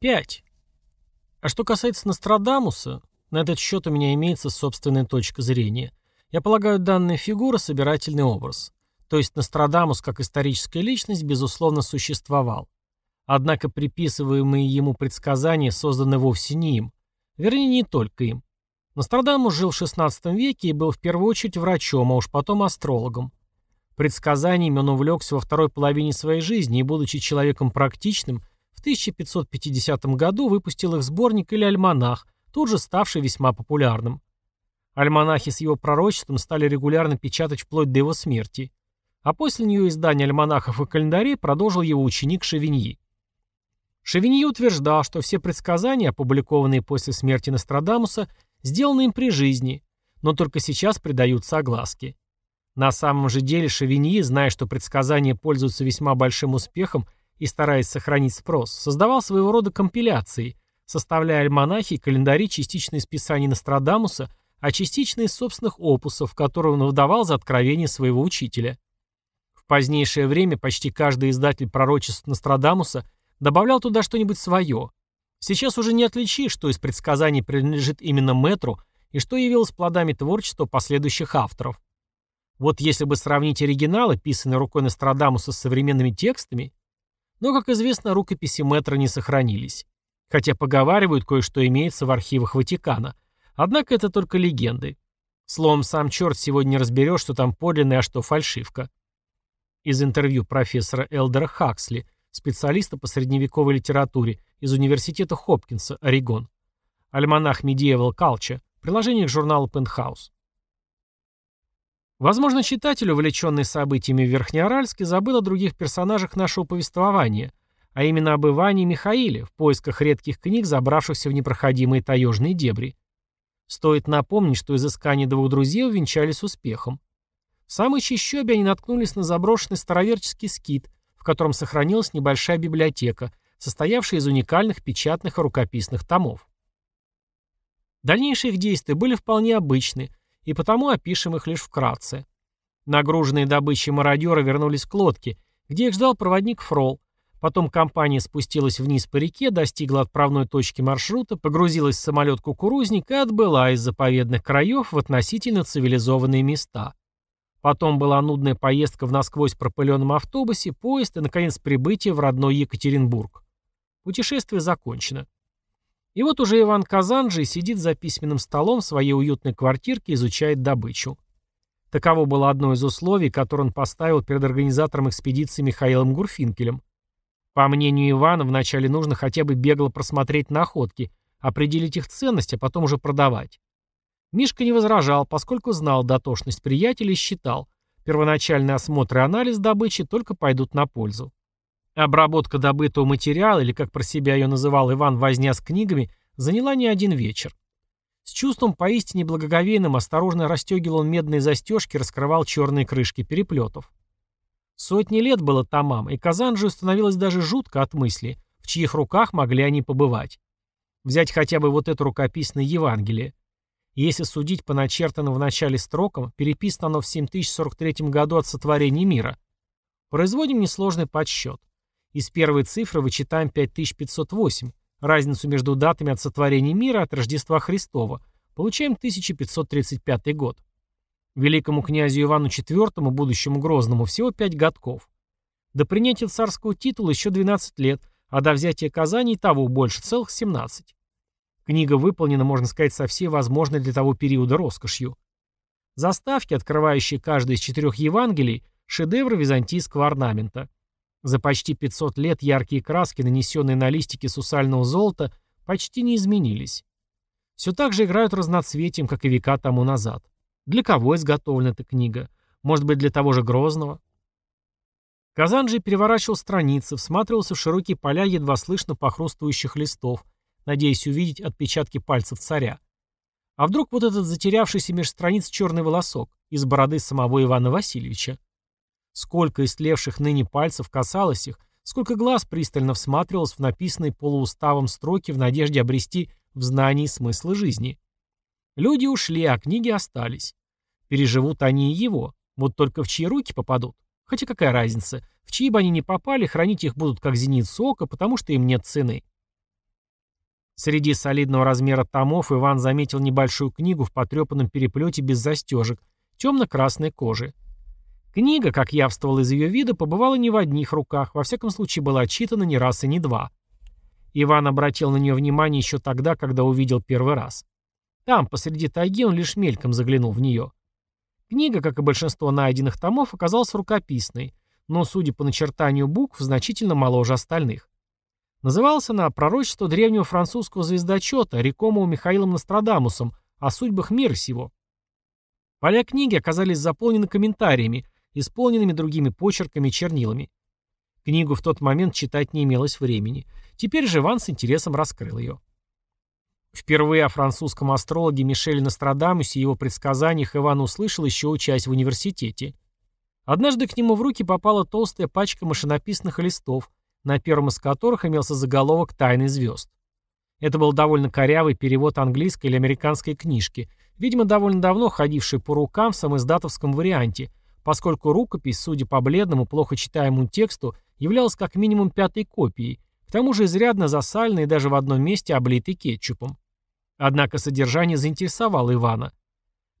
5. А что касается Нострадамуса, на этот счет у меня имеется собственная точка зрения. Я полагаю, данная фигура – собирательный образ. То есть Нострадамус, как историческая личность, безусловно, существовал. Однако приписываемые ему предсказания созданы вовсе не им. Вернее, не только им. Нострадамус жил в XVI веке и был в первую очередь врачом, а уж потом астрологом. Предсказаниями он увлекся во второй половине своей жизни и, будучи человеком практичным, в 1550 году выпустил их сборник или альманах, тут же ставший весьма популярным. Альманахи с его пророчеством стали регулярно печатать вплоть до его смерти. А после нее издание альманахов и календарей продолжил его ученик Шевиньи. Шевиньи утверждал, что все предсказания, опубликованные после смерти Нострадамуса, сделаны им при жизни, но только сейчас придаются огласке. На самом же деле Шевиньи, зная, что предсказания пользуются весьма большим успехом и стараясь сохранить спрос, создавал своего рода компиляции, составляя альманахи и календари частично из писаний Нострадамуса, а частично из собственных опусов, которые он выдавал за откровение своего учителя. В позднейшее время почти каждый издатель пророчеств Нострадамуса добавлял туда что-нибудь свое. Сейчас уже не отличишь, что из предсказаний принадлежит именно Метру и что явилось плодами творчества последующих авторов. Вот если бы сравнить оригиналы, писанные рукой Нострадамуса с современными текстами, но, как известно, рукописи Мэтра не сохранились. Хотя поговаривают, кое-что имеется в архивах Ватикана. Однако это только легенды. Словом, сам черт сегодня не разберешь, что там подлинное, а что фальшивка. Из интервью профессора Элдера Хаксли, специалиста по средневековой литературе из Университета Хопкинса, Орегон. Альманах Medieval Culture. Приложение к журналу Penthouse. Возможно, читатель, увлеченный событиями в Верхнеаральске, забыл о других персонажах нашего повествования, а именно об Иване и Михаиле, в поисках редких книг, забравшихся в непроходимые таежные дебри. Стоит напомнить, что изыскания двух друзей увенчались успехом. В самой чащобе они наткнулись на заброшенный староверческий скит, в котором сохранилась небольшая библиотека, состоявшая из уникальных печатных и рукописных томов. Дальнейшие их действия были вполне обычны – и потому опишем их лишь вкратце. Нагруженные добычей мародеры вернулись к лодке, где их ждал проводник Фрол. Потом компания спустилась вниз по реке, достигла отправной точки маршрута, погрузилась в самолет «Кукурузник» и отбыла из заповедных краев в относительно цивилизованные места. Потом была нудная поездка в насквозь пропыленном автобусе, поезд и, наконец, прибытие в родной Екатеринбург. Путешествие закончено. И вот уже Иван Казанджи сидит за письменным столом в своей уютной квартирке и изучает добычу. Таково было одно из условий, которое он поставил перед организатором экспедиции Михаилом Гурфинкелем. По мнению Ивана, вначале нужно хотя бы бегло просмотреть находки, определить их ценность, а потом уже продавать. Мишка не возражал, поскольку знал дотошность приятеля и считал, первоначальный осмотр и анализ добычи только пойдут на пользу. Обработка добытого материала, или как про себя ее называл Иван возня с книгами, заняла не один вечер. С чувством поистине благоговейным осторожно расстегивал он медные застежки, раскрывал черные крышки переплетов. Сотни лет было томам, и Казанжи становилось даже жутко от мысли, в чьих руках могли они побывать. Взять хотя бы вот это рукописное Евангелие. Если судить по начертанным в начале строкам, переписано оно в 7043 году от сотворения мира. Производим несложный подсчет. Из первой цифры вычитаем 5508. Разницу между датами от сотворения мира от Рождества Христова. Получаем 1535 год. Великому князю Ивану IV, будущему Грозному, всего 5 годков. До принятия царского титула еще 12 лет, а до взятия Казани и того больше, целых 17. Книга выполнена, можно сказать, со всей возможной для того периода роскошью. Заставки, открывающие каждый из четырех Евангелий, шедевр византийского орнамента. За почти 500 лет яркие краски, нанесенные на листики сусального золота, почти не изменились. Все так же играют разноцветием, как и века тому назад. Для кого изготовлена эта книга? Может быть, для того же Грозного? Казанджи переворачивал страницы, всматривался в широкие поля едва слышно похрустывающих листов, надеясь увидеть отпечатки пальцев царя. А вдруг вот этот затерявшийся меж страниц черный волосок из бороды самого Ивана Васильевича? Сколько истлевших ныне пальцев касалось их, сколько глаз пристально всматривалось в написанные полууставом строки в надежде обрести в знании смысла жизни. Люди ушли, а книги остались. Переживут они и его, вот только в чьи руки попадут. Хотя какая разница, в чьи бы они ни попали, хранить их будут как зеницу ока, потому что им нет цены. Среди солидного размера томов Иван заметил небольшую книгу в потрепанном переплете без застежек, темно-красной кожи. Книга, как явствовал из ее вида, побывала не в одних руках, во всяком случае была читана не раз и не два. Иван обратил на нее внимание еще тогда, когда увидел первый раз. Там, посреди тайги, он лишь мельком заглянул в нее. Книга, как и большинство найденных томов, оказалась рукописной, но, судя по начертанию букв, значительно моложе остальных. Называлась она «Пророчество древнего французского звездочета, рекомого Михаилом Нострадамусом, о судьбах мира сего». Поля книги оказались заполнены комментариями, исполненными другими почерками и чернилами. Книгу в тот момент читать не имелось времени. Теперь же Иван с интересом раскрыл ее. Впервые о французском астрологе Мишеле Нострадамусе и его предсказаниях Иван услышал еще учась в университете. Однажды к нему в руки попала толстая пачка машинописных листов, на первом из которых имелся заголовок «Тайны звезд». Это был довольно корявый перевод английской или американской книжки, видимо, довольно давно ходивший по рукам в самоиздатовском варианте, поскольку рукопись, судя по бледному, плохо читаемому тексту, являлась как минимум пятой копией, к тому же изрядно засальной и даже в одном месте облитой кетчупом. Однако содержание заинтересовало Ивана.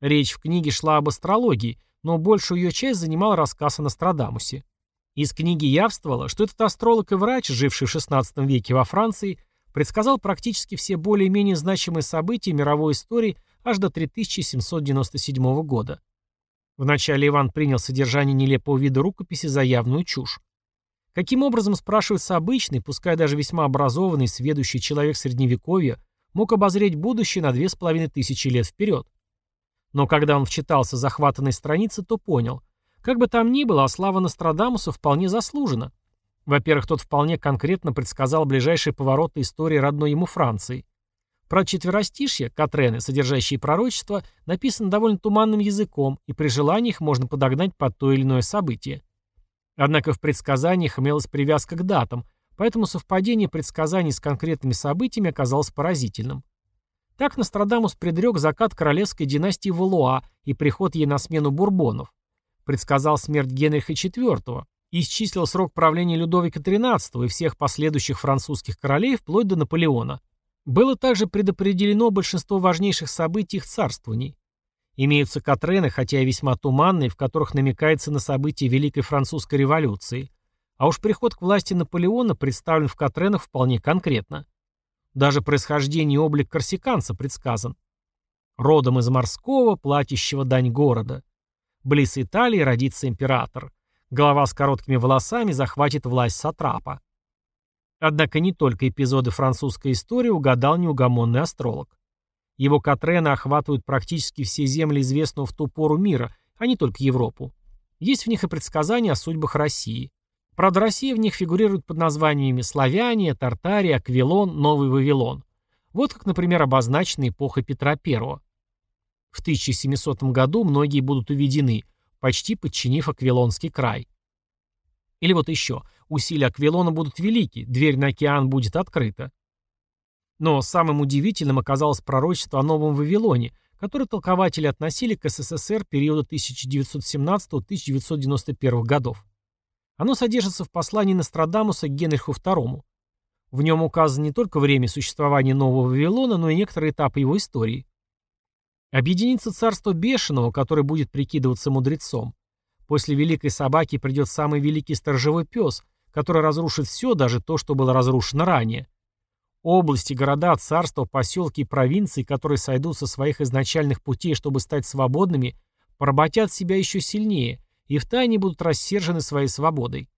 Речь в книге шла об астрологии, но большую ее часть занимал рассказ о Нострадамусе. Из книги явствовало, что этот астролог и врач, живший в XVI веке во Франции, предсказал практически все более-менее значимые события мировой истории аж до 3797 года. Вначале Иван принял содержание нелепого вида рукописи за явную чушь. Каким образом, спрашивается обычный, пускай даже весьма образованный, сведущий человек Средневековья, мог обозреть будущее на две с половиной тысячи лет вперед? Но когда он вчитался захватанной страницы, то понял. Как бы там ни было, а слава Нострадамуса вполне заслужена. Во-первых, тот вполне конкретно предсказал ближайшие повороты истории родной ему Франции. Про четверостишье, Катрены, содержащие пророчества, написано довольно туманным языком, и при желании их можно подогнать под то или иное событие. Однако в предсказаниях имелась привязка к датам, поэтому совпадение предсказаний с конкретными событиями оказалось поразительным. Так Нострадамус предрек закат королевской династии Валуа и приход ей на смену бурбонов, предсказал смерть Генриха IV, исчислил срок правления Людовика XIII и всех последующих французских королей вплоть до Наполеона. Было также предопределено большинство важнейших событий их царствований. Имеются Катрены, хотя и весьма туманные, в которых намекается на события Великой Французской революции. А уж приход к власти Наполеона представлен в Катренах вполне конкретно. Даже происхождение и облик корсиканца предсказан. Родом из морского, платящего дань города. Близ Италии родится император. Голова с короткими волосами захватит власть сатрапа. Однако не только эпизоды французской истории угадал неугомонный астролог. Его Катрены охватывают практически все земли известного в ту пору мира, а не только Европу. Есть в них и предсказания о судьбах России. Правда, Россия в них фигурирует под названиями Славяния, Тартария, Аквилон, Новый Вавилон. Вот как, например, обозначена эпоха Петра I. В 1700 году многие будут уведены, почти подчинив Аквилонский край. Или вот еще – Усилия Аквилона будут велики, дверь на океан будет открыта. Но самым удивительным оказалось пророчество о Новом Вавилоне, которое толкователи относили к СССР периода 1917-1991 годов. Оно содержится в послании Нострадамуса к Генриху II. В нем указано не только время существования Нового Вавилона, но и некоторые этапы его истории. Объединится царство Бешеного, которое будет прикидываться мудрецом. После великой собаки придет самый великий сторожевой пес, который разрушит все, даже то, что было разрушено ранее. Области, города, царства, поселки и провинции, которые сойдут со своих изначальных путей, чтобы стать свободными, поработят себя еще сильнее и втайне будут рассержены своей свободой.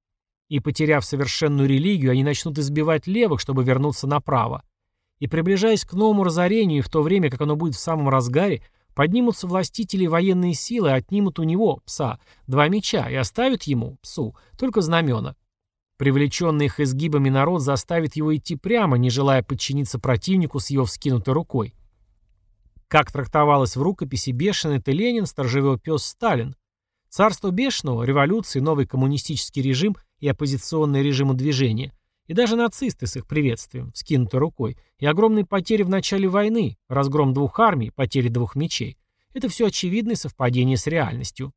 И потеряв совершенную религию, они начнут избивать левых, чтобы вернуться направо. И приближаясь к новому разорению, в то время, как оно будет в самом разгаре, поднимутся властители военные силы и отнимут у него, пса, два меча и оставят ему, псу, только знамена. Привлеченный их изгибами народ заставит его идти прямо, не желая подчиниться противнику с его вскинутой рукой. Как трактовалось в рукописи «Бешеный ты Ленин, сторожевой пес Сталин». Царство бешеного, революции, новый коммунистический режим и оппозиционные режимы движения, и даже нацисты с их приветствием, скинутой рукой, и огромные потери в начале войны, разгром двух армий, потери двух мечей – это все очевидное совпадение с реальностью.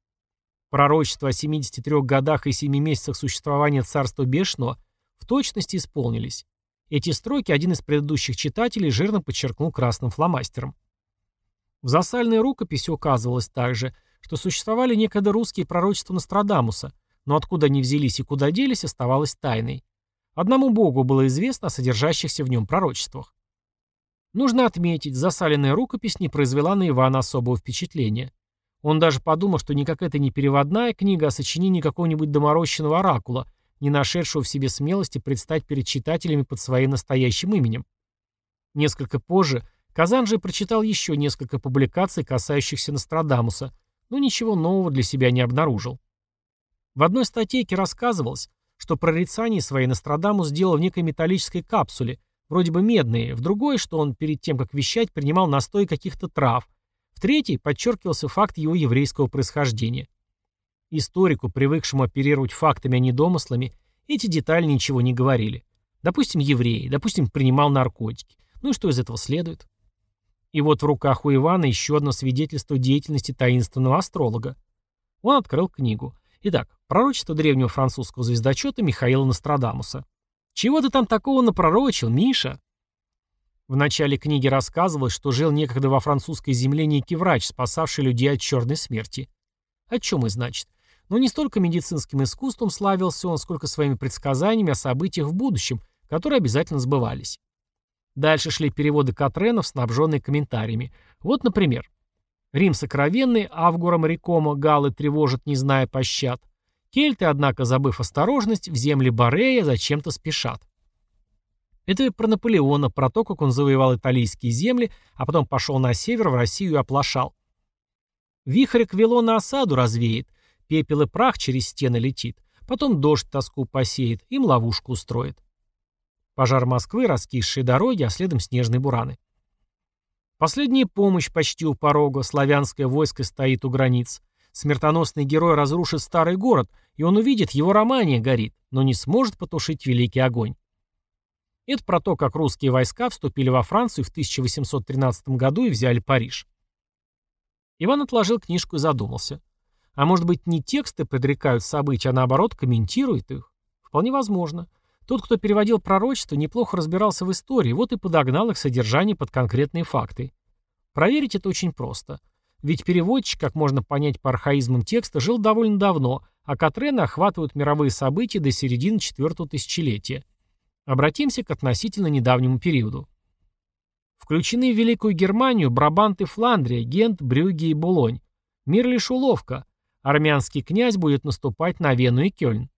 Пророчества о 73 годах и 7 месяцах существования царства Бешеного в точности исполнились. Эти строки один из предыдущих читателей жирно подчеркнул красным фломастером. В засальной рукописи указывалось также, что существовали некогда русские пророчества Нострадамуса, но откуда они взялись и куда делись, оставалось тайной. Одному Богу было известно о содержащихся в нем пророчествах. Нужно отметить, засаленная рукопись не произвела на Ивана особого впечатления. Он даже подумал, что никак это не переводная книга, а сочинение какого-нибудь доморощенного оракула, не нашедшего в себе смелости предстать перед читателями под своим настоящим именем. Несколько позже Казан же прочитал еще несколько публикаций, касающихся Нострадамуса, но ничего нового для себя не обнаружил. В одной статейке рассказывалось, что прорицание свои Нострадамус сделал в некой металлической капсуле, вроде бы медные, в другой, что он перед тем, как вещать, принимал настой каких-то трав, в третьей подчеркивался факт его еврейского происхождения. Историку, привыкшему оперировать фактами, а не домыслами, эти детали ничего не говорили. Допустим, еврей, допустим, принимал наркотики. Ну и что из этого следует? И вот в руках у Ивана еще одно свидетельство деятельности таинственного астролога. Он открыл книгу. Итак, пророчество древнего французского звездочета Михаила Нострадамуса. «Чего ты там такого напророчил, Миша?» В начале книги рассказывалось, что жил некогда во французской земле некий врач, спасавший людей от черной смерти. О чем и значит? Но не столько медицинским искусством славился он, сколько своими предсказаниями о событиях в будущем, которые обязательно сбывались. Дальше шли переводы Катренов, снабженные комментариями. Вот, например. Рим сокровенный, Авгуром Рекома, галлы тревожат, не зная пощад. Кельты, однако, забыв осторожность, в земли Борея зачем-то спешат. Это про Наполеона, про то, как он завоевал италийские земли, а потом пошел на север, в Россию и оплошал. Вихрь Квило на осаду развеет, пепел и прах через стены летит, потом дождь тоску посеет, им ловушку устроит. Пожар Москвы, раскисшие дороги, а следом снежные бураны. Последняя помощь почти у порога, славянское войско стоит у границ. Смертоносный герой разрушит старый город, и он увидит, его романия горит, но не сможет потушить великий огонь. Это про то, как русские войска вступили во Францию в 1813 году и взяли Париж. Иван отложил книжку и задумался. А может быть, не тексты предрекают события, а наоборот комментируют их? Вполне возможно. Тот, кто переводил пророчество, неплохо разбирался в истории, вот и подогнал их содержание под конкретные факты. Проверить это очень просто. Ведь переводчик, как можно понять по архаизмам текста, жил довольно давно, а Катрены охватывают мировые события до середины четвертого тысячелетия. Обратимся к относительно недавнему периоду. Включены в Великую Германию Брабант Фландрия, Гент, Брюгге и Булонь. Мир лишь уловка. Армянский князь будет наступать на Вену и Кёльн.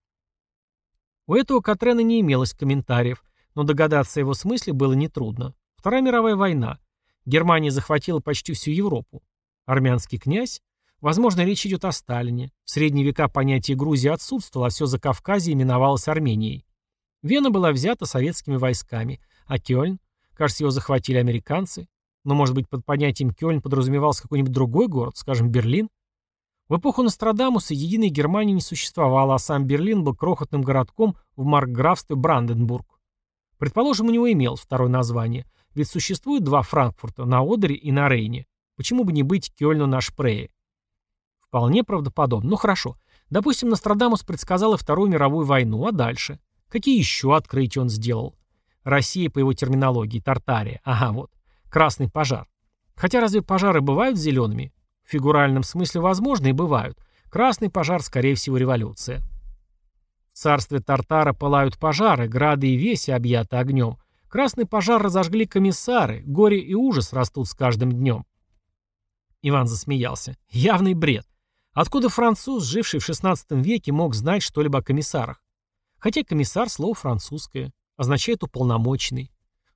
У этого Катрена не имелось комментариев, но догадаться о его смысле было нетрудно. Вторая мировая война. Германия захватила почти всю Европу. Армянский князь? Возможно, речь идет о Сталине. В средние века понятие Грузии отсутствовало, а все Закавказье именовалось Арменией. Вена была взята советскими войсками, а Кёльн? Кажется, его захватили американцы. Но, может быть, под понятием Кёльн подразумевался какой-нибудь другой город, скажем, Берлин? В эпоху Нострадамуса единой Германии не существовало, а сам Берлин был крохотным городком в маркграфстве Бранденбург. Предположим, у него имелось второе название, ведь существует два Франкфурта, на Одере и на Рейне. Почему бы не быть Кёльну на Шпрее? Вполне правдоподобно. Ну хорошо. Допустим, Нострадамус предсказал и Вторую мировую войну, а дальше? Какие еще открытия он сделал? Россия, по его терминологии, Тартария. Ага, вот. Красный пожар. Хотя разве пожары бывают зелеными? В фигуральном смысле возможно и бывают. Красный пожар, скорее всего, революция. В царстве Тартара пылают пожары, грады и веси объяты огнем. Красный пожар разожгли комиссары, горе и ужас растут с каждым днем. Иван засмеялся. Явный бред. Откуда француз, живший в XVI веке, мог знать что-либо о комиссарах? Хотя комиссар — слово французское, означает уполномоченный.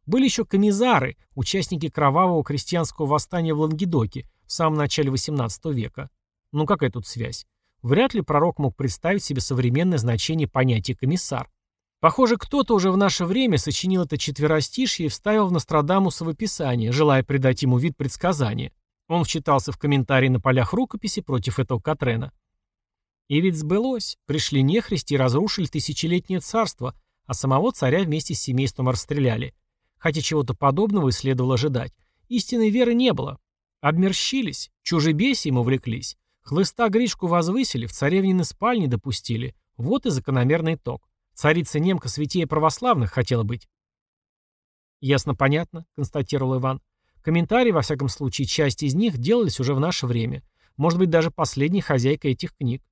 Были еще комиссары, участники кровавого крестьянского восстания в Лангедоке, в самом начале XVIII века. Ну какая тут связь? Вряд ли пророк мог представить себе современное значение понятия «комиссар». Похоже, кто-то уже в наше время сочинил это четверостишье и вставил в Нострадамусово писание, желая придать ему вид предсказания. Он вчитался в комментарии на полях рукописи против этого Катрена. И ведь сбылось. Пришли нехристи и разрушили тысячелетнее царство, а самого царя вместе с семейством расстреляли. Хотя чего-то подобного и следовало ожидать. Истинной веры не было. Обмерщились, чужебесием увлеклись, хлыста Гришку возвысили, в царевнины спальни допустили. Вот и закономерный итог. Царица немка святее православных хотела быть. Ясно-понятно, констатировал Иван. Комментарии, во всяком случае, часть из них делались уже в наше время. Может быть, даже последняя хозяйка этих книг.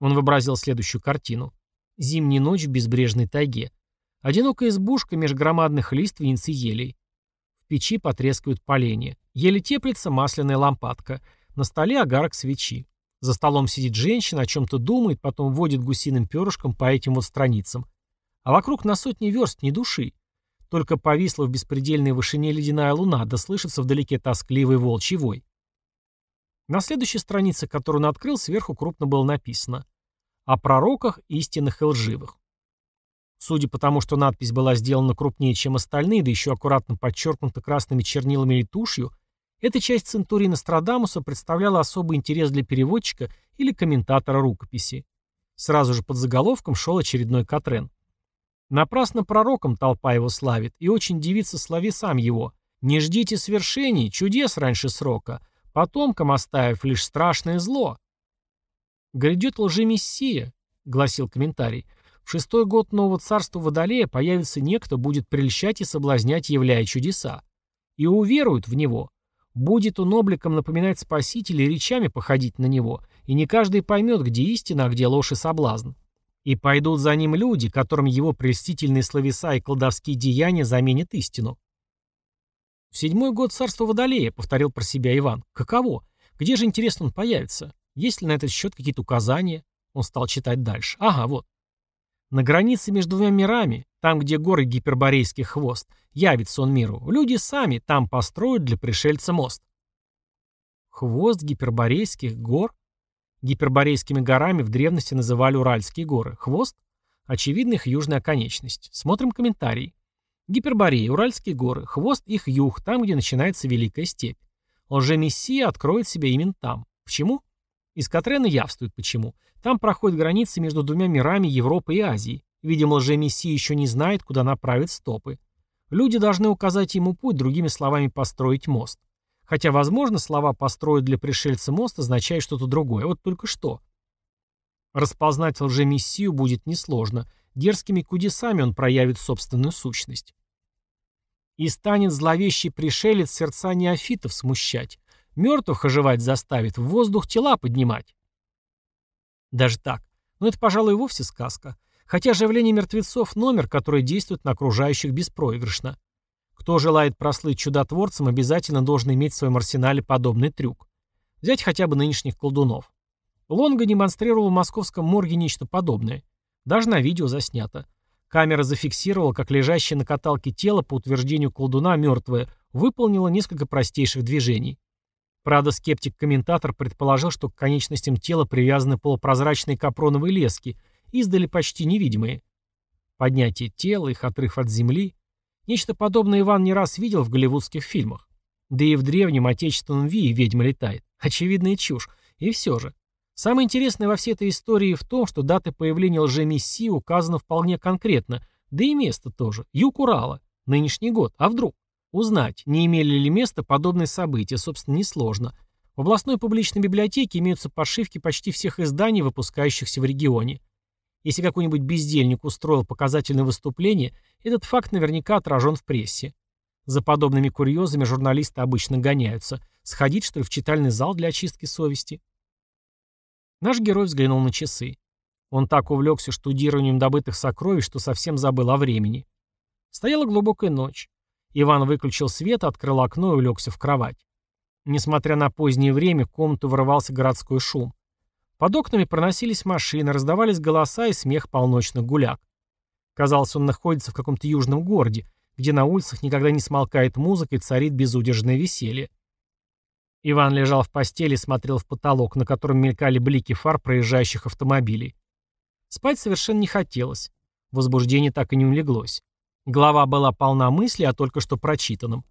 Он вообразил следующую картину. Зимняя ночь в безбрежной тайге. Одинокая избушка меж громадных лиственниц и елей. В печи потрескивают поленья. Еле теплится масляная лампадка. На столе огарок свечи. За столом сидит женщина, о чем-то думает, потом водит гусиным перышком по этим вот страницам. А вокруг на сотни верст ни души. Только повисла в беспредельной вышине ледяная луна, да слышится вдалеке тоскливый волчий вой. На следующей странице, которую он открыл, сверху крупно было написано «О пророках истинных и лживых». Судя по тому, что надпись была сделана крупнее, чем остальные, да еще аккуратно подчеркнута красными чернилами или тушью, эта часть центурии Нострадамуса представляла особый интерес для переводчика или комментатора рукописи. Сразу же под заголовком шел очередной Катрен. Напрасно пророком толпа его славит, и очень дивится слави сам его. Не ждите свершений, чудес раньше срока, потомкам оставив лишь страшное зло. «Грядет лжемессия», — гласил комментарий. «В шестой год нового царства Водолея появится некто, будет прельщать и соблазнять, являя чудеса. И уверуют в него. Будет он обликом напоминать Спасителя и речами походить на него, и не каждый поймет, где истина, а где ложь и соблазн. И пойдут за ним люди, которым его прельстительные словеса и колдовские деяния заменят истину. «В седьмой год царства Водолея», — повторил про себя Иван. «Каково? Где же, интересно, он появится? Есть ли на этот счет какие-то указания?» Он стал читать дальше. «Ага, вот. На границе между двумя мирами, там, где горы Гиперборейский хвост, явится он миру, люди сами там построят для пришельца мост. Хвост Гиперборейских гор? Гиперборейскими горами в древности называли Уральские горы. Хвост? Очевидно, их южная оконечность. Смотрим комментарий. Гиперборея, Уральские горы, хвост их юг, там, где начинается Великая степь. Лже-мессия откроет себя именно там. Почему? Из Катрена явствует почему. Там проходит граница между двумя мирами Европы и Азии. Видимо, лже-мессия еще не знает, куда направить стопы. Люди должны указать ему путь, другими словами, построить мост. Хотя, возможно, слова «построить для пришельца мост» означают что-то другое. Вот только что. Распознать лже-мессию будет несложно. Дерзкими кудесами он проявит собственную сущность. И станет зловещий пришелец сердца неофитов смущать. Мертвых оживать заставит, в воздух тела поднимать. Даже так. Но это, пожалуй, вовсе сказка. Хотя оживление мертвецов – номер, который действует на окружающих беспроигрышно. Кто желает прослыть чудотворцем, обязательно должен иметь в своем арсенале подобный трюк. Взять хотя бы нынешних колдунов. Лонга демонстрировал в московском морге нечто подобное. Даже на видео заснято. Камера зафиксировала, как лежащее на каталке тело, по утверждению колдуна, мертвое, выполнило несколько простейших движений. Правда, скептик-комментатор предположил, что к конечностям тела привязаны полупрозрачные капроновые лески, издали почти невидимые. Поднятие тела, их отрыв от земли. Нечто подобное Иван не раз видел в голливудских фильмах. Да и в древнем отечественном Вии ведьма летает. Очевидная чушь. И все же. Самое интересное во всей этой истории в том, что дата появления лжемессии указана вполне конкретно, да и место тоже. Юг Урала. Нынешний год. А вдруг? Узнать, не имели ли место подобные события, собственно, несложно. В областной публичной библиотеке имеются подшивки почти всех изданий, выпускающихся в регионе. Если какой-нибудь бездельник устроил показательное выступление, этот факт наверняка отражен в прессе. За подобными курьезами журналисты обычно гоняются. Сходить, что ли, в читальный зал для очистки совести? Наш герой взглянул на часы. Он так увлекся штудированием добытых сокровищ, что совсем забыл о времени. Стояла глубокая ночь. Иван выключил свет, открыл окно и улегся в кровать. Несмотря на позднее время, в комнату ворвался городской шум. Под окнами проносились машины, раздавались голоса и смех полночных гуляк. Казалось, он находится в каком-то южном городе, где на улицах никогда не смолкает музыка и царит безудержное веселье. Иван лежал в постели и смотрел в потолок, на котором мелькали блики фар проезжающих автомобилей. Спать совершенно не хотелось. Возбуждение так и не улеглось. Голова была полна мыслей о только что прочитанном.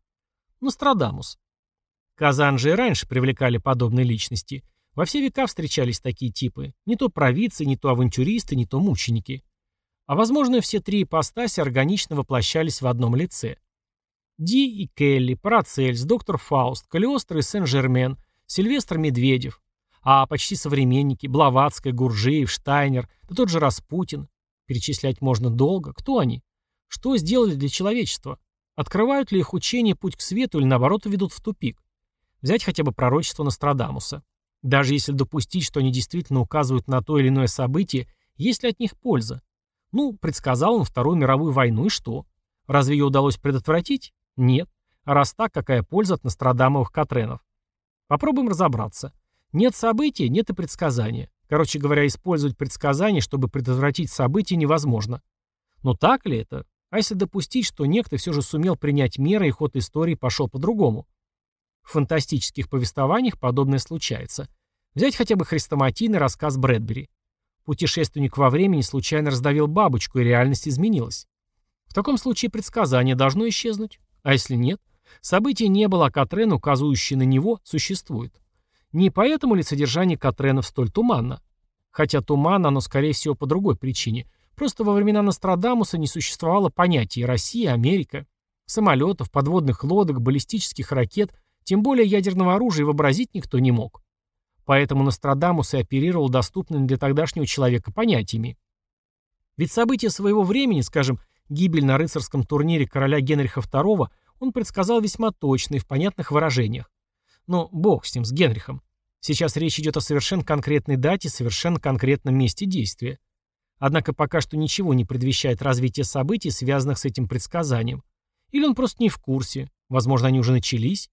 Нострадамус. Казан же и раньше привлекали подобные личности. Во все века встречались такие типы. Не то провидцы, не то авантюристы, не то мученики. А возможно, все три ипостаси органично воплощались в одном лице. Ди и Келли, Парацельс, доктор Фауст, Калиостро и Сен-Жермен, Сильвестр Медведев. А почти современники – Блаватская, Гуржиев, Штайнер, да тот же Распутин. Перечислять можно долго. Кто они? Что сделали для человечества? Открывают ли их учения путь к свету или наоборот ведут в тупик? Взять хотя бы пророчество Нострадамуса. Даже если допустить, что они действительно указывают на то или иное событие, есть ли от них польза? Ну, предсказал он Вторую мировую войну, и что? Разве ее удалось предотвратить? Нет. А раз так, какая польза от Нострадамовых Катренов? Попробуем разобраться. Нет события, нет и предсказания. Короче говоря, использовать предсказания, чтобы предотвратить события, невозможно. Но так ли это? А если допустить, что некто все же сумел принять меры и ход истории пошел по-другому? В фантастических повествованиях подобное случается. Взять хотя бы хрестоматийный рассказ Брэдбери. Путешественник во времени случайно раздавил бабочку, и реальность изменилась. В таком случае предсказание должно исчезнуть. А если нет? События не было, а Катрен, указывающий на него, существует. Не поэтому ли содержание Катренов столь туманно? Хотя туманно оно, скорее всего, по другой причине. Просто во времена Нострадамуса не существовало понятия Россия, Америка. Самолетов, подводных лодок, баллистических ракет, тем более ядерного оружия вообразить никто не мог. Поэтому Нострадамус и оперировал доступными для тогдашнего человека понятиями. Ведь события своего времени, скажем, гибель на рыцарском турнире короля Генриха II, он предсказал весьма точно и в понятных выражениях. Но бог с ним, с Генрихом. Сейчас речь идет о совершенно конкретной дате, совершенно конкретном месте действия. Однако пока что ничего не предвещает развития событий, связанных с этим предсказанием. Или он просто не в курсе. Возможно, они уже начались.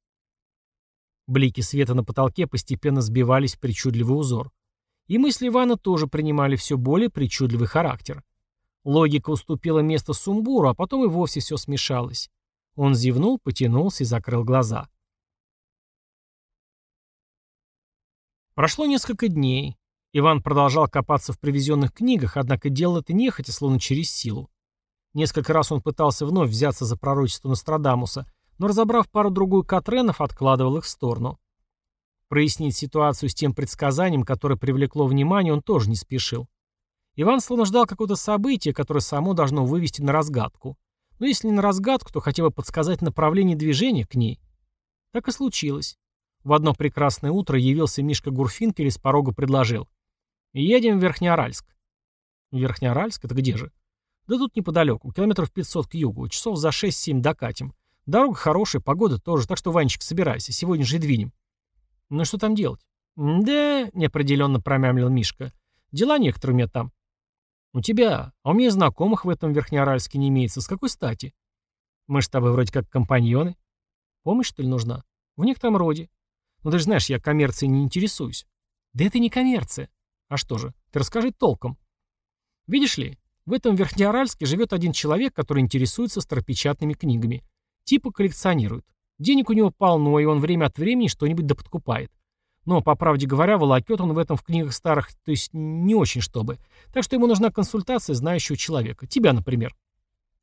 Блики света на потолке постепенно сбивались в причудливый узор. И мысли Ивана тоже принимали все более причудливый характер. Логика уступила место сумбуру, а потом и вовсе все смешалось. Он зевнул, потянулся и закрыл глаза. Прошло несколько дней. Иван продолжал копаться в привезенных книгах, однако делал это нехотя, словно через силу. Несколько раз он пытался вновь взяться за пророчество Нострадамуса, но, разобрав пару-другую Катренов, откладывал их в сторону. Прояснить ситуацию с тем предсказанием, которое привлекло внимание, он тоже не спешил. Иван словно ждал какого-то события, которое само должно вывести на разгадку. Но если не на разгадку, то хотя бы подсказать направление движения к ней. Так и случилось. В одно прекрасное утро явился Мишка Гурфинкель и с порога предложил. «Едем в Верхнеоральск». «Верхнеоральск? Это где же?» «Да тут неподалеку, километров 500 к югу, часов за 6-7 докатим. Дорога хорошая, погода тоже, так что, Ванечка, собирайся, сегодня же и двинем. Ну что там делать? Да, неопределенно промямлил Мишка. Дела некоторые у меня там. У тебя, а у меня знакомых в этом Верхнеоральске не имеется. С какой стати? Мы с тобой вроде как компаньоны. Помощь, что ли, нужна? В некотором роде. Ну ты же знаешь, я коммерцией не интересуюсь. Да это не коммерция. А что же? Ты расскажи толком. Видишь ли, в этом Верхнеоральске живет один человек, который интересуется старопечатными книгами. Типа коллекционирует. Денег у него полно, и он время от времени что-нибудь доподкупает. Но, по правде говоря, волокет он в этом в книгах старых, то есть не очень чтобы. Так что ему нужна консультация знающего человека. Тебя, например.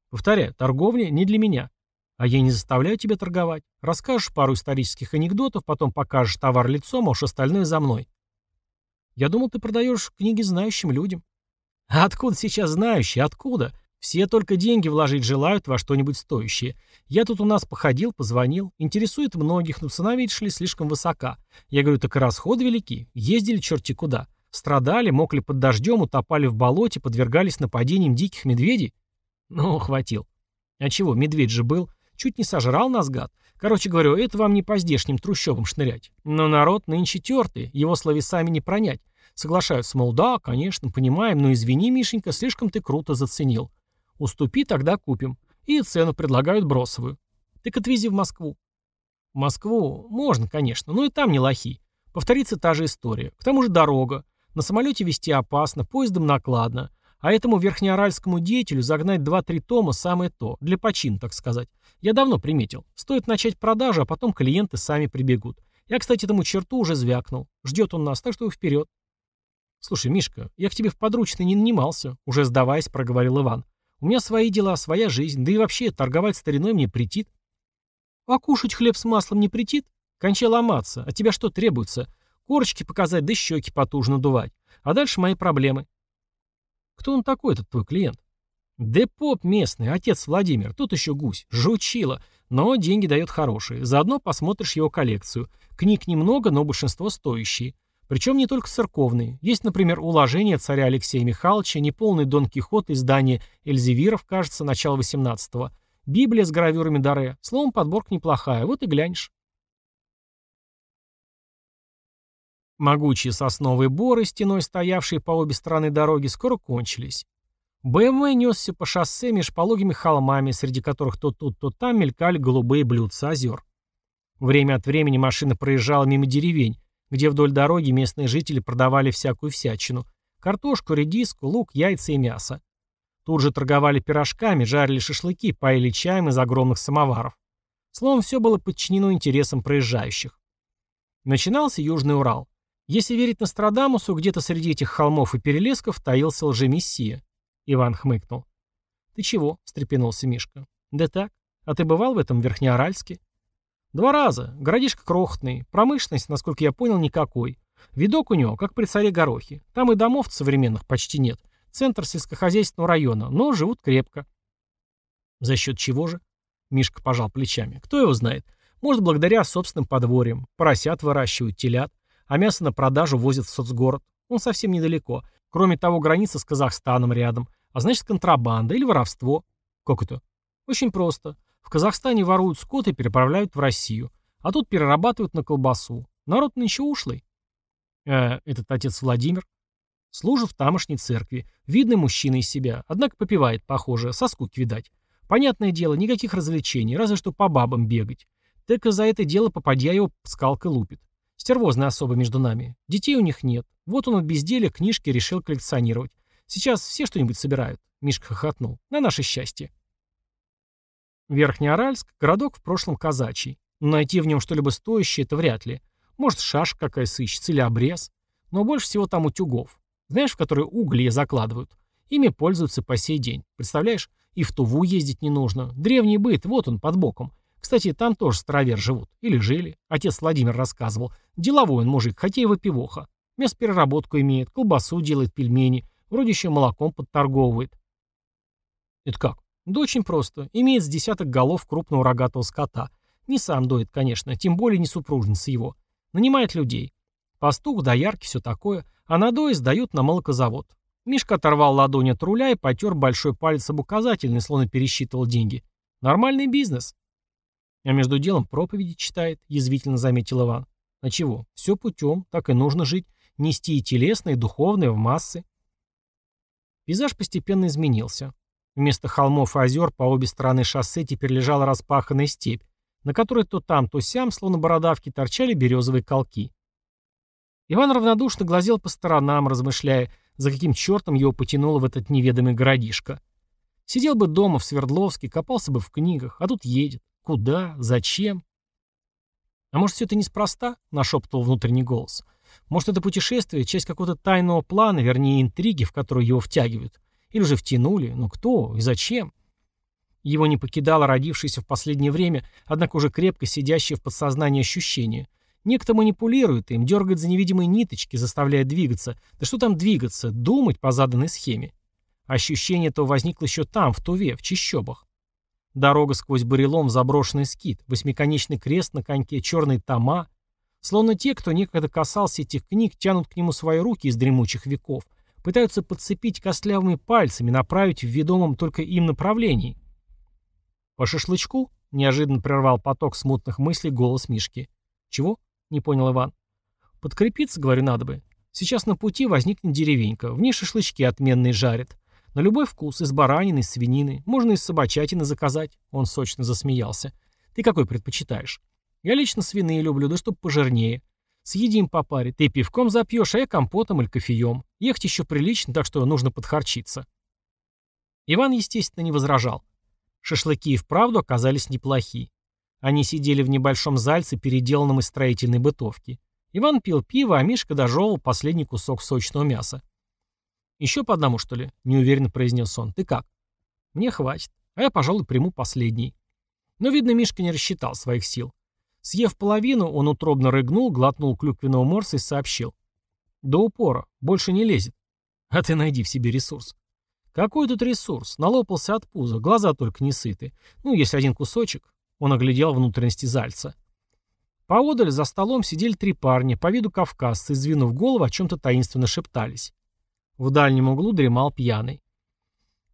Повторяю, торговля не для меня. А я не заставляю тебя торговать. Расскажешь пару исторических анекдотов, потом покажешь товар лицом, а уж остальное за мной. Я думал, ты продаешь книги знающим людям. А откуда сейчас знающие? Откуда? Все только деньги вложить желают во что-нибудь стоящее. Я тут у нас походил, позвонил. Интересует многих, но цена, видишь ли, слишком высока. Я говорю, так и расходы велики. Ездили черти куда. Страдали, мокли под дождем, утопали в болоте, подвергались нападениям диких медведей. Ну, хватил. А чего, медведь же был. Чуть не сожрал нас, гад. Короче говоря, это вам не по здешним трущобам шнырять. Но народ нынче тертый, его словесами не пронять. Соглашаются, мол, да, конечно, понимаем, но извини, Мишенька, слишком ты круто заценил. Уступи, тогда купим. И цену предлагают бросовую. Так отвези в Москву. В Москву можно, конечно, но и там не лохи. Повторится та же история. К тому же дорога. На самолете везти опасно, поездом накладно. А этому верхнеоральскому деятелю загнать 2-3 тома самое то, для почин, так сказать. Я давно приметил. Стоит начать продажу, а потом клиенты сами прибегут. Я, кстати, этому черту уже звякнул. Ждет он нас, так что вперед. Слушай, Мишка, я к тебе в подручный не нанимался, уже сдаваясь, проговорил Иван. У меня свои дела, своя жизнь, да и вообще торговать стариной мне претит. А кушать хлеб с маслом не претит? Кончай ломаться. От тебя что требуется? Корочки показать, да щеки потужно дувать. А дальше мои проблемы. Кто он такой, этот твой клиент? Депоп местный, отец Владимир, тут еще гусь, жучила, но деньги дает хорошие. Заодно посмотришь его коллекцию. Книг немного, но большинство стоящие. Причем не только церковные. Есть, например, уложение царя Алексея Михайловича, неполный Дон Кихот издание Эльзевиров, кажется, начала 18-го, Библия с гравюрами Даре. Словом, подборка неплохая, вот и глянешь. Могучие сосновые боры, стеной стоявшие по обе стороны дороги, скоро кончились. БМВ несся по шоссе меж пологими холмами, среди которых то тут, то там мелькали голубые блюдца озер. Время от времени машина проезжала мимо деревень, где вдоль дороги местные жители продавали всякую всячину – картошку, редиску, лук, яйца и мясо. Тут же торговали пирожками, жарили шашлыки, поили чаем из огромных самоваров. Словом, все было подчинено интересам проезжающих. Начинался Южный Урал. Если верить Нострадамусу, где-то среди этих холмов и перелесков таился лжемессия. Иван хмыкнул. «Ты чего?» – встрепенулся Мишка. «Да так. А ты бывал в этом Верхнеоральске?» «Два раза. Городишко крохотный. Промышленность, насколько я понял, никакой. Видок у него, как при царе Горохе. Там и домов современных почти нет. Центр сельскохозяйственного района, но живут крепко». «За счет чего же?» Мишка пожал плечами. «Кто его знает? Может, благодаря собственным подворьям. Поросят выращивают, телят, а мясо на продажу возят в соцгород. Он совсем недалеко. Кроме того, граница с Казахстаном рядом. А значит, контрабанда или воровство. Как это? Очень просто. В Казахстане воруют скот и переправляют в Россию. А тут перерабатывают на колбасу. Народ нынче ушлый. Э, этот отец Владимир? Служит в тамошней церкви. Видный мужчина из себя. Однако попивает, похоже. Со скуки, видать. Понятное дело, никаких развлечений, разве что по бабам бегать. Так и за это дело попадья его скалкой лупит. Стервозная особа между нами. Детей у них нет. Вот он от безделия книжки решил коллекционировать. Сейчас все что-нибудь собирают. Мишка хохотнул. На наше счастье. Верхнеаральск – городок в прошлом казачий. Но найти в нем что-либо стоящее – это вряд ли. Может, шашка какая сыщется или обрез. Но больше всего там утюгов. Знаешь, в которые угли закладывают. Ими пользуются по сей день. Представляешь? И в Туву ездить не нужно. Древний быт, вот он, под боком. Кстати, там тоже старовер живут. Или жили. Отец Владимир рассказывал. Деловой он мужик, хотя и выпивоха. переработку имеет, колбасу делает, пельмени. Вроде еще молоком подторговывает. Это как? Да очень просто. Имеет с десяток голов крупного рогатого скота. Не сам доит, конечно, тем более не супружница его. Нанимает людей. Пастух, доярки, все такое. А надои сдают на молокозавод. Мишка оторвал ладонь от руля и потер большой палец об указательный, словно пересчитывал деньги. Нормальный бизнес. А между делом проповеди читает, язвительно заметил Иван. А чего? Все путем, так и нужно жить. Нести и телесное, и духовное в массы. Пейзаж постепенно изменился. Вместо холмов и озер по обе стороны шоссе теперь лежала распаханная степь, на которой то там, то сям, словно бородавки, торчали березовые колки. Иван равнодушно глазел по сторонам, размышляя, за каким чертом его потянуло в этот неведомый городишко. Сидел бы дома в Свердловске, копался бы в книгах, а тут едет. Куда? Зачем? А может, все это неспроста? Нашептывал внутренний голос. Может, это путешествие — часть какого-то тайного плана, вернее, интриги, в которую его втягивают. Или же втянули. Но кто и зачем? Его не покидало родившееся в последнее время, однако уже крепко сидящее в подсознании ощущение. Некто манипулирует им, дергает за невидимые ниточки, заставляя двигаться. Да что там двигаться? Думать по заданной схеме. Ощущение этого возникло еще там, в Туве, в Чищобах. Дорога сквозь бурелом, заброшенный скит, восьмиконечный крест на коньке, черные тома, Словно те, кто некогда касался этих книг, тянут к нему свои руки из дремучих веков, пытаются подцепить костлявыми пальцами, направить в ведомом только им направлении. «По шашлычку?» — неожиданно прервал поток смутных мыслей голос Мишки. «Чего?» — не понял Иван. «Подкрепиться, говорю, надо бы. Сейчас на пути возникнет деревенька, в ней шашлычки отменные жарят. На любой вкус, из баранины, из свинины, можно из собачатины заказать». Он сочно засмеялся. «Ты какой предпочитаешь?» Я лично свиные люблю, да чтоб пожирнее. Съедим по паре. Ты пивком запьешь, а я компотом или кофеем. Ехать еще прилично, так что нужно подхарчиться. Иван, естественно, не возражал. Шашлыки и вправду оказались неплохи. Они сидели в небольшом зальце, переделанном из строительной бытовки. Иван пил пиво, а Мишка дожевывал последний кусок сочного мяса. «Еще по одному, что ли?» — неуверенно произнес он. «Ты как?» «Мне хватит. А я, пожалуй, приму последний». Но, видно, Мишка не рассчитал своих сил. Съев половину, он утробно рыгнул, глотнул клюквенного морса и сообщил. «До упора. Больше не лезет. А ты найди в себе ресурс». «Какой тут ресурс? Налопался от пуза, глаза только не сыты. Ну, если один кусочек». Он оглядел внутренности Зальца. Поодаль за столом сидели три парня, по виду кавказцы, сдвинув голову, о чем-то таинственно шептались. В дальнем углу дремал пьяный.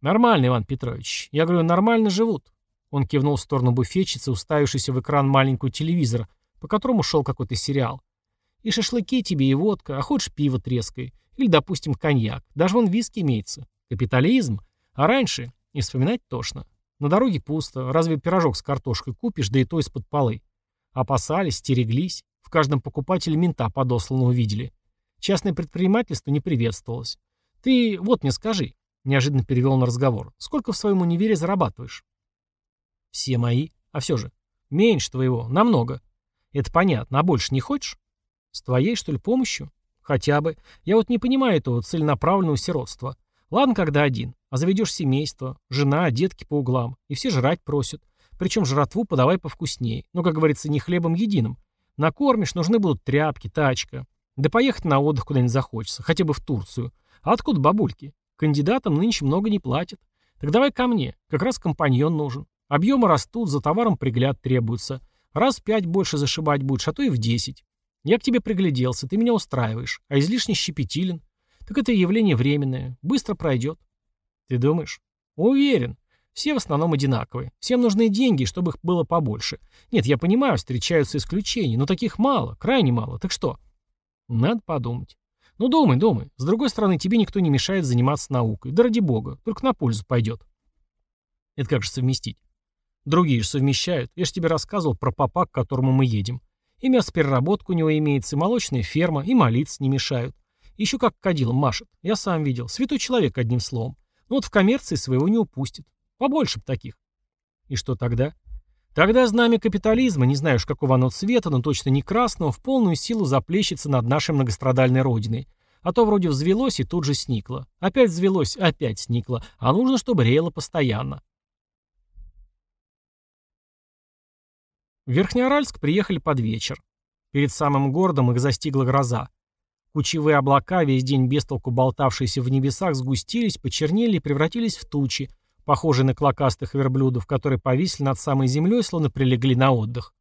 «Нормально, Иван Петрович. Я говорю, нормально живут. Он кивнул в сторону буфетчицы, уставившейся в экран маленького телевизора, по которому шел какой-то сериал. И шашлыки тебе, и водка, а хочешь пиво трескай. Или, допустим, коньяк. Даже вон виски имеется. Капитализм. А раньше и вспоминать тошно. На дороге пусто. Разве пирожок с картошкой купишь, да и то из-под полы. Опасались, стереглись. В каждом покупателе мента подосланного видели. Частное предпринимательство не приветствовалось. Ты вот мне скажи, неожиданно перевел на разговор, сколько в своем универе зарабатываешь? Все мои. А все же. Меньше твоего. Намного. Это понятно. А больше не хочешь? С твоей, что ли, помощью? Хотя бы. Я вот не понимаю этого целенаправленного сиротства. Ладно, когда один. А заведешь семейство, жена, детки по углам. И все жрать просят. Причем жратву подавай повкуснее. Но, как говорится, не хлебом единым. Накормишь, нужны будут тряпки, тачка. Да поехать на отдых куда-нибудь захочется. Хотя бы в Турцию. А откуда бабульки? Кандидатам нынче много не платят. Так давай ко мне. Как раз компаньон нужен. Объемы растут, за товаром пригляд требуется. Раз в пять больше зашибать будешь, а то и в десять. Я к тебе пригляделся, ты меня устраиваешь. А излишне щепетилен. Так это явление временное. Быстро пройдет. Ты думаешь? Уверен. Все в основном одинаковые. Всем нужны деньги, чтобы их было побольше. Нет, я понимаю, встречаются исключения, но таких мало, крайне мало. Так что? Надо подумать. Ну думай, думай. С другой стороны, тебе никто не мешает заниматься наукой. Да ради бога, только на пользу пойдет. Это как же совместить? Другие же совмещают. Я же тебе рассказывал про папа, к которому мы едем. И мясопереработка у него имеется, и молочная ферма, и молиться не мешают. Еще как кадилом машет. Я сам видел. Святой человек, одним словом. Ну вот в коммерции своего не упустит. Побольше б таких. И что тогда? Тогда знамя капитализма, не знаю уж какого оно цвета, но точно не красного, в полную силу заплещется над нашей многострадальной родиной. А то вроде взвелось и тут же сникло. Опять взвелось, опять сникло. А нужно, чтобы реяло постоянно. В Верхнеуральск приехали под вечер. Перед самым городом их застигла гроза. Кучевые облака, весь день бестолку болтавшиеся в небесах, сгустились, почернели и превратились в тучи, похожие на клокастых верблюдов, которые повисли над самой землей, словно прилегли на отдых.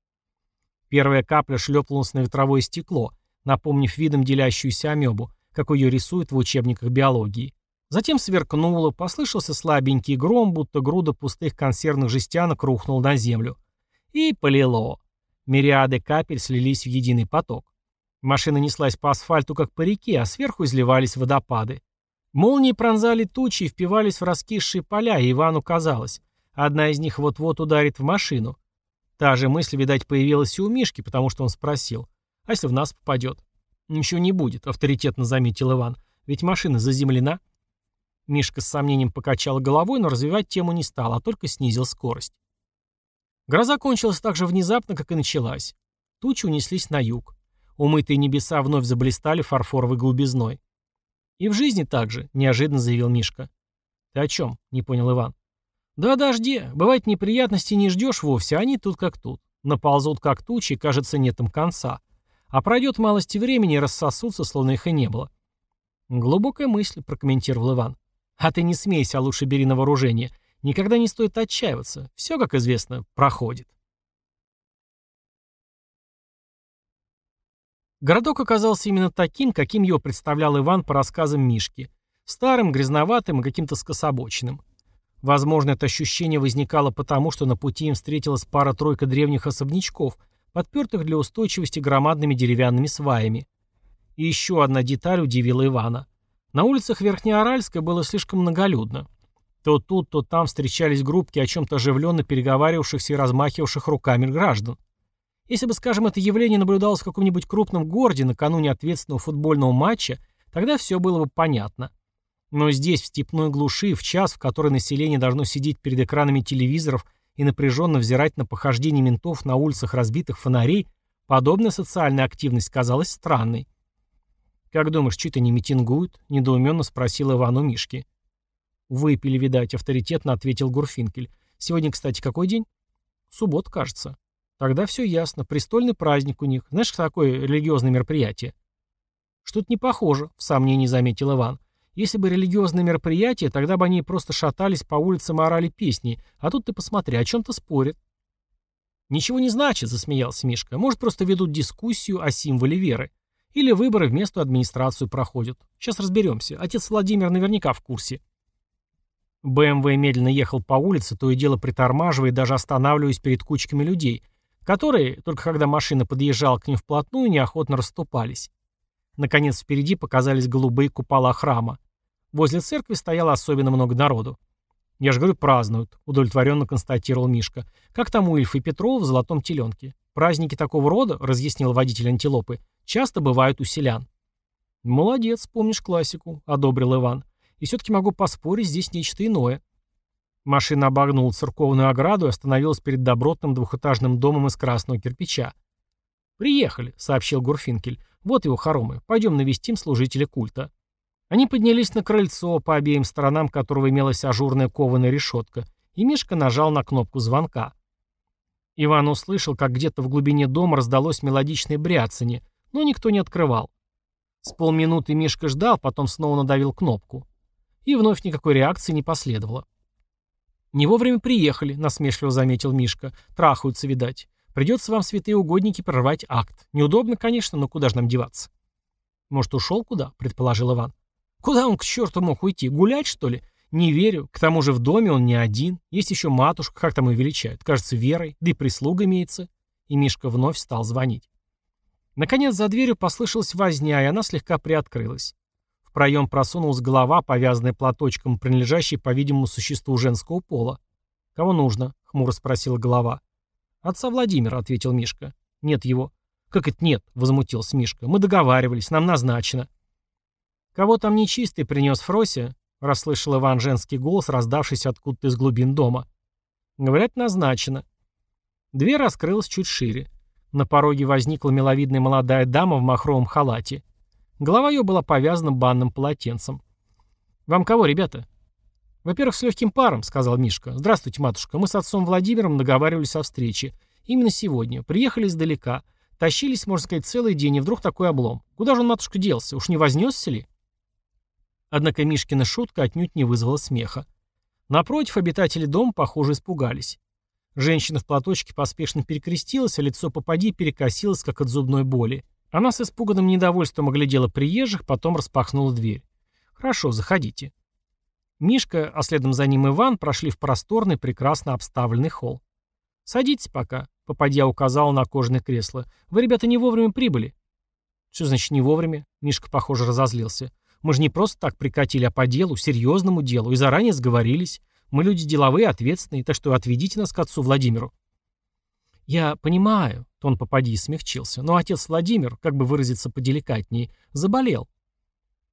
Первая капля шлепнулась на ветровое стекло, напомнив видом делящуюся амебу, как ее рисуют в учебниках биологии. Затем сверкнуло, послышался слабенький гром, будто груда пустых консервных жестянок рухнул на землю. И полило. Мириады капель слились в единый поток. Машина неслась по асфальту, как по реке, а сверху изливались водопады. Молнии пронзали тучи и впивались в раскисшие поля, и Ивану казалось, одна из них вот-вот ударит в машину. Та же мысль, видать, появилась и у Мишки, потому что он спросил, а если в нас попадет? Ничего не будет, авторитетно заметил Иван, ведь машина заземлена. Мишка с сомнением покачал головой, но развивать тему не стал, а только снизил скорость. Гроза кончилась так же внезапно, как и началась. Тучи унеслись на юг. Умытые небеса вновь заблистали фарфоровой голубизной. «И в жизни так же», — неожиданно заявил Мишка. «Ты о чем?» — не понял Иван. «Да о дожде. Бывает неприятности не ждешь вовсе, они тут как тут. Наползут как тучи, кажется, нет им конца. А пройдет малости времени и рассосутся, словно их и не было». «Глубокая мысль», — прокомментировал Иван. «А ты не смейся, а лучше бери на вооружение. Никогда не стоит отчаиваться. Все, как известно, проходит». Городок оказался именно таким, каким его представлял Иван по рассказам Мишки. Старым, грязноватым и каким-то скособоченным. Возможно, это ощущение возникало потому, что на пути им встретилась пара-тройка древних особнячков, подпертых для устойчивости громадными деревянными сваями. И еще одна деталь удивила Ивана. На улицах Верхнеоральска было слишком многолюдно. То тут, то там встречались группки о чем-то оживленно переговаривавшихся и размахивавших руками граждан. Если бы, скажем, это явление наблюдалось в каком-нибудь крупном городе накануне ответственного футбольного матча, тогда все было бы понятно. Но здесь, в степной глуши, в час, в который население должно сидеть перед экранами телевизоров и напряженно взирать на похождение ментов на улицах разбитых фонарей, подобная социальная активность казалась странной. «Как думаешь, что-то не митингуют?» – недоуменно спросил Иван у Мишки. «Выпили, видать», – авторитетно ответил Гурфинкель. «Сегодня, кстати, какой день?» «Суббот, кажется». Тогда все ясно. Престольный праздник у них. Знаешь, такое религиозное мероприятие? Что-то не похоже, в сомнении заметил Иван. Если бы религиозное мероприятие, тогда бы они просто шатались по улицам и орали песни. А тут ты посмотри, о чем-то спорят. «Ничего не значит», — засмеялся Мишка. «Может, просто ведут дискуссию о символе веры. Или выборы в местную администрацию проходят. Сейчас разберемся. Отец Владимир наверняка в курсе». БМВ медленно ехал по улице, то и дело притормаживая и даже останавливаясь перед кучками людей, которые, только когда машина подъезжала к ним вплотную, неохотно расступались. Наконец впереди показались голубые купола храма. Возле церкви стояло особенно много народу. «Я же говорю, празднуют», — удовлетворенно констатировал Мишка. «Как там у Ильфа и Петрова в «Золотом теленке». Праздники такого рода, — разъяснил водитель антилопы, — часто бывают у селян». «Молодец, помнишь классику», — одобрил Иван. «И все-таки могу поспорить, здесь нечто иное». Машина обогнула церковную ограду и остановилась перед добротным двухэтажным домом из красного кирпича. «Приехали», — сообщил Гурфинкель. «Вот его хоромы. Пойдем навестим служителя культа». Они поднялись на крыльцо, по обеим сторонам которого имелась ажурная кованая решетка, и Мишка нажал на кнопку звонка. Иван услышал, как где-то в глубине дома раздалось мелодичное бряцание, но никто не открывал. С полминуты Мишка ждал, потом снова надавил кнопку. И вновь никакой реакции не последовало. «Не вовремя приехали», — насмешливо заметил Мишка. «Трахаются, видать. Придется вам, святые угодники, прорвать акт. Неудобно, конечно, но куда же нам деваться?» «Может, ушел куда?» — предположил Иван. «Куда он к черту мог уйти? Гулять, что ли? Не верю. К тому же в доме он не один. Есть еще матушка, как там ее величают. Кажется, Верой. Да и прислуга имеется». И Мишка вновь стал звонить. Наконец за дверью послышалась возня, и она слегка приоткрылась. Проем просунулась голова, повязанная платочком, принадлежащей, по-видимому, существу женского пола. «Кого нужно?» — хмуро спросила голова. «Отца Владимира», — ответил Мишка. «Нет его». «Как это нет?» — возмутился Мишка. «Мы договаривались, нам назначено». «Кого там нечистый принес Фрося?» — расслышал Иван женский голос, раздавшийся откуда-то из глубин дома. «Говорят, назначено». Дверь раскрылась чуть шире. На пороге возникла миловидная молодая дама в махровом халате. Голова ее была повязана банным полотенцем. «Вам кого, ребята?» «Во-первых, с легким паром», — сказал Мишка. «Здравствуйте, матушка. Мы с отцом Владимиром договаривались о встрече. Именно сегодня. Приехали издалека. Тащились, можно сказать, целый день, и вдруг такой облом. Куда же он, матушка, делся? Уж не вознесся ли?» Однако Мишкина шутка отнюдь не вызвала смеха. Напротив, обитатели дома, похоже, испугались. Женщина в платочке поспешно перекрестилась, а лицо попади перекосилось, как от зубной боли. Она с испуганным недовольством оглядела приезжих, потом распахнула дверь. «Хорошо, заходите». Мишка, а следом за ним Иван, прошли в просторный, прекрасно обставленный холл. «Садитесь пока», — попадья указала на кожаное кресло. «Вы, ребята, не вовремя прибыли». «Что значит не вовремя?» Мишка, похоже, разозлился. «Мы же не просто так прикатили, а по делу, серьезному делу, и заранее сговорились. Мы люди деловые, ответственные, так что отведите нас к отцу Владимиру». «Я понимаю», — тон попади смягчился, «но отец Владимир, как бы выразиться поделикатнее, заболел».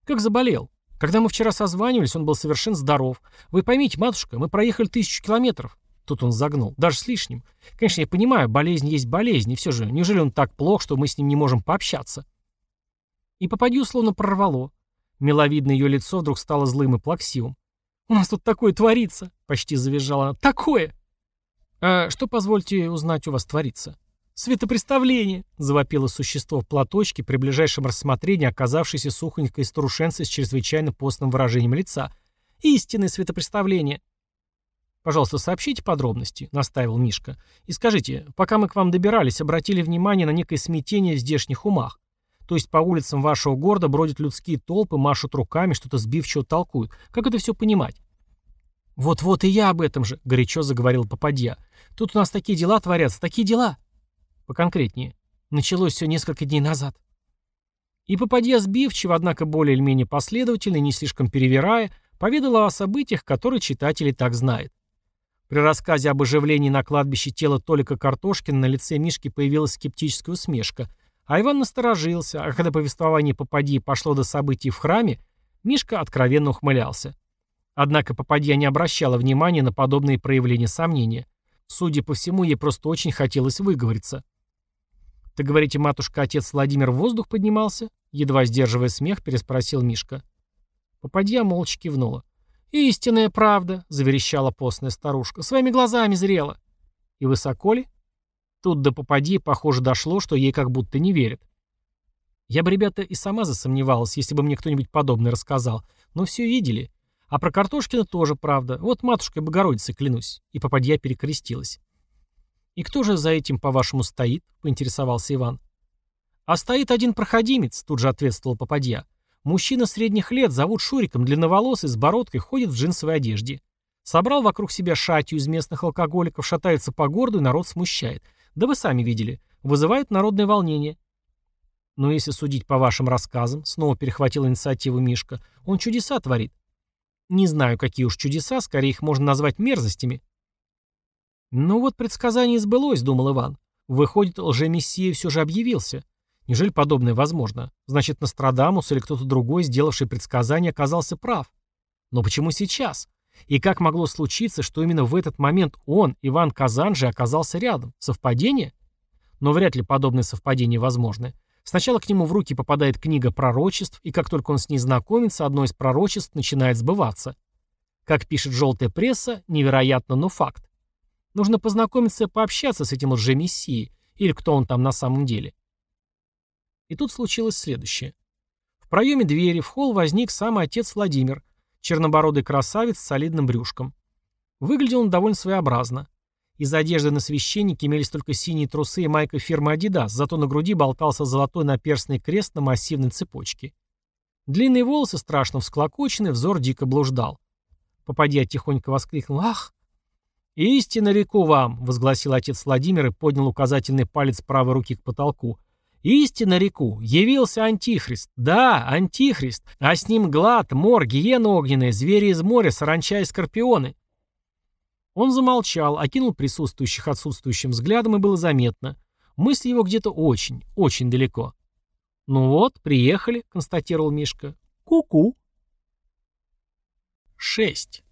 «Как заболел? Когда мы вчера созванивались, он был совершенно здоров. Вы поймите, матушка, мы проехали тысячу километров». Тут он загнул. Даже с лишним. Конечно, я понимаю, болезнь есть болезнь, и все же, неужели он так плох, что мы с ним не можем пообщаться? И попади условно прорвало. Миловидное ее лицо вдруг стало злым и плаксивым. «У нас тут такое творится!» — почти завизжала она. «Такое!» «А что, позвольте узнать, у вас творится?» «Светопреставление!» — завопило существо в платочке, при ближайшем рассмотрении оказавшейся сухонькой старушенцей с чрезвычайно постным выражением лица. «Истинное светопреставление!» «Пожалуйста, сообщите подробности», — настаивал Мишка. «И скажите, пока мы к вам добирались, обратили внимание на некое смятение в здешних умах. То есть по улицам вашего города бродят людские толпы, машут руками, что-то сбивчиво толкуют. Как это все понимать? «Вот-вот и я об этом же», — горячо заговорил Попадья. «Тут у нас такие дела творятся, такие дела». Поконкретнее. Началось все несколько дней назад. И Попадья сбивчиво, однако более или менее последовательно, не слишком перевирая, поведала о событиях, которые читатели так знают. При рассказе об оживлении на кладбище тела Толика Картошкина на лице Мишки появилась скептическая усмешка, а Иван насторожился, а когда повествование Попадьи пошло до событий в храме, Мишка откровенно ухмылялся. Однако Попадья не обращала внимания на подобные проявления сомнения. Судя по всему, ей просто очень хотелось выговориться. «Ты говорите, матушка, отец Владимир в воздух поднимался?» Едва сдерживая смех, переспросил Мишка. Попадья молча кивнула. «Истинная правда», — заверещала постная старушка. «Своими глазами зрела». «И высоко ли?» Тут до попади, похоже, дошло, что ей как будто не верят. Я бы, ребята, и сама засомневалась, если бы мне кто-нибудь подобное рассказал. Но все видели. А про Картошкина тоже правда. Вот матушкой Богородицы клянусь. И попадья перекрестилась. «И кто же за этим, по-вашему, стоит?» — поинтересовался Иван. «А стоит один проходимец», — тут же ответствовал попадья. «Мужчина средних лет, зовут Шуриком, длинноволосый, с бородкой, ходит в джинсовой одежде. Собрал вокруг себя шатью из местных алкоголиков, шатается по городу и народ смущает. Да вы сами видели. Вызывает народное волнение. Но если судить по вашим рассказам, снова перехватил инициативу Мишка, он чудеса творит. Не знаю, какие уж чудеса, скорее их можно назвать мерзостями. Ну вот предсказание сбылось, думал Иван. Выходит, лжемессия все же объявился. Неужели подобное возможно? Значит, Нострадамус или кто-то другой, сделавший предсказание, оказался прав. Но почему сейчас? И как могло случиться, что именно в этот момент он, Иван Казанжи, оказался рядом? Совпадение? Но вряд ли подобное совпадение возможно. Сначала к нему в руки попадает книга пророчеств, и как только он с ней знакомится, одно из пророчеств начинает сбываться. Как пишет желтая пресса, невероятно, но факт. Нужно познакомиться и пообщаться с этим лжемессией, или кто он там на самом деле. И тут случилось следующее. В проеме двери в холл возник самый отец Владимир, чернобородый красавец с солидным брюшком. Выглядел он довольно своеобразно. Из одежды на священнике имелись только синие трусы и майка фирмы Adidas, зато на груди болтался золотой наперстный крест на массивной цепочке. Длинные волосы страшно всклокочены, взор дико блуждал. Попадья тихонько воскликнул «Ах!» «Истинно реку вам!» — возгласил отец Владимир и поднял указательный палец правой руки к потолку. «Истинно реку! Явился Антихрист! Да, Антихрист! А с ним глад, мор, гиены огненные, звери из моря, саранча и скорпионы!» Он замолчал, окинул присутствующих отсутствующим взглядом, и было заметно. Мысли его где-то очень, очень далеко. «Ну вот, приехали», — констатировал Мишка. «Ку-ку». 6.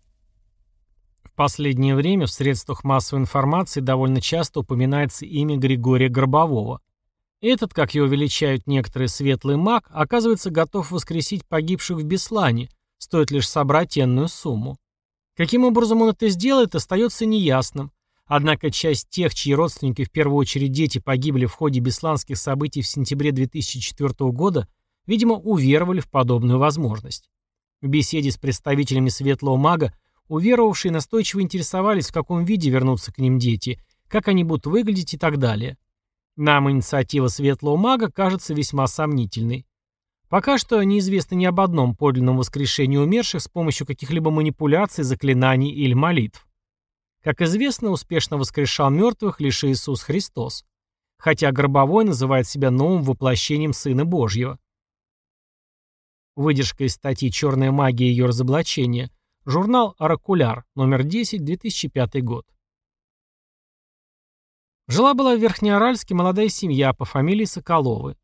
В последнее время в средствах массовой информации довольно часто упоминается имя Григория Гробового. Этот, как его величают некоторые светлый маг, оказывается готов воскресить погибших в Беслане, стоит лишь собрать энную сумму. Каким образом он это сделает, остается неясным. Однако часть тех, чьи родственники, в первую очередь дети, погибли в ходе бесланских событий в сентябре 2004 года, видимо, уверовали в подобную возможность. В беседе с представителями светлого мага Уверовавшие настойчиво интересовались, в каком виде вернутся к ним дети, как они будут выглядеть и так далее. Нам инициатива светлого мага кажется весьма сомнительной. Пока что неизвестно ни об одном подлинном воскрешении умерших с помощью каких-либо манипуляций, заклинаний или молитв. Как известно, успешно воскрешал мертвых лишь Иисус Христос, хотя Гробовой называет себя новым воплощением Сына Божьего. Выдержка из статьи «Черная магия и ее разоблачение» Журнал «Оракуляр», номер 10, 2005 год. Жила-была в Верхнеоральске молодая семья по фамилии Соколовы.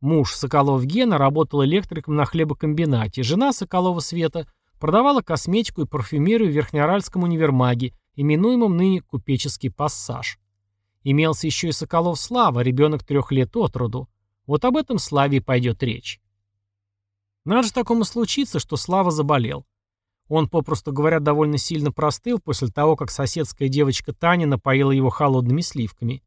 Муж Соколов Гена работал электриком на хлебокомбинате, жена Соколова Света продавала косметику и парфюмерию в Верхнеоральском универмаге, именуемом ныне «Купеческий пассаж». Имелся еще и Соколов Слава, ребенок трех лет от роду. Вот об этом Славе пойдет речь. Надо же такому случиться, что Слава заболел. Он, попросту говоря, довольно сильно простыл после того, как соседская девочка Таня напоила его холодными сливками.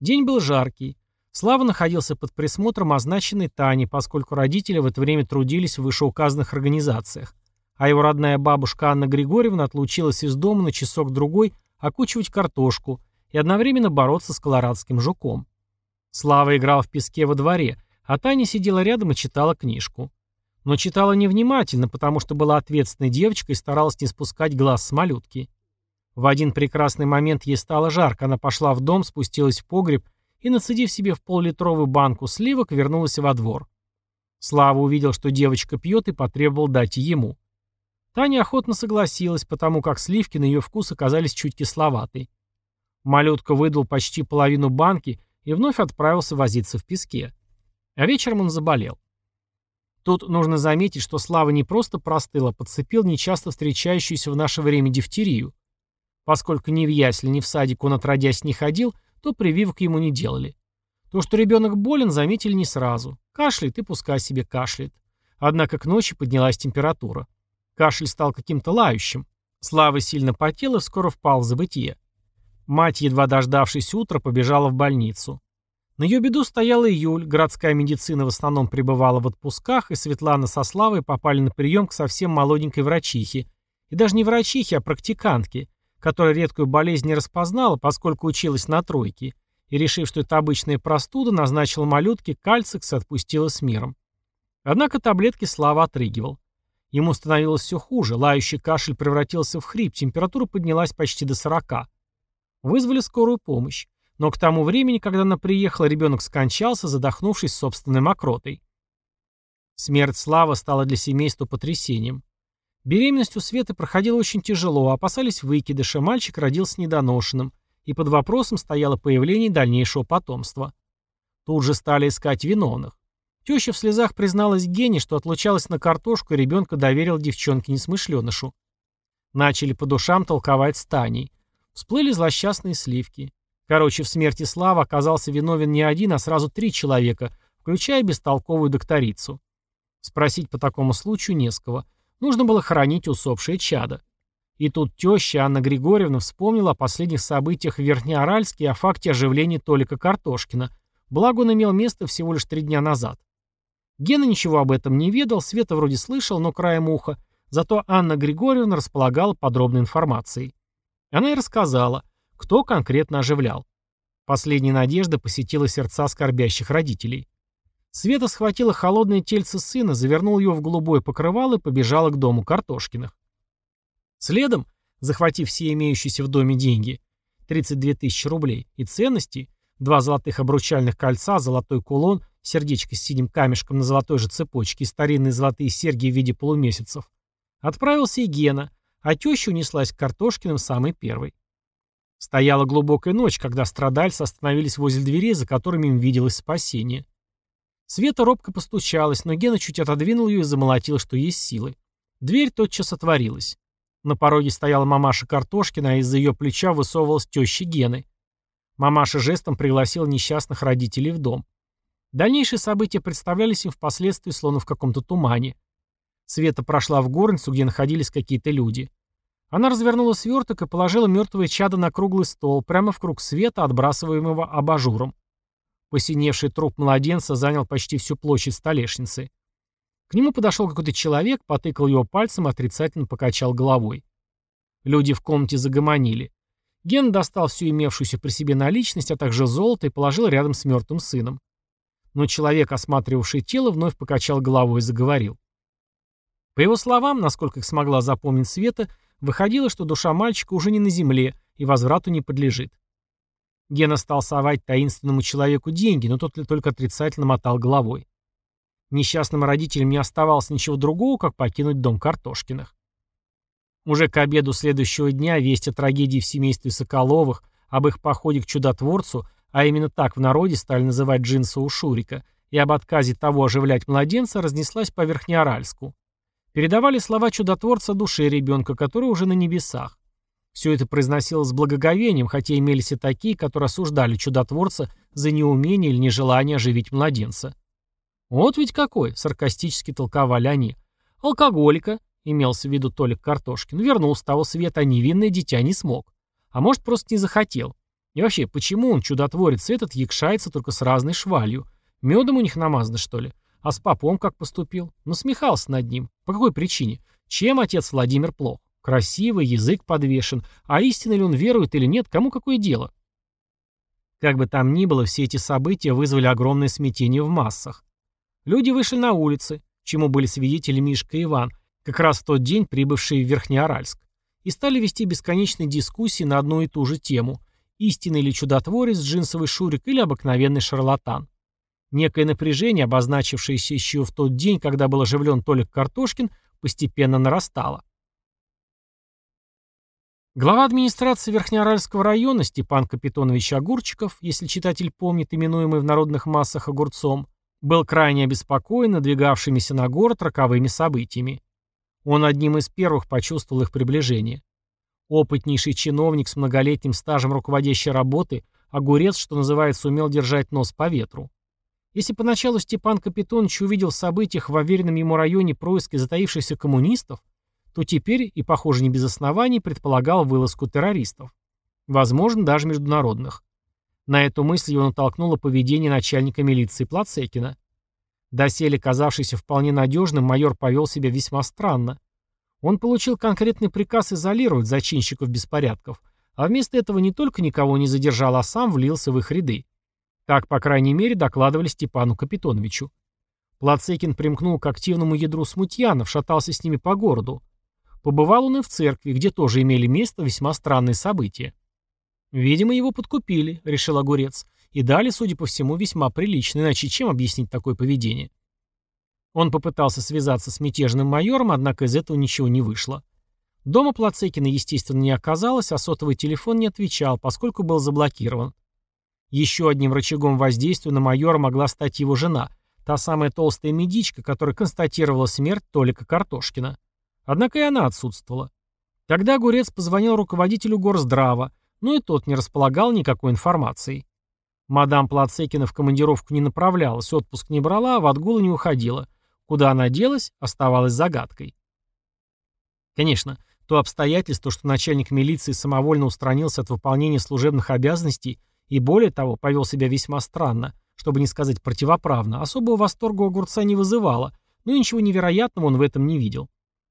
День был жаркий. Слава находился под присмотром означенной Тани, поскольку родители в это время трудились в вышеуказанных организациях, а его родная бабушка Анна Григорьевна отлучилась из дома на часок-другой окучивать картошку и одновременно бороться с колорадским жуком. Слава играл в песке во дворе, а Таня сидела рядом и читала книжку но читала невнимательно, потому что была ответственной девочкой и старалась не спускать глаз с малютки. В один прекрасный момент ей стало жарко, она пошла в дом, спустилась в погреб и, нацедив себе в поллитровую банку сливок, вернулась во двор. Слава увидел, что девочка пьет, и потребовал дать ему. Таня охотно согласилась, потому как сливки на ее вкус оказались чуть кисловатой. Малютка выдал почти половину банки и вновь отправился возиться в песке. А вечером он заболел. Тут нужно заметить, что Слава не просто простыл, а подцепил нечасто встречающуюся в наше время дифтерию. Поскольку ни в ясле, ни в садик он отродясь не ходил, то прививок ему не делали. То, что ребенок болен, заметили не сразу. Кашляет и пускай себе кашляет. Однако к ночи поднялась температура. Кашель стал каким-то лающим. Слава сильно потел и скоро впал в забытье. Мать, едва дождавшись утра, побежала в больницу. На ее беду стояла июль, городская медицина в основном пребывала в отпусках, и Светлана со Славой попали на прием к совсем молоденькой врачихе. И даже не врачихе, а практикантке, которая редкую болезнь не распознала, поскольку училась на тройке, и, решив, что это обычная простуда, назначила малютке кальцикс и отпустила с миром. Однако таблетки Слава отрыгивал. Ему становилось все хуже, лающий кашель превратился в хрип, температура поднялась почти до 40. Вызвали скорую помощь. Но к тому времени, когда она приехала, ребенок скончался, задохнувшись собственной мокротой. Смерть Славы стала для семейства потрясением. Беременность у Светы проходила очень тяжело, опасались выкидыша, мальчик родился недоношенным, и под вопросом стояло появление дальнейшего потомства. Тут же стали искать виновных. Теща в слезах призналась Гене, что отлучалась на картошку, и ребенка доверил девчонке-несмышленышу. Начали по душам толковать с Таней. Всплыли злосчастные сливки. Короче, в смерти Слава оказался виновен не один, а сразу три человека, включая бестолковую докторицу. Спросить по такому случаю не с кого. Нужно было хоронить усопшее чадо. И тут теща Анна Григорьевна вспомнила о последних событиях в Верхнеоральске и о факте оживления Толика Картошкина, благо он имел место всего лишь три дня назад. Гена ничего об этом не ведал, Света вроде слышал, но краем уха, зато Анна Григорьевна располагала подробной информацией. Она и рассказала, кто конкретно оживлял. Последняя надежда посетила сердца скорбящих родителей. Света схватила холодное тельце сына, завернула его в голубое покрывало и побежала к дому Картошкиных. Следом, захватив все имеющиеся в доме деньги, 32 тысячи рублей, и ценности, два золотых обручальных кольца, золотой кулон, сердечко с синим камешком на золотой же цепочке и старинные золотые серьги в виде полумесяцев, отправился и Гена, а теща унеслась к Картошкиным самой первой. Стояла глубокая ночь, когда страдальцы остановились возле дверей, за которыми им виделось спасение. Света робко постучалась, но Гена чуть отодвинул ее и замолотил, что есть силы. Дверь тотчас отворилась. На пороге стояла мамаша Картошкина, а из-за ее плеча высовывалась теща Гены. Мамаша жестом пригласила несчастных родителей в дом. Дальнейшие события представлялись им впоследствии словно в каком-то тумане. Света прошла в горницу, где находились какие-то люди. Она развернула сверток и положила мертвое чадо на круглый стол, прямо в круг света, отбрасываемого абажуром. Посиневший труп младенца занял почти всю площадь столешницы. К нему подошел какой-то человек, потыкал его пальцем и отрицательно покачал головой. Люди в комнате загомонили. Ген достал всю имевшуюся при себе наличность, а также золото и положил рядом с мертвым сыном. Но человек, осматривавший тело, вновь покачал головой и заговорил. По его словам, насколько их смогла запомнить Света, выходило, что душа мальчика уже не на земле и возврату не подлежит. Гена стал совать таинственному человеку деньги, но тот только отрицательно мотал головой. Несчастным родителям не оставалось ничего другого, как покинуть дом Картошкиных. Уже к обеду следующего дня весть о трагедии в семействе Соколовых, об их походе к чудотворцу, а именно так в народе стали называть джинса у Шурика, и об отказе того оживлять младенца разнеслась по Верхнеоральску. Передавали слова чудотворца душе ребенка, который уже на небесах. Все это произносилось с благоговением, хотя имелись и такие, которые осуждали чудотворца за неумение или нежелание оживить младенца. «Вот ведь какой!» — саркастически толковали они. «Алкоголика», — имелся в виду Толик Картошкин, вернул с того света, а невинное дитя не смог. А может, просто не захотел. И вообще, почему он, чудотворец этот, якшается только с разной швалью? Медом у них намазано, что ли? А с попом как поступил? Насмехался над ним. По какой причине? Чем отец Владимир плох? Красивый, язык подвешен. А истинно ли он верует или нет, кому какое дело? Как бы там ни было, все эти события вызвали огромное смятение в массах. Люди вышли на улицы, чему были свидетели Мишка и Иван, как раз в тот день прибывшие в Верхнеоральск, и стали вести бесконечные дискуссии на одну и ту же тему – истинный ли чудотворец, джинсовый шурик или обыкновенный шарлатан. Некое напряжение, обозначившееся еще в тот день, когда был оживлен Толик Картошкин, постепенно нарастало. Глава администрации Верхнеоральского района Степан Капитонович Огурчиков, если читатель помнит, именуемый в народных массах огурцом, был крайне обеспокоен надвигавшимися на город роковыми событиями. Он одним из первых почувствовал их приближение. Опытнейший чиновник с многолетним стажем руководящей работы, огурец, что называется, умел держать нос по ветру. Если поначалу Степан Капитонович увидел в событиях в уверенном ему районе происки затаившихся коммунистов, то теперь, и, похоже, не без оснований, предполагал вылазку террористов. Возможно, даже международных. На эту мысль его натолкнуло поведение начальника милиции Плацекина. Доселе казавшийся вполне надежным, майор повел себя весьма странно. Он получил конкретный приказ изолировать зачинщиков беспорядков, а вместо этого не только никого не задержал, а сам влился в их ряды. Так, по крайней мере, докладывали Степану Капитоновичу. Плацекин примкнул к активному ядру смутьянов, шатался с ними по городу. Побывал он и в церкви, где тоже имели место весьма странные события. «Видимо, его подкупили», — решил Огурец, и дали, судя по всему, весьма прилично, иначе чем объяснить такое поведение? Он попытался связаться с мятежным майором, однако из этого ничего не вышло. Дома Плацекина, естественно, не оказалось, а сотовый телефон не отвечал, поскольку был заблокирован. Еще одним рычагом воздействия на майора могла стать его жена, та самая толстая медичка, которая констатировала смерть Толика Картошкина. Однако и она отсутствовала. Тогда Гурец позвонил руководителю горздрава, но и тот не располагал никакой информацией. Мадам Плацекина в командировку не направлялась, отпуск не брала, а в отгулы не уходила. Куда она делась, оставалось загадкой. Конечно, то обстоятельство, что начальник милиции самовольно устранился от выполнения служебных обязанностей и, более того, повел себя весьма странно, чтобы не сказать противоправно, особого восторга у огурца не вызывало, но ничего невероятного он в этом не видел.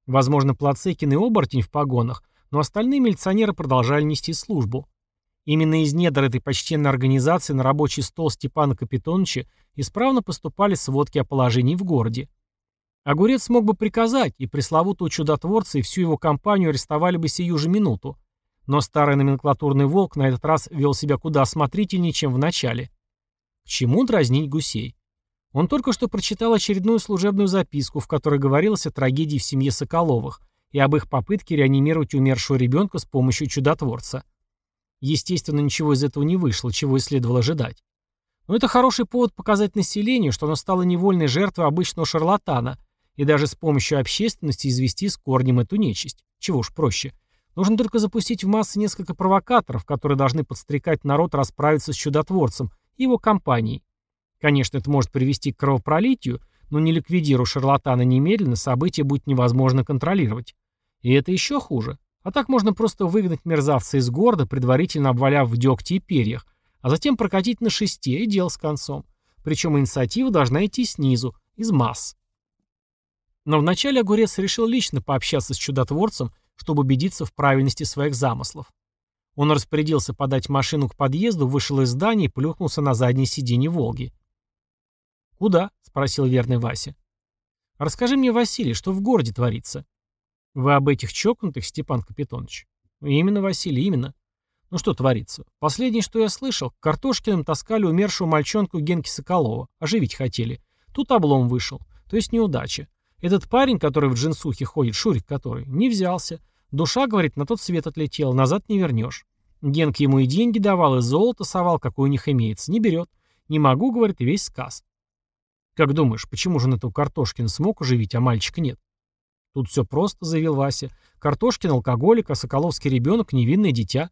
Возможно, Плацекин и оборотень в погонах, но остальные милиционеры продолжали нести службу. Именно из недр этой почтенной организации на рабочий стол Степана Капитоновича исправно поступали сводки о положении в городе. Огурец смог бы приказать, и пресловутого чудотворца и всю его компанию арестовали бы сию же минуту. Но старый номенклатурный волк на этот раз вел себя куда осмотрительнее, чем в начале. К чему дразнить гусей? Он только что прочитал очередную служебную записку, в которой говорилось о трагедии в семье Соколовых и об их попытке реанимировать умершего ребенка с помощью чудотворца. Естественно, ничего из этого не вышло, чего и следовало ожидать. Но это хороший повод показать населению, что оно стало невольной жертвой обычного шарлатана, и даже с помощью общественности извести с корнем эту нечисть. Чего уж проще. Нужно только запустить в массы несколько провокаторов, которые должны подстрекать народ расправиться с чудотворцем и его компанией. Конечно, это может привести к кровопролитию, но не ликвидируя шарлатана немедленно, события будет невозможно контролировать. И это еще хуже. А так можно просто выгнать мерзавца из города, предварительно обваляв в дегте и перьях, а затем прокатить на шесте и дел с концом. Причем инициатива должна идти снизу, из масс. Но вначале Огурец решил лично пообщаться с чудотворцем, чтобы убедиться в правильности своих замыслов. Он распорядился подать машину к подъезду, вышел из здания и плюхнулся на заднее сиденье «Волги». «Куда?» — спросил верный Вася. «Расскажи мне, Василий, что в городе творится?» «Вы об этих чокнутых, Степан Капитонович?» «Именно, Василий, именно. Ну что творится? Последнее, что я слышал, Картошкиным таскали умершего мальчонку Генки Соколова. Оживить хотели. Тут облом вышел. То есть неудача. Этот парень, который в джинсухе ходит, Шурик который, не взялся. Душа, говорит, на тот свет отлетела, назад не вернешь. Генк ему и деньги давал, и золото совал, какое у них имеется. Не берет. Не могу, говорит, весь сказ. Как думаешь, почему же он этого Картошкина смог оживить, а мальчика нет? Тут все просто, заявил Вася. Картошкин алкоголик, а Соколовский ребенок невинное дитя.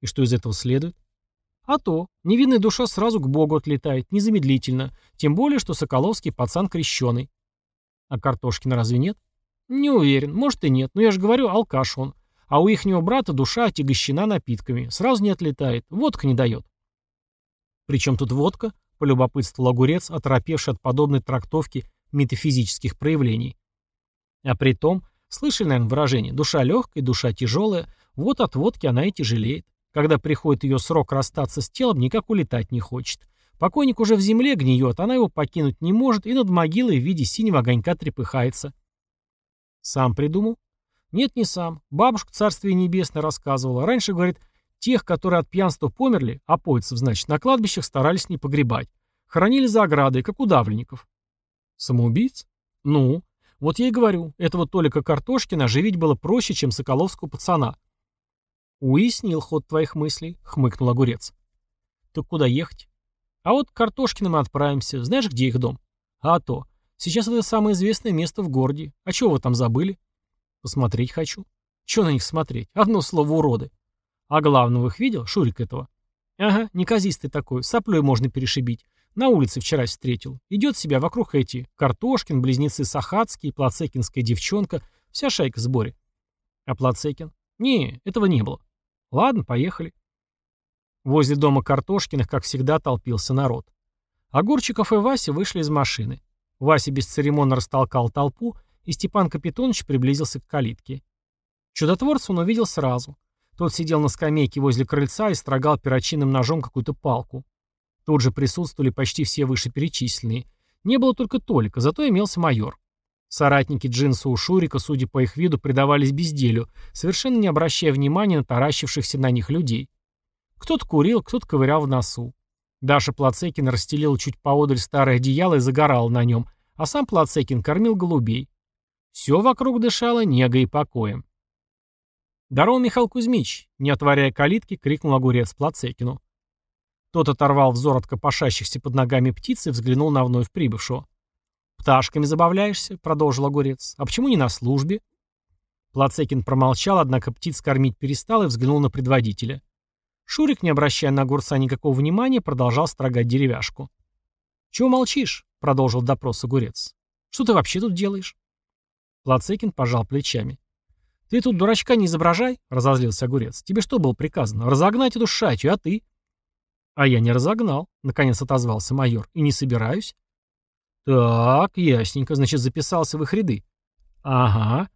И что из этого следует? А то, невинная душа сразу к Богу отлетает, незамедлительно, тем более, что Соколовский пацан крещеный. А Картошкина разве нет? Не уверен, может и нет, но я же говорю, алкаш он. А у ихнего брата душа отягощена напитками, сразу не отлетает, водка не дает. Причем тут водка? Полюбопытствовал огурец, оторопевший от подобной трактовки метафизических проявлений. А при том, слышали, наверное, выражение «душа легкая, душа тяжелая», вот от водки она и тяжелеет. Когда приходит ее срок расстаться с телом, никак улетать не хочет. Покойник уже в земле гниет, она его покинуть не может и над могилой в виде синего огонька трепыхается. Сам придумал? Нет, не сам. Бабушка Царствие Небесное рассказывала. Раньше, говорит, тех, которые от пьянства померли, а апойцев, значит, на кладбищах старались не погребать. Хоронили за оградой, как удавленников. Самоубийц? Ну, вот я и говорю, этого Толика Картошкина оживить было проще, чем Соколовского пацана. Уяснил ход твоих мыслей, хмыкнул огурец. Так куда ехать? А вот к Картошкиным отправимся. Знаешь, где их дом? А то. Сейчас это самое известное место в городе. А чего вы там забыли? Посмотреть хочу. Чего на них смотреть? Одно слово уроды. А главного их видел? Шурик этого. Ага, неказистый такой. Соплей можно перешибить. На улице вчера встретил. Идет себя вокруг эти. Картошкин, близнецы Сахацкие, Плацекинская девчонка. Вся шайка в сборе. А Плацекин? Не, этого не было. Ладно, поехали. Возле дома Картошкиных, как всегда, толпился народ. Огурчиков и Вася вышли из машины. Вася бесцеремонно растолкал толпу, и Степан Капитонович приблизился к калитке. Чудотворца он увидел сразу. Тот сидел на скамейке возле крыльца и строгал перочинным ножом какую-то палку. Тут же присутствовали почти все вышеперечисленные. Не было только Толика, зато имелся майор. Соратники Джинса у Шурика, судя по их виду, предавались безделью, совершенно не обращая внимания на таращившихся на них людей. Кто-то курил, кто-то ковырял в носу. Даша Плацекин расстелила чуть поодаль старое одеяло и загорала на нем, а сам Плацекин кормил голубей. Все вокруг дышало негой и покоем. «Здорово, Михаил Кузьмич!» — не отворяя калитки, крикнул огурец Плацекину. Тот оторвал взор от копошащихся под ногами птиц и взглянул на вновь прибывшего. «Пташками забавляешься?» — продолжил огурец. «А почему не на службе?» Плацекин промолчал, однако птиц кормить перестал и взглянул на предводителя. Шурик, не обращая на огурца никакого внимания, продолжал строгать деревяшку. «Чего молчишь?» — продолжил допрос огурец. «Что ты вообще тут делаешь?» Плацекин пожал плечами. «Ты тут дурачка не изображай», — разозлился огурец. «Тебе что было приказано? Разогнать эту шатью, а ты?» «А я не разогнал», — наконец отозвался майор. «И не собираюсь». «Так, ясненько, значит, записался в их ряды». «Ага.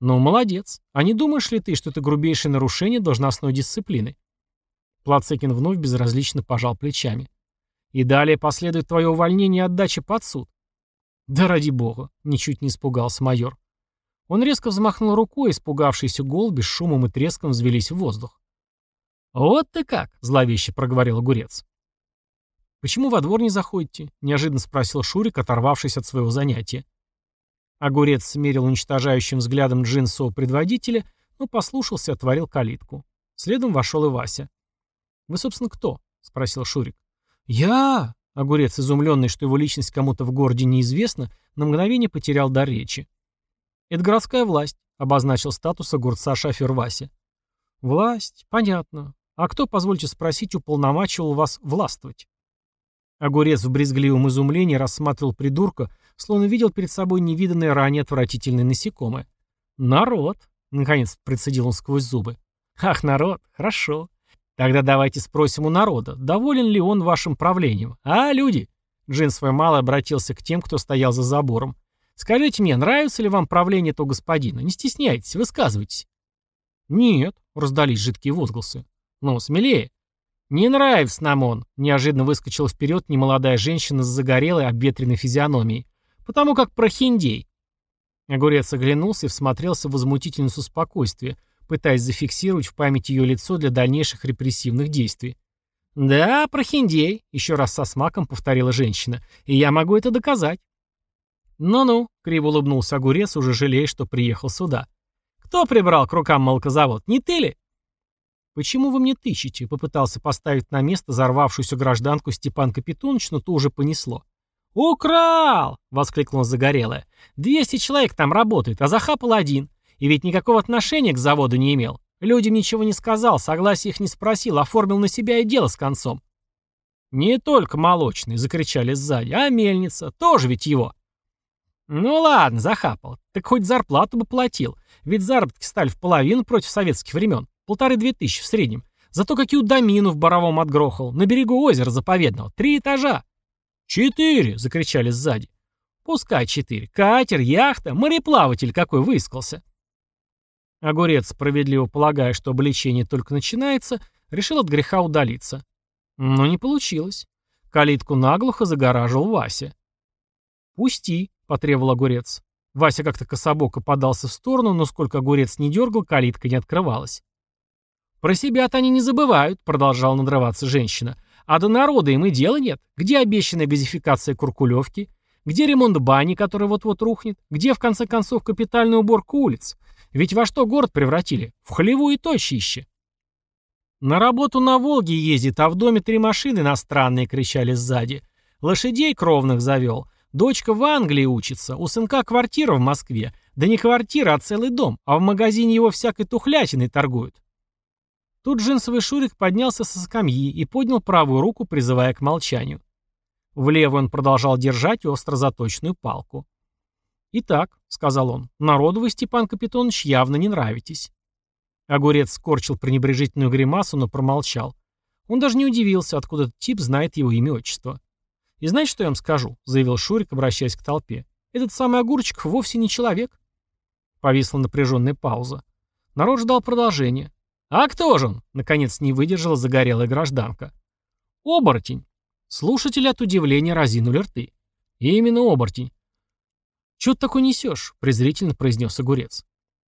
Ну, молодец. А не думаешь ли ты, что это грубейшее нарушение должностной дисциплины?» Плацекин вновь безразлично пожал плечами. «И далее последует твое увольнение и отдача под суд». «Да ради бога», — ничуть не испугался майор. Он резко взмахнул рукой, испугавшиеся голуби с шумом и треском взвелись в воздух. «Вот ты как!» — зловеще проговорил огурец. «Почему во двор не заходите?» — неожиданно спросил Шурик, оторвавшись от своего занятия. Огурец смерил уничтожающим взглядом джинсового предводителя, но послушался и отворил калитку. Следом вошел и Вася. «Вы, собственно, кто?» — спросил Шурик. «Я!» — огурец, изумленный, что его личность кому-то в городе неизвестна, на мгновение потерял дар речи. «Это городская власть», — обозначил статус огурца шофер Вася. «Власть? Понятно. А кто, позвольте спросить, уполномачивал вас властвовать?» Огурец в брезгливом изумлении рассматривал придурка, словно видел перед собой невиданное ранее отвратительное насекомое. «Народ!» — наконец процедил он сквозь зубы. «Ах, народ! Хорошо. Тогда давайте спросим у народа, доволен ли он вашим правлением. А, люди?» Джин свой мало обратился к тем, кто стоял за забором. «Скажите мне, нравится ли вам правление этого господина? Не стесняйтесь, высказывайтесь». «Нет», — раздались жидкие возгласы. «Ну, смелее». «Не нравится нам он», — неожиданно выскочила вперед немолодая женщина с загорелой, обветренной физиономией. «Потому как прохиндей». Огурец оглянулся и всмотрелся в возмутительницу спокойствия, пытаясь зафиксировать в памяти ее лицо для дальнейших репрессивных действий. «Да, прохиндей», — еще раз со смаком повторила женщина, — «и я могу это доказать». «Ну-ну», — криво улыбнулся огурец, уже жалея, что приехал сюда. «Кто прибрал к рукам молокозавод? Не ты ли?» «Почему вы мне тычете?» — попытался поставить на место взорвавшуюся гражданку Степан Капитонович, но то уже понесло. «Украл!» — воскликнула загорелая. «Двести человек там работает, а захапал один. И ведь никакого отношения к заводу не имел. Людям ничего не сказал, согласия их не спросил, оформил на себя и дело с концом». «Не только молочный!» — закричали сзади, «а мельница, тоже ведь его!» «Ну ладно, захапал. Так хоть зарплату бы платил. Ведь заработки стали в половину против советских времен. Полторы-две тысячи в среднем. Зато какие домину в Боровом отгрохал. На берегу озера заповедного. Три этажа. «Четыре!» — закричали сзади. «Пускай четыре. Катер, яхта, мореплаватель какой выискался!» Огурец, справедливо полагая, что обличение только начинается, решил от греха удалиться. Но не получилось. Калитку наглухо загораживал Вася. «Пусти», — потребовал огурец. Вася как-то кособоко подался в сторону, но сколько огурец не дергал, калитка не открывалась. «Про себя-то они не забывают», — продолжала надрываться женщина. «А до народа им и дела нет. Где обещанная газификация Куркулевки? Где ремонт бани, который вот-вот рухнет? Где, в конце концов, капитальная уборка улиц? Ведь во что город превратили? В хлеву и точище». «На работу на Волге ездит, а в доме три машины иностранные», — кричали сзади. «Лошадей кровных завел. Дочка в Англии учится, у сынка квартира в Москве. Да не квартира, а целый дом, а в магазине его всякой тухлятиной торгуют. Тут джинсовый Шурик поднялся со скамьи и поднял правую руку, призывая к молчанию. В левую он продолжал держать остро заточенную палку. «Итак», — сказал он, — «народу вы, Степан Капитонович, явно не нравитесь». Огурец скорчил пренебрежительную гримасу, но промолчал. Он даже не удивился, откуда этот тип знает его имя и. «И знаете, что я вам скажу?» — заявил Шурик, обращаясь к толпе. «Этот самый огурчик вовсе не человек». Повисла напряженная пауза. Народ ждал продолжения. «А кто же он?» — наконец не выдержала загорелая гражданка. «Оборотень». Слушатели от удивления разинули рты. «Именно оборотень». «Чё ты такой несешь?» — презрительно произнес огурец.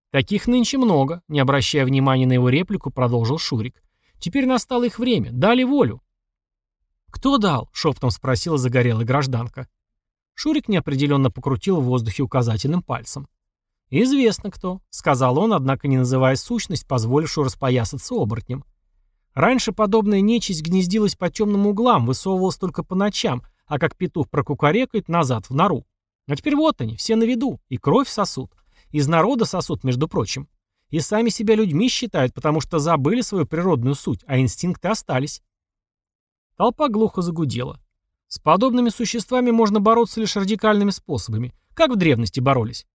«Таких нынче много», — не обращая внимания на его реплику, продолжил Шурик. «Теперь настало их время. Дали волю». «Кто дал?» — шепотом спросила загорелая гражданка. Шурик неопределенно покрутил в воздухе указательным пальцем. «Известно кто», — сказал он, однако не называя сущность, позволившую распоясаться оборотнем. Раньше подобная нечисть гнездилась по темным углам, высовывалась только по ночам, а как петух прокукарекает назад в нору. А теперь вот они, все на виду, и кровь сосут. Из народа сосут, между прочим. И сами себя людьми считают, потому что забыли свою природную суть, а инстинкты остались. Толпа глухо загудела. С подобными существами можно бороться лишь радикальными способами, как в древности боролись.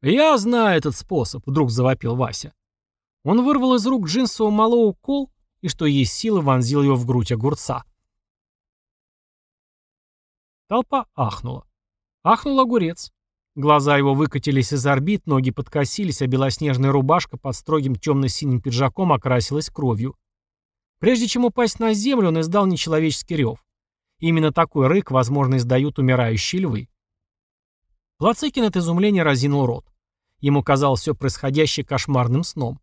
«Я знаю этот способ», — вдруг завопил Вася. Он вырвал из рук джинсового малого кол и, что есть силы, вонзил его в грудь огурца. Толпа ахнула. Ахнул огурец. Глаза его выкатились из орбит, ноги подкосились, а белоснежная рубашка под строгим темно-синим пиджаком окрасилась кровью. Прежде чем упасть на землю, он издал нечеловеческий рев. Именно такой рык, возможно, издают умирающие львы. Плацикин от изумления разинул рот. Ему казалось все происходящее кошмарным сном.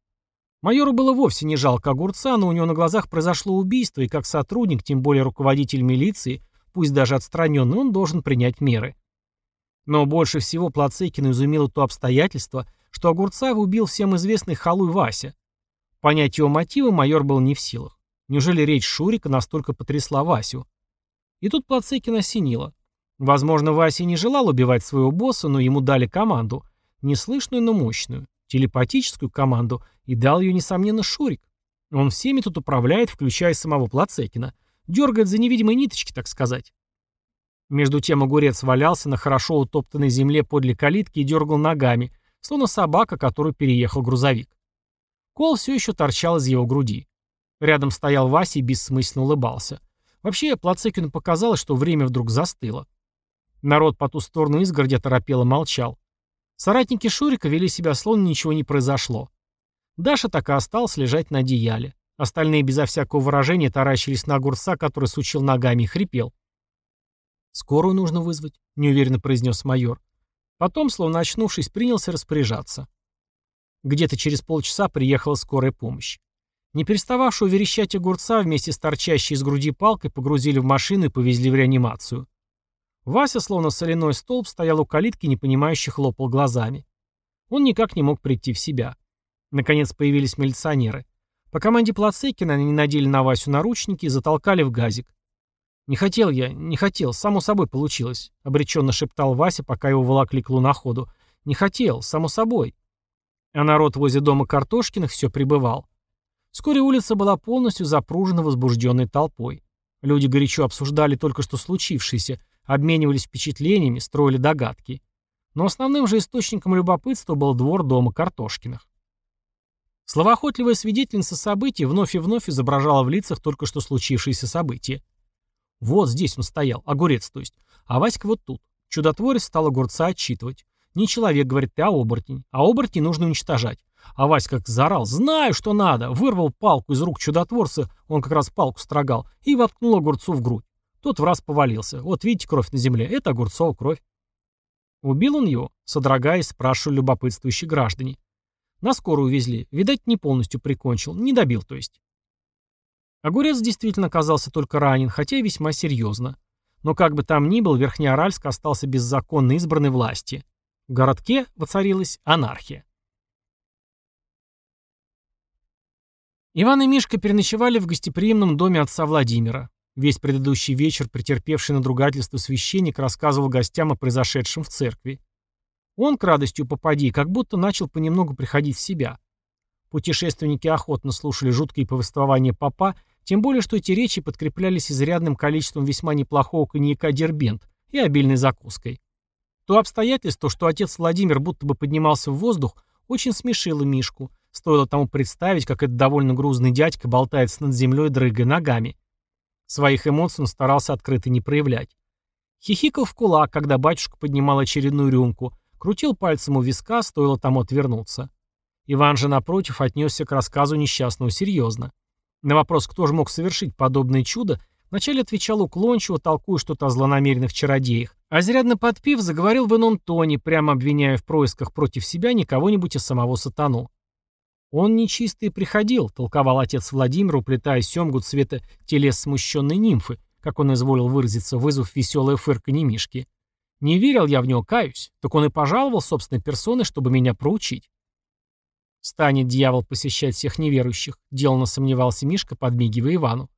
Майору было вовсе не жалко огурца, но у него на глазах произошло убийство, и как сотрудник, тем более руководитель милиции, пусть даже отстраненный, он должен принять меры. Но больше всего Плацикина изумило то обстоятельство, что Огурцаева убил всем известный халуй Вася. Понять его мотивы майор был не в силах. Неужели речь Шурика настолько потрясла Васю? И тут Плацекин осенило. Возможно, Вася не желал убивать своего босса, но ему дали команду. Неслышную, но мощную. Телепатическую команду. И дал ее, несомненно, Шурик. Он всеми тут управляет, включая самого Плацекина. Дергает за невидимые ниточки, так сказать. Между тем огурец валялся на хорошо утоптанной земле подле калитки и дергал ногами, словно собака, которую переехал грузовик. Кол все еще торчал из его груди. Рядом стоял Вася и бессмысленно улыбался. Вообще, Плацекину показалось, что время вдруг застыло. Народ по ту сторону изгороди торопело молчал. Соратники Шурика вели себя, словно ничего не произошло. Даша так и осталась лежать на одеяле. Остальные безо всякого выражения таращились на огурца, который сучил ногами и хрипел. «Скорую нужно вызвать», — неуверенно произнес майор. Потом, словно очнувшись, принялся распоряжаться. Где-то через полчаса приехала скорая помощь. Не перестававшего верещать огурца вместе с торчащей из груди палкой погрузили в машину и повезли в реанимацию. Вася, словно соляной столб, стоял у калитки, непонимающе хлопал глазами. Он никак не мог прийти в себя. Наконец появились милиционеры. По команде Плацекина они надели на Васю наручники и затолкали в газик. «Не хотел я, не хотел, само собой получилось», — обреченно шептал Вася, пока его волокли к луноходу. «Не хотел, само собой». А народ возле дома Картошкиных все прибывал. Вскоре улица была полностью запружена возбужденной толпой. Люди горячо обсуждали только что случившееся, обменивались впечатлениями, строили догадки. Но основным же источником любопытства был двор дома Картошкиных. Словоохотливая свидетельница событий вновь и вновь изображала в лицах только что случившееся событие. Вот здесь он стоял, огурец то есть, а Васька вот тут. Чудотворец стал огурца отчитывать. Не человек, говорит, ты, а оборотень. А оборотень нужно уничтожать. А Вась как заорал, знаю, что надо, вырвал палку из рук чудотворца, он как раз палку строгал, и воткнул огурцу в грудь. Тот в раз повалился. Вот видите кровь на земле, это огурцова кровь. Убил он его, содрогаясь, спрашивали любопытствующие граждане. На скорую увезли, видать, не полностью прикончил, не добил, то есть. Огурец действительно оказался только ранен, хотя и весьма серьезно. Но как бы там ни был, Верхнеаральск остался беззаконно избранной власти. В городке воцарилась анархия. Иван и Мишка переночевали в гостеприимном доме отца Владимира. Весь предыдущий вечер претерпевший надругательство священник рассказывал гостям о произошедшем в церкви. Он, к радостью попади, как будто начал понемногу приходить в себя. Путешественники охотно слушали жуткие повествования папа, тем более, что эти речи подкреплялись изрядным количеством весьма неплохого коньяка «Дербент» и обильной закуской. То обстоятельство, что отец Владимир будто бы поднимался в воздух, очень смешило Мишку. Стоило тому представить, как этот довольно грузный дядька болтается над землей, дрыгая ногами. Своих эмоций он старался открыто не проявлять. Хихикал в кулак, когда батюшка поднимал очередную рюмку, крутил пальцем у виска, стоило тому отвернуться. Иван же, напротив, отнесся к рассказу несчастного серьезно. На вопрос, кто же мог совершить подобное чудо, вначале отвечал уклончиво, толкуя что-то о злонамеренных чародеях, А зрядно подпив, заговорил в ином тоне, прямо обвиняя в происках против себя не кого-нибудь, а самого сатану. «Он нечистый приходил», — толковал отец Владимир, уплетая семгу цвета телес смущенной нимфы, как он изволил выразиться, вызвав веселое фырканье Мишки. «Не верил я в него, каюсь, так он и пожаловал собственной персоной, чтобы меня проучить». «Станет дьявол посещать всех неверующих», — деланно сомневался Мишка, подмигивая Ивану.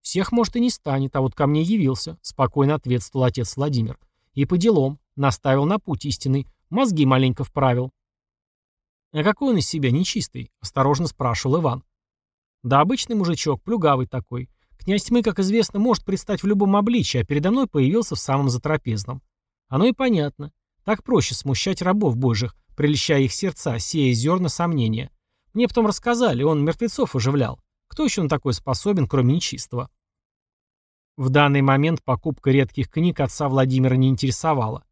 «Всех, может, и не станет, а вот ко мне явился», — спокойно ответствовал отец Владимир. «И по делам. Наставил на путь истинный. Мозги маленько вправил». «А какой он из себя нечистый?» — осторожно спрашивал Иван. «Да обычный мужичок, плюгавый такой. Князь тьмы, как известно, может предстать в любом обличии, а передо мной появился в самом затрапезном. Оно и понятно. Так проще смущать рабов божьих, прельщая их сердца, сея зерна сомнения. Мне потом рассказали, он мертвецов оживлял. Кто еще на такой способен, кроме нечистого? В данный момент покупка редких книг отца Владимира не интересовала.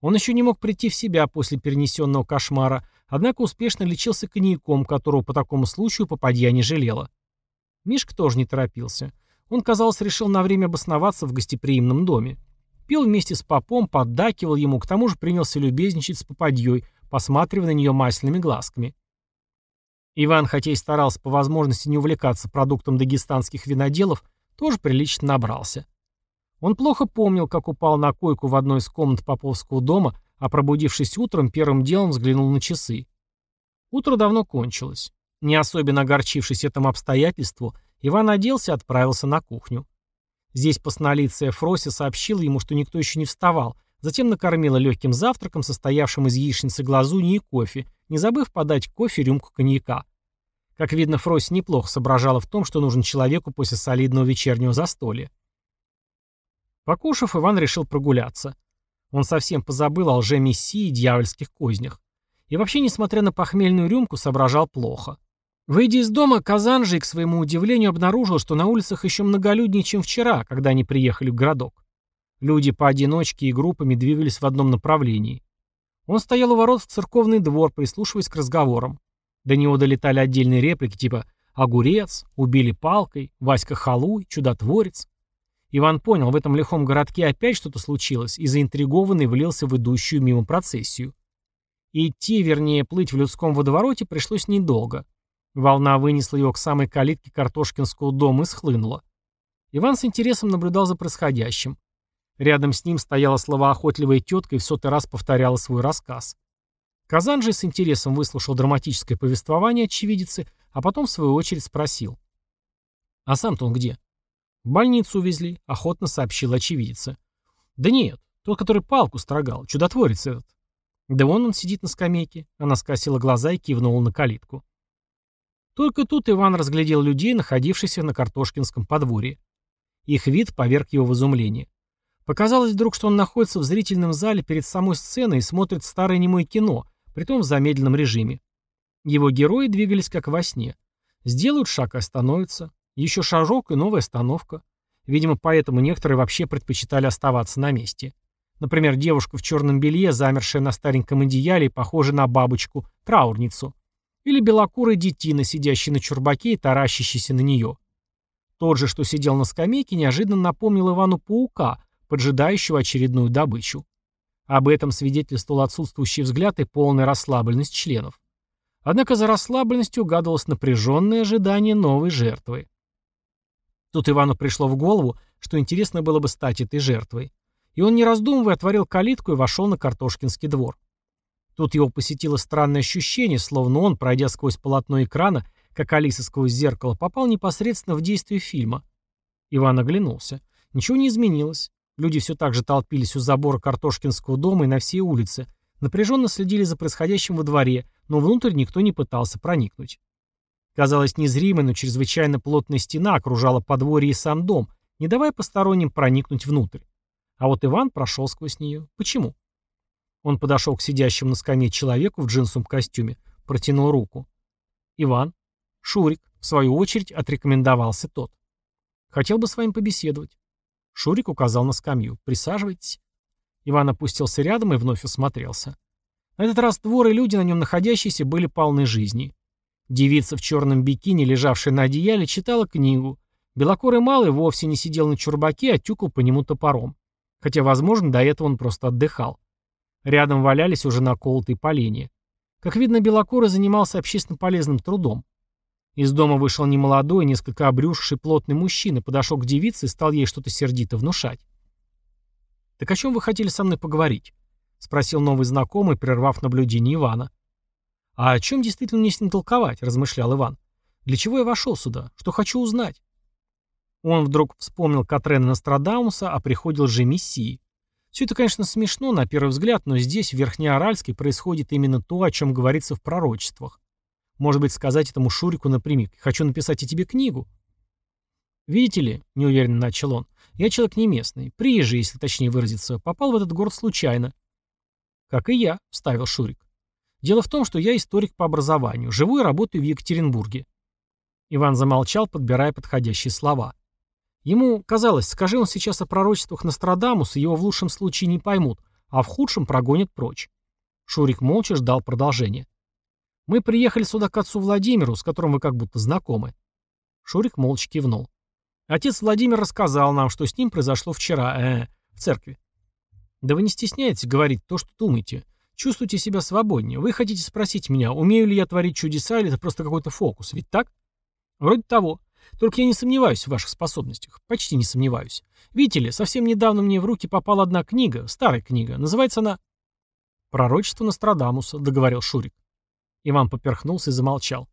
Он еще не мог прийти в себя после перенесенного кошмара, однако успешно лечился коньяком, которого по такому случаю попадья не жалела. Мишка тоже не торопился. Он, казалось, решил на время обосноваться в гостеприимном доме. Пил вместе с попом, поддакивал ему, к тому же принялся любезничать с попадьей, посматривая на нее масляными глазками. Иван, хотя и старался по возможности не увлекаться продуктом дагестанских виноделов, тоже прилично набрался. Он плохо помнил, как упал на койку в одной из комнат Поповского дома, а пробудившись утром, первым делом взглянул на часы. Утро давно кончилось. Не особенно огорчившись этому обстоятельству, Иван оделся и отправился на кухню. Здесь поснолиция Фрося сообщила ему, что никто еще не вставал, затем накормила легким завтраком, состоявшим из яичницы глазуни и кофе, не забыв подать кофе рюмку коньяка. Как видно, Фрось неплохо соображала в том, что нужен человеку после солидного вечернего застолья. Покушав, Иван решил прогуляться. Он совсем позабыл о лже-мессии и дьявольских кознях. И вообще, несмотря на похмельную рюмку, соображал плохо. Выйдя из дома, Казанжий, к своему удивлению, обнаружил, что на улицах еще многолюднее, чем вчера, когда они приехали в городок. Люди поодиночке и группами двигались в одном направлении. Он стоял у ворот в церковный двор, прислушиваясь к разговорам. До него долетали отдельные реплики типа «Огурец», «Убили палкой», «Васька Халуй», «Чудотворец». Иван понял, в этом лихом городке опять что-то случилось, и заинтригованный влился в идущую мимо процессию. Идти, вернее, плыть в людском водовороте пришлось недолго. Волна вынесла его к самой калитке Картошкинского дома и схлынула. Иван с интересом наблюдал за происходящим. Рядом с ним стояла словоохотливая тетка и в сотый раз повторяла свой рассказ. Казан же с интересом выслушал драматическое повествование очевидицы, а потом в свою очередь спросил. «А сам-то он где?» «В больницу увезли», — охотно сообщил очевидица. «Да нет, тот, который палку строгал, чудотворец этот». «Да вон он сидит на скамейке», — она скосила глаза и кивнула на калитку. Только тут Иван разглядел людей, находившихся на Картошкинском подворье. Их вид поверг его в изумление. Показалось вдруг, что он находится в зрительном зале перед самой сценой и смотрит старое немое кино, притом в замедленном режиме. Его герои двигались как во сне. Сделают шаг и остановятся. Еще шажок и новая остановка. Видимо, поэтому некоторые вообще предпочитали оставаться на месте. Например, девушка в черном белье, замершая на стареньком одеяле и похожая на бабочку, траурницу. Или белокурый детина, сидящий на чурбаке и таращащийся на нее. Тот же, что сидел на скамейке, неожиданно напомнил Ивану паука, поджидающего очередную добычу. Об этом свидетельствовал отсутствующий взгляд и полная расслабленность членов. Однако за расслабленностью угадывалось напряженное ожидание новой жертвы. Тут Ивану пришло в голову, что интересно было бы стать этой жертвой. И он, не раздумывая, отворил калитку и вошел на Картошкинский двор. Тут его посетило странное ощущение, словно он, пройдя сквозь полотно экрана, как Алиса сквозь зеркало, попал непосредственно в действие фильма. Иван оглянулся. Ничего не изменилось. Люди все так же толпились у забора Картошкинского дома и на всей улице, напряженно следили за происходящим во дворе, но внутрь никто не пытался проникнуть. Казалось, незримая, но чрезвычайно плотная стена окружала подворье и сам дом, не давая посторонним проникнуть внутрь. А вот Иван прошел сквозь нее. Почему? Он подошел к сидящему на скамье человеку в джинсовом костюме, протянул руку. Иван. Шурик, в свою очередь, отрекомендовался тот. Хотел бы с вами побеседовать. Шурик указал на скамью. «Присаживайтесь». Иван опустился рядом и вновь осмотрелся. На этот раз двор и люди, на нем находящиеся, были полны жизни. Девица в черном бикини, лежавшая на одеяле, читала книгу. Белокорый малый вовсе не сидел на чурбаке, а тюкал по нему топором. Хотя, возможно, до этого он просто отдыхал. Рядом валялись уже наколотые поленья. Как видно, Белокурый занимался общественно полезным трудом. Из дома вышел немолодой, несколько обрюшивший плотный мужчина, подошел к девице и стал ей что-то сердито внушать. «Так о чем вы хотели со мной поговорить?» — спросил новый знакомый, прервав наблюдение Ивана. «А о чем действительно мне с ним толковать?» — размышлял Иван. «Для чего я вошел сюда? Что хочу узнать?» Он вдруг вспомнил Катрена Нострадамуса о приходе лжемессии. Все это, конечно, смешно на первый взгляд, но здесь, в Верхнеаральске, происходит именно то, о чем говорится в пророчествах. Может быть, сказать этому Шурику напрямик «Хочу написать о тебе книгу». «Видите ли», — неуверенно начал он, — «я человек не местный, приезжий, если точнее выразиться, попал в этот город случайно». «Как и я», — вставил Шурик. «Дело в том, что я историк по образованию, живу и работаю в Екатеринбурге». Иван замолчал, подбирая подходящие слова. Ему казалось, скажи он сейчас о пророчествах Нострадамуса, его в лучшем случае не поймут, а в худшем прогонят прочь. Шурик молча ждал продолжения. «Мы приехали сюда к отцу Владимиру, с которым вы как будто знакомы». Шурик молча кивнул. Отец Владимир рассказал нам, что с ним произошло вчера, э, в церкви. Да вы не стесняйтесь говорить то, что думаете. Чувствуйте себя свободнее. Вы хотите спросить меня, умею ли я творить чудеса, или это просто какой-то фокус, ведь так? Вроде того. Только я не сомневаюсь в ваших способностях. Почти не сомневаюсь. Видите ли, совсем недавно мне в руки попала одна книга, старая книга. Называется она «Пророчество Нострадамуса», — договорил Шурик. Иван поперхнулся и замолчал.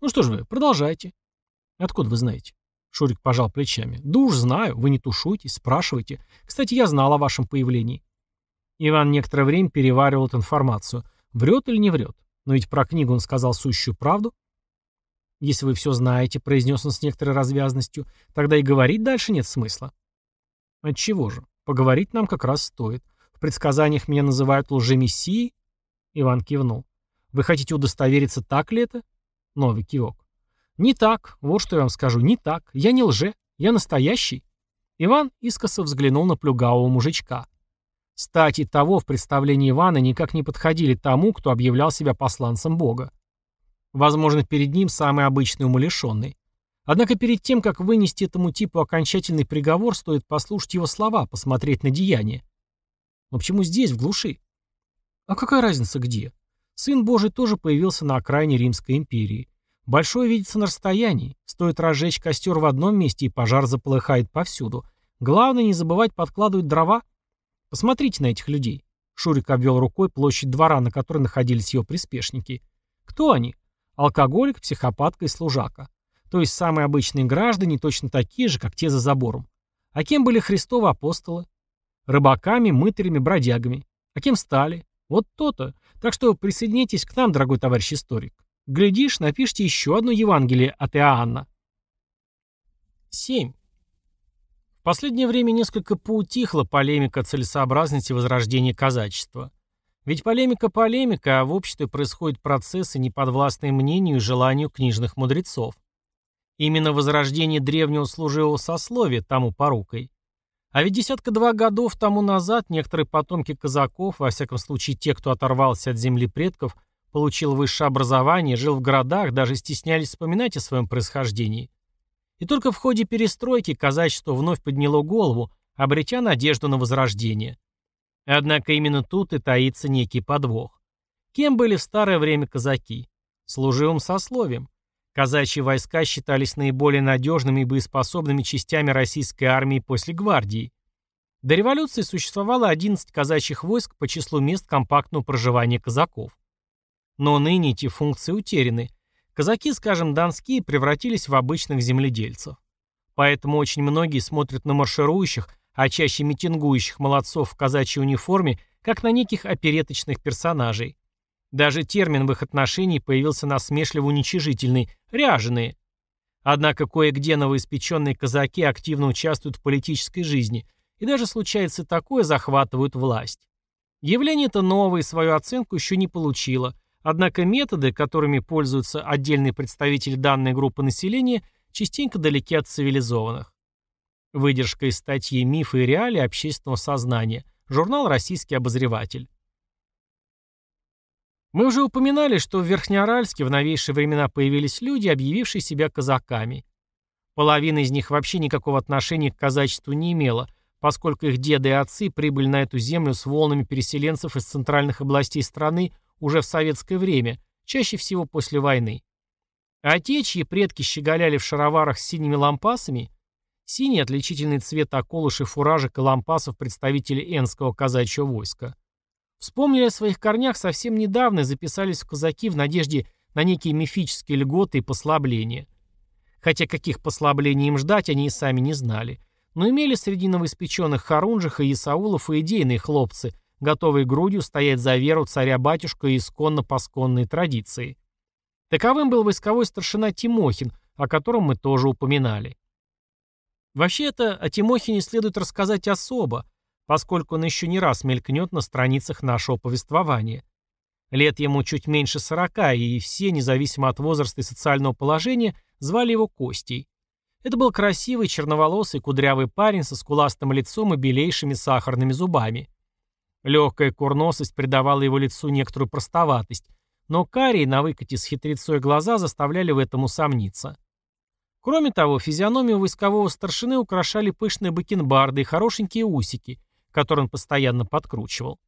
«Ну что ж вы, продолжайте». «Откуда вы знаете?» Шурик пожал плечами. «Да уж знаю, вы не тушуйтесь, спрашивайте. Кстати, я знал о вашем появлении». Иван некоторое время переваривал эту информацию. Врет или не врет? Но ведь про книгу он сказал сущую правду. «Если вы все знаете», — произнес он с некоторой развязностью, «тогда и говорить дальше нет смысла». «Отчего же? Поговорить нам как раз стоит. В предсказаниях меня называют лжемессией?» Иван кивнул. «Вы хотите удостовериться, так ли это?» Новый кивок. «Не так. Вот что я вам скажу. Не так. Я не лже. Я настоящий». Иван искоса взглянул на плюгавого мужичка. Стати того в представлении Ивана никак не подходили тому, кто объявлял себя посланцем Бога. Возможно, перед ним самый обычный умалишенный. Однако перед тем, как вынести этому типу окончательный приговор, стоит послушать его слова, посмотреть на деяния. Но почему здесь, в глуши? А какая разница где? Сын Божий тоже появился на окраине Римской империи. Большое видится на расстоянии. Стоит разжечь костер в одном месте, и пожар заполыхает повсюду. Главное не забывать подкладывать дрова. Посмотрите на этих людей. Шурик обвел рукой площадь двора, на которой находились его приспешники. Кто они? Алкоголик, психопатка и служака. То есть самые обычные граждане точно такие же, как те за забором. А кем были Христовы апостолы? Рыбаками, мытарями, бродягами. А кем стали? Вот то-то. Так что присоединяйтесь к нам, дорогой товарищ историк. Глядишь, напишите еще одно Евангелие от Иоанна. 7. Последнее время несколько поутихла полемика целесообразности возрождения казачества. Ведь полемика полемика, а в обществе происходят процессы, неподвластные мнению и желанию книжных мудрецов. Именно возрождение древнего служивого сословия тому порукой. А ведь десятка-два годов тому назад некоторые потомки казаков, во всяком случае те, кто оторвался от земли предков, получил высшее образование, жил в городах, даже стеснялись вспоминать о своем происхождении. И только в ходе перестройки казачество вновь подняло голову, обретя надежду на возрождение. Однако именно тут и таится некий подвох. Кем были в старое время казаки? Служивым сословием. Казачьи войска считались наиболее надежными и боеспособными частями российской армии после гвардии. До революции существовало 11 казачьих войск по числу мест компактного проживания казаков. Но ныне эти функции утеряны. Казаки, скажем, донские, превратились в обычных земледельцев. Поэтому очень многие смотрят на марширующих а чаще митингующих молодцов в казачьей униформе, как на неких опереточных персонажей. Даже термин в их отношении появился насмешливо-уничижительный «ряженые». Однако кое-где новоиспеченные казаки активно участвуют в политической жизни, и даже случается такое, захватывают власть. Явление это новое, свою оценку еще не получило, однако методы, которыми пользуются отдельные представители данной группы населения, частенько далеки от цивилизованных. Выдержка из статьи «Мифы и реалии общественного сознания». Журнал «Российский обозреватель». Мы уже упоминали, что в Верхнеоральске в новейшие времена появились люди, объявившие себя казаками. Половина из них вообще никакого отношения к казачеству не имела, поскольку их деды и отцы прибыли на эту землю с волнами переселенцев из центральных областей страны уже в советское время, чаще всего после войны. А те, чьи предки щеголяли в шароварах с синими лампасами, синий отличительный цвет околышей фуражек и лампасов представителей Энского казачьего войска, вспомнили о своих корнях совсем недавно и записались в казаки в надежде на некие мифические льготы и послабления. Хотя каких послаблений им ждать, они и сами не знали. Но имели среди новоиспеченных Харунжих и Исаулов и идейные хлопцы, готовые грудью стоять за веру царя-батюшка и исконно-посконные традиции. Таковым был войсковой старшина Тимохин, о котором мы тоже упоминали. Вообще это о Тимохине следует рассказать особо, поскольку он еще не раз мелькнет на страницах нашего повествования. Лет ему чуть меньше сорока, и все, независимо от возраста и социального положения, звали его Костей. Это был красивый, черноволосый, кудрявый парень со скуластым лицом и белейшими сахарными зубами. Легкая курносость придавала его лицу некоторую простоватость, но карие на выкате с хитрецой глаза заставляли в этом усомниться. Кроме того, физиономию войскового старшины украшали пышные бакенбарды и хорошенькие усики, которые он постоянно подкручивал.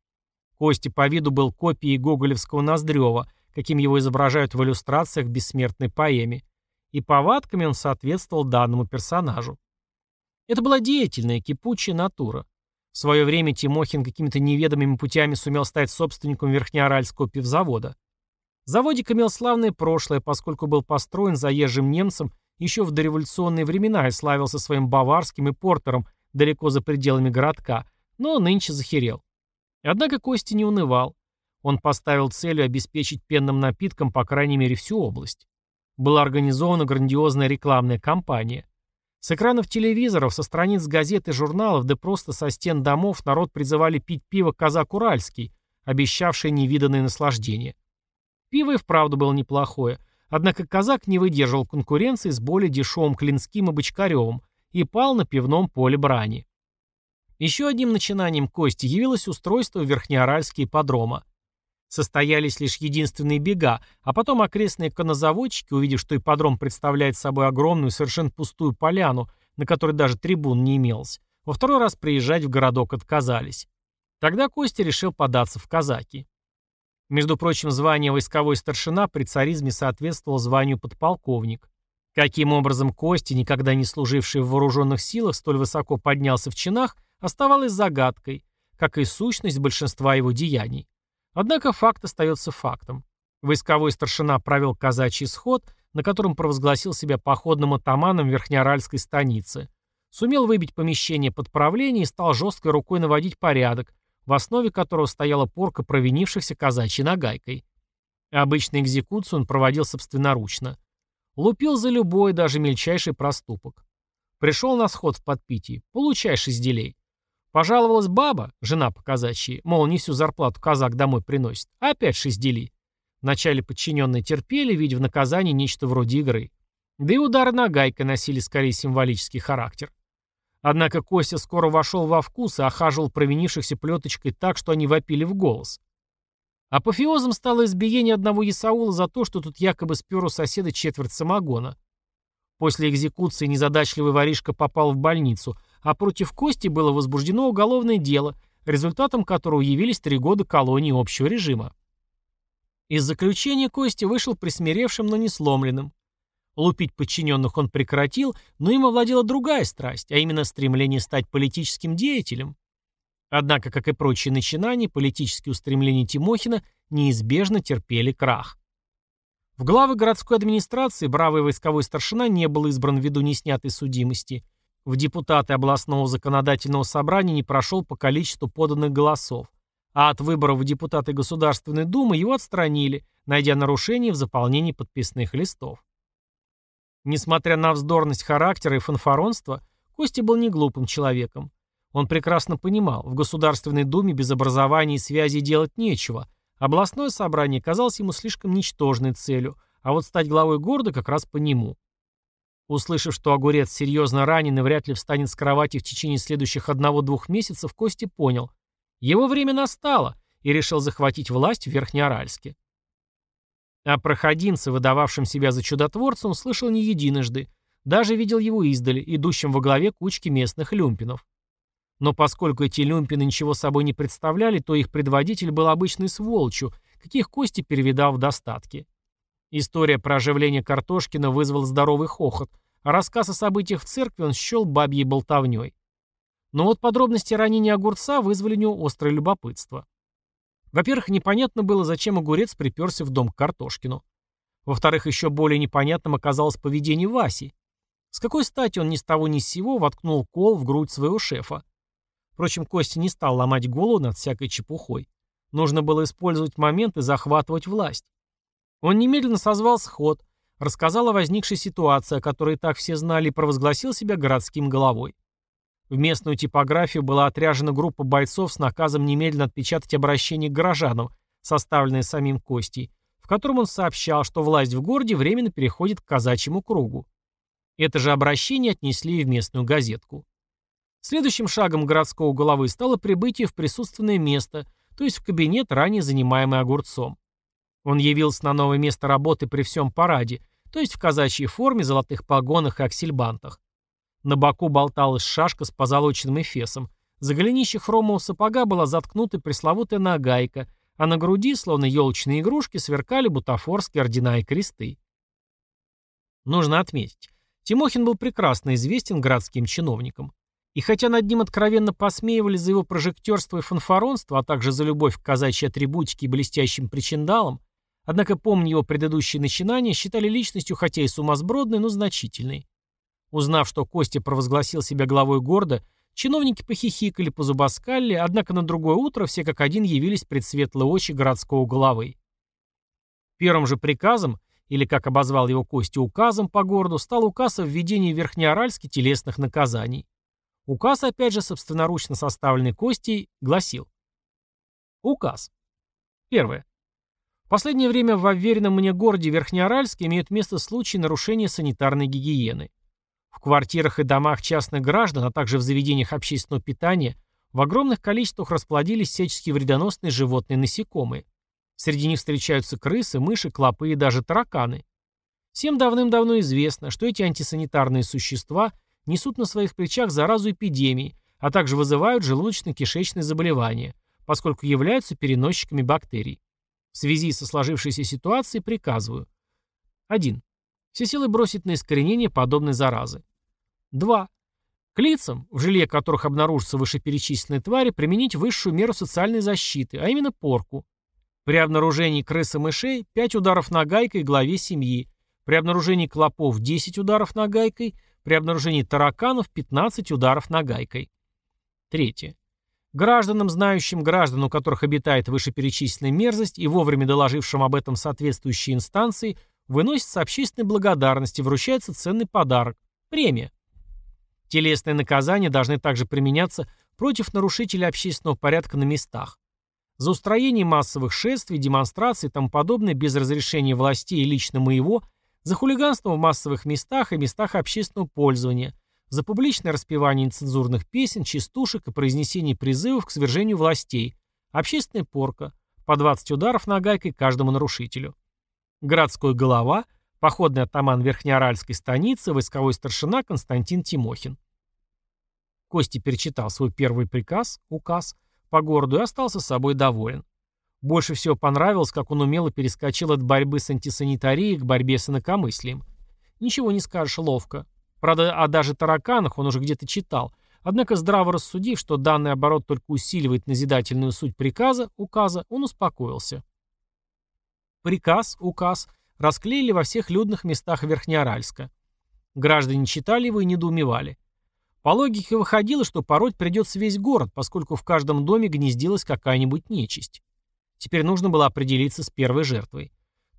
Костя по виду был копией гоголевского Ноздрева, каким его изображают в иллюстрациях бессмертной поэме, и повадками он соответствовал данному персонажу. Это была деятельная, кипучая натура. В свое время Тимохин какими-то неведомыми путями сумел стать собственником Верхнеаральского пивзавода. Заводик имел славное прошлое, поскольку был построен заезжим немцем еще в дореволюционные времена и славился своим баварским и портером далеко за пределами городка, но нынче захерел. Однако Костя не унывал. Он поставил целью обеспечить пенным напитком по крайней мере всю область. Была организована грандиозная рекламная кампания. С экранов телевизоров, со страниц газет и журналов, да просто со стен домов народ призывали пить пиво «Казак Уральский», обещавшее невиданное наслаждение. Пиво и вправду было неплохое, однако казак не выдерживал конкуренции с более дешевым Клинским и Бочкаревым и пал на пивном поле брани. Еще одним начинанием Кости явилось устройство Верхнеаральские подрома. Состоялись лишь единственные бега, а потом окрестные конозаводчики, увидев, что ипподром представляет собой огромную, совершенно пустую поляну, на которой даже трибун не имелось, во второй раз приезжать в городок отказались. Тогда Костя решил податься в казаки. Между прочим, звание войсковой старшина при царизме соответствовало званию подполковник. Каким образом Костя, никогда не служивший в вооруженных силах, столь высоко поднялся в чинах, оставалось загадкой, как и сущность большинства его деяний. Однако факт остается фактом. Войсковой старшина провел казачий сход, на котором провозгласил себя походным атаманом Верхнеоральской станицы, сумел выбить помещение под правление и стал жесткой рукой наводить порядок, в основе которого стояла порка провинившихся казачьей нагайкой. Обычно экзекуцию он проводил собственноручно. Лупил за любой, даже мельчайший проступок. Пришел на сход в подпитии, получай шестелей. Пожаловалась баба, жена по казачьи, мол, не всю зарплату казак домой приносит, опять шестдели. Вначале подчиненные терпели, видя в наказании нечто вроде игры. Да и удары нагайкой носили скорее символический характер. Однако Костя скоро вошел во вкус и охаживал провинившихся плеточкой так, что они вопили в голос. Апофеозом стало избиение одного Исаула за то, что тут якобы спер у соседа четверть самогона. После экзекуции незадачливый воришка попал в больницу, а против Кости было возбуждено уголовное дело, результатом которого явились три года колонии общего режима. Из заключения Кости вышел присмиревшим, но не сломленным. Лупить подчиненных он прекратил, но им овладела другая страсть, а именно стремление стать политическим деятелем. Однако, как и прочие начинания, политические устремления Тимохина неизбежно терпели крах. В главы городской администрации бравый войсковой старшина не был избран ввиду неснятой судимости. В депутаты областного законодательного собрания не прошел по количеству поданных голосов, а от выборов в депутаты Государственной Думы его отстранили, найдя нарушения в заполнении подписных листов. Несмотря на вздорность характера и фанфаронство, Костя был не глупым человеком. Он прекрасно понимал, в Государственной Думе без образования и связи делать нечего. Областное собрание казалось ему слишком ничтожной целью, а вот стать главой города как раз по нему. Услышав, что огурец серьезно ранен и вряд ли встанет с кровати в течение следующих одного-двух месяцев, Костя понял. Его время настало, и решил захватить власть в Верхнеоральске. О проходимце, выдававшем себя за чудотворца, он слышал не единожды. Даже видел его издали, идущим во главе кучки местных люмпинов. Но поскольку эти люмпины ничего собой не представляли, то их предводитель был обычной сволочью, каких Кости перевидал в достатке. История про оживление Картошкина вызвала здоровый хохот, а рассказ о событиях в церкви он счел бабьей болтовней. Но вот подробности ранения огурца вызвали у него острое любопытство. Во-первых, непонятно было, зачем огурец приперся в дом к Картошкину. Во-вторых, еще более непонятным оказалось поведение Васи. С какой стати он ни с того ни с сего воткнул кол в грудь своего шефа? Впрочем, Костя не стал ломать голову над всякой чепухой. Нужно было использовать момент и захватывать власть. Он немедленно созвал сход, рассказал о возникшей ситуации, о которой так все знали, и провозгласил себя городским головой. В местную типографию была отряжена группа бойцов с наказом немедленно отпечатать обращение к горожанам, составленное самим Костей, в котором он сообщал, что власть в городе временно переходит к казачьему кругу. Это же обращение отнесли в местную газетку. Следующим шагом городского головы стало прибытие в присутственное место, то есть в кабинет, ранее занимаемый огурцом. Он явился на новое место работы при всем параде, то есть в казачьей форме, золотых погонах и аксельбантах. На боку болталась шашка с позолоченным эфесом. За голенище хромового сапога была заткнута пресловутая нагайка, а на груди, словно елочные игрушки, сверкали бутафорские ордена и кресты. Нужно отметить, Тимохин был прекрасно известен городским чиновникам. И хотя над ним откровенно посмеивались за его прожектерство и фанфаронство, а также за любовь к казачьей атрибутике и блестящим причиндалам, однако, помня его предыдущие начинания, считали личностью хотя и сумасбродной, но значительной. Узнав, что Костя провозгласил себя главой города, чиновники похихикали, позубоскалили, однако на другое утро все как один явились пред светлые очи городского головы. Первым же приказом, или, как обозвал его Костя, указом по городу, стал указ о введении в Верхнеоральске телесных наказаний. Указ, опять же, собственноручно составленный Костей, гласил. Указ. Первое. Последнее время в уверенном мне городе Верхнеоральске имеют место случаи нарушения санитарной гигиены. В квартирах и домах частных граждан, а также в заведениях общественного питания в огромных количествах расплодились всяческие вредоносные животные насекомые. Среди них встречаются крысы, мыши, клопы и даже тараканы. Всем давным-давно известно, что эти антисанитарные существа несут на своих плечах заразу эпидемии, а также вызывают желудочно-кишечные заболевания, поскольку являются переносчиками бактерий. В связи со сложившейся ситуацией приказываю. 1. Все силы бросить на искоренение подобной заразы. 2. К лицам, в жилье которых обнаружатся вышеперечисленные твари, применить высшую меру социальной защиты, а именно порку. При обнаружении крыс и мышей 5 ударов нагайкой главе семьи, при обнаружении клопов 10 ударов нагайкой, при обнаружении тараканов 15 ударов нагайкой. Третье. Гражданам, знающим граждан, у которых обитает вышеперечисленная мерзость и вовремя доложившим об этом соответствующие инстанции, выносится общественной благодарности, вручается ценный подарок – премия. Телесные наказания должны также применяться против нарушителей общественного порядка на местах. За устроение массовых шествий, демонстраций и тому подобное без разрешения властей и лично моего, за хулиганство в массовых местах и местах общественного пользования, за публичное распевание нецензурных песен, частушек и произнесение призывов к свержению властей, общественная порка, по 20 ударов нагайкой каждому нарушителю. Городской голова – Походный атаман Верхнеоральской станицы, войсковой старшина Константин Тимохин. Костя перечитал свой первый приказ, указ, по городу и остался собой доволен. Больше всего понравилось, как он умело перескочил от борьбы с антисанитарией к борьбе с инакомыслием. Ничего не скажешь ловко. Правда, о даже тараканах он уже где-то читал, однако здраво рассудив, что данный оборот только усиливает назидательную суть приказа, указа, он успокоился. Приказ, указ расклеили во всех людных местах Верхнеоральска. Граждане читали его и недоумевали. По логике выходило, что пороть придется весь город, поскольку в каждом доме гнездилась какая-нибудь нечисть. Теперь нужно было определиться с первой жертвой.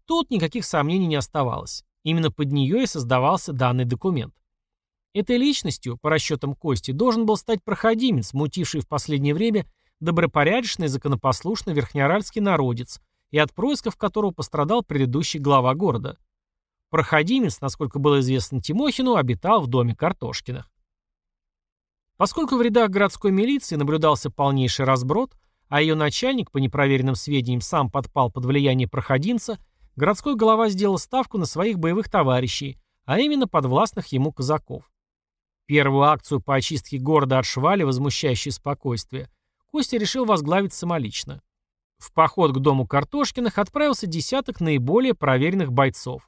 Тут никаких сомнений не оставалось. Именно под нее и создавался данный документ. Этой личностью, по расчетам Кости, должен был стать проходимец, мутивший в последнее время добропорядочный законопослушный верхнеоральский народец, и от происков которого пострадал предыдущий глава города. Проходимец, насколько было известно Тимохину, обитал в доме Картошкиных. Поскольку в рядах городской милиции наблюдался полнейший разброд, а ее начальник, по непроверенным сведениям, сам подпал под влияние проходимца, городской голова сделал ставку на своих боевых товарищей, а именно подвластных ему казаков. Первую акцию по очистке города от швали, возмущающей спокойствие, Костя решил возглавить самолично. В поход к дому Картошкиных отправился десяток наиболее проверенных бойцов.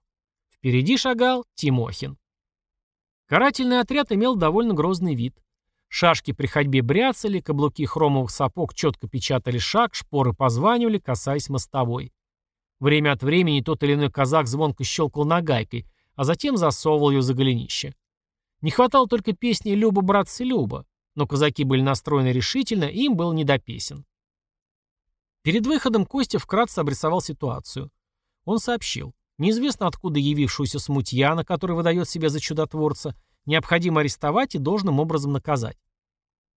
Впереди шагал Тимохин. Карательный отряд имел довольно грозный вид. Шашки при ходьбе бряцали, каблуки хромовых сапог четко печатали шаг, шпоры позванивали, касаясь мостовой. Время от времени тот или иной казак звонко щелкал нагайкой, а затем засовывал ее за голенище. Не хватало только песни «Люба, братцы, Люба», но казаки были настроены решительно, и им было не до песен. Перед выходом Костя вкратце обрисовал ситуацию. Он сообщил. Неизвестно откуда явившуюся смутьяна, который выдает себя за чудотворца, необходимо арестовать и должным образом наказать.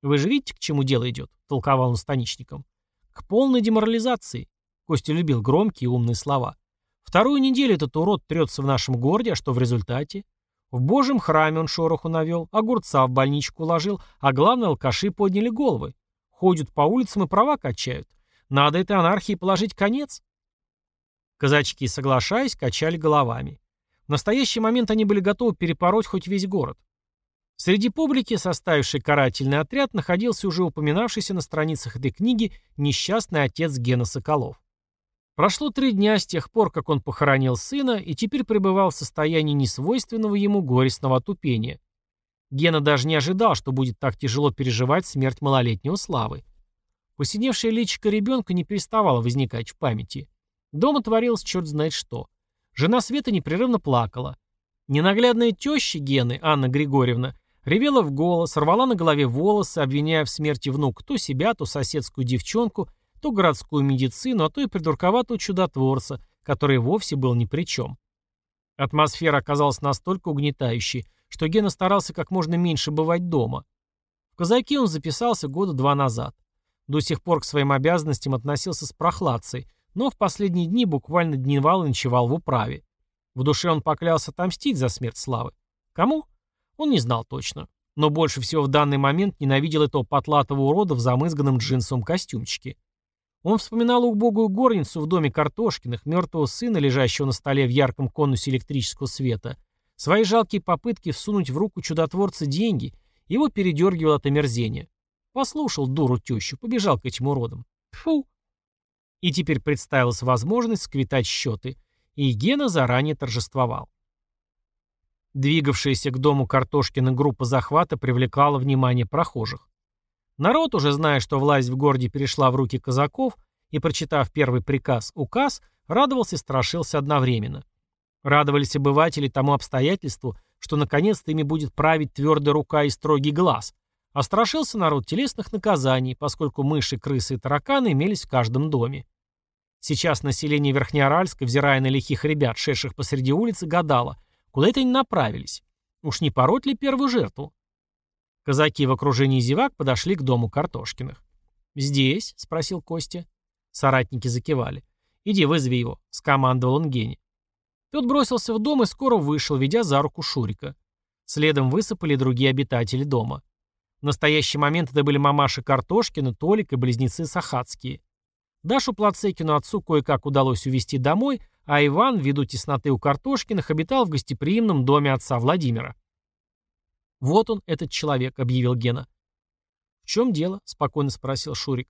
«Вы же видите, к чему дело идет?» — толковал он станичникам. «К полной деморализации». Костя любил громкие и умные слова. «Вторую неделю этот урод трется в нашем городе, а что в результате? В божьем храме он шороху навел, огурца в больничку уложил, а главное, алкаши подняли головы. Ходят по улицам и права качают. Надо этой анархии положить конец. Казачки, соглашаясь, качали головами. В настоящий момент они были готовы перепороть хоть весь город. Среди публики, составившей карательный отряд, находился уже упоминавшийся на страницах этой книги несчастный отец Гена Соколов. Прошло три дня с тех пор, как он похоронил сына, и теперь пребывал в состоянии несвойственного ему горестного отупения. Гена даже не ожидал, что будет так тяжело переживать смерть малолетнего Славы. Посиневшее личико ребенка не переставало возникать в памяти. Дома творилось черт знает что. Жена Света непрерывно плакала. Ненаглядная теща Гены, Анна Григорьевна, ревела в голос, рвала на голове волосы, обвиняя в смерти внук то себя, то соседскую девчонку, то городскую медицину, а то и придурковатого чудотворца, который вовсе был ни при чем. Атмосфера оказалась настолько угнетающей, что Гена старался как можно меньше бывать дома. В казаки он записался года два назад. До сих пор к своим обязанностям относился с прохладцей, но в последние дни буквально дневал и ночевал в управе. В душе он поклялся отомстить за смерть Славы. Кому? Он не знал точно. Но больше всего в данный момент ненавидел этого потлатого урода в замызганном джинсовом костюмчике. Он вспоминал убогую горницу в доме Картошкиных, мертвого сына, лежащего на столе в ярком конусе электрического света, свои жалкие попытки всунуть в руку чудотворца деньги, его передергивало от омерзения. Послушал дуру тещу, побежал к этим уродам. Фу. И теперь представилась возможность сквитать счеты, и Гена заранее торжествовал. Двигавшаяся к дому Картошкина группа захвата привлекала внимание прохожих. Народ, уже зная, что власть в городе перешла в руки казаков, и, прочитав первый приказ, указ, радовался и страшился одновременно. Радовались обыватели тому обстоятельству, что наконец-то ими будет править твердая рука и строгий глаз, а страшился народ телесных наказаний, поскольку мыши, крысы и тараканы имелись в каждом доме. Сейчас население Верхнеаральска, взирая на лихих ребят, шедших посреди улицы, гадало, куда это они направились. Уж не пороть ли первую жертву? Казаки в окружении зевак подошли к дому Картошкиных. «Здесь?» — спросил Костя. Соратники закивали. «Иди, вызови его», — скомандовал он Гене. Тот бросился в дом и скоро вышел, ведя за руку Шурика. Следом высыпали другие обитатели дома. В настоящий момент это были мамаша Картошкина, Толик и близнецы Сахацкие. Дашу Плацекину отцу кое-как удалось увезти домой, а Иван, ввиду тесноты у Картошкиных, обитал в гостеприимном доме отца Владимира. «Вот он, этот человек», — объявил Гена. «В чем дело?» — спокойно спросил Шурик.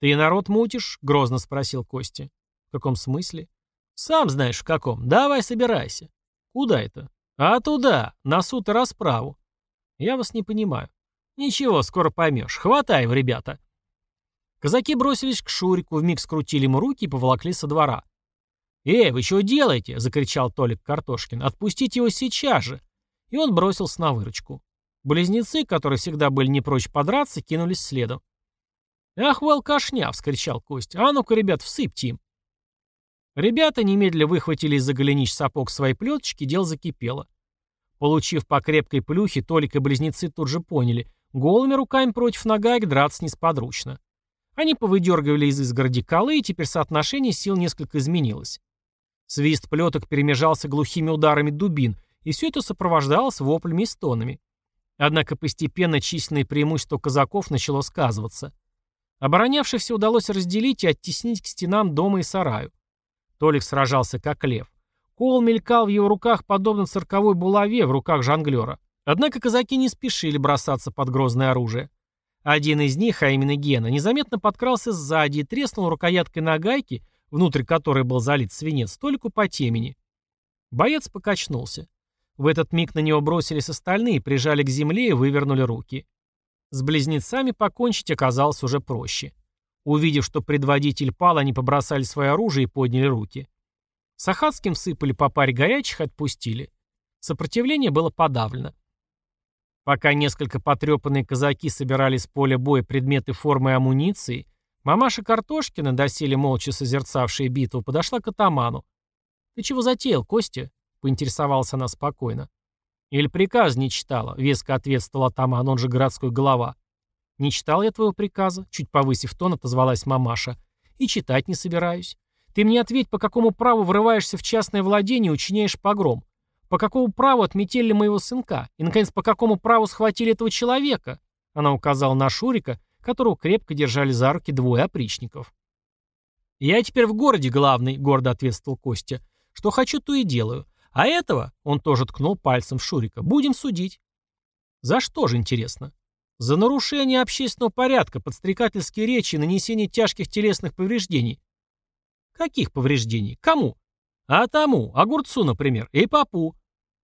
«Ты народ мутишь?» — грозно спросил Костя. «В каком смысле?» «Сам знаешь, в каком. Давай собирайся». «Куда это?» «А туда, на суд и расправу». «Я вас не понимаю». «Ничего, скоро поймешь. Хватай его, ребята». Казаки бросились к Шурику, вмиг скрутили ему руки и поволокли со двора. «Эй, вы что делаете?» — закричал Толик Картошкин. «Отпустите его сейчас же!» И он бросился на выручку. Близнецы, которые всегда были не прочь подраться, кинулись следом. «Ах вы алкашня!» — вскричал Костя. «А ну-ка, ребят, всыпьте им!» Ребята немедленно выхватили из-за голенищ сапог свои плеточки, дело закипело. Получив по крепкой плюхе, Толик и близнецы тут же поняли, голыми руками против ногайк драться несподручно. Они повыдергивали из изгороди колы, и теперь соотношение сил несколько изменилось. Свист плеток перемежался глухими ударами дубин, и все это сопровождалось воплями и стонами. Однако постепенно численное преимущество казаков начало сказываться. Оборонявшихся удалось разделить и оттеснить к стенам дома и сараю. Толик сражался как лев. Кол мелькал в его руках, подобно цирковой булаве в руках жонглера. Однако казаки не спешили бросаться под грозное оружие. Один из них, а именно Гена, незаметно подкрался сзади и треснул рукояткой на гайке, внутрь которой был залит свинец, только по темени. Боец покачнулся. В этот миг на него бросились остальные, прижали к земле и вывернули руки. С близнецами покончить оказалось уже проще. Увидев, что предводитель пал, они побросали свое оружие и подняли руки. Сахатским сыпали по паре горячих отпустили. Сопротивление было подавлено. Пока несколько потрепанные казаки собирали с поля боя предметы формы и амуниции, мамаша Картошкина, доселе молча созерцавшая битву, подошла к атаману. «Ты чего затеял, Костя?» — поинтересовалась она спокойно. «Или приказ не читала», — веско ответствовал атаман, он же городской голова. «Не читал я твоего приказа», — чуть повысив тон, отозвалась мамаша. «И читать не собираюсь. Ты мне ответь, по какому праву врываешься в частное владение и учиняешь погром? По какому праву отметили моего сынка? И, наконец, по какому праву схватили этого человека?» Она указала на Шурика, которого крепко держали за руки двое опричников. «Я теперь в городе главный», — гордо ответствовал Костя. «Что хочу, то и делаю. А этого, — он тоже ткнул пальцем в Шурика, — будем судить». «За что же, интересно?» За нарушение общественного порядка, подстрекательские речи и нанесение тяжких телесных повреждений. Каких повреждений? Кому? А тому, огурцу, например, и папу.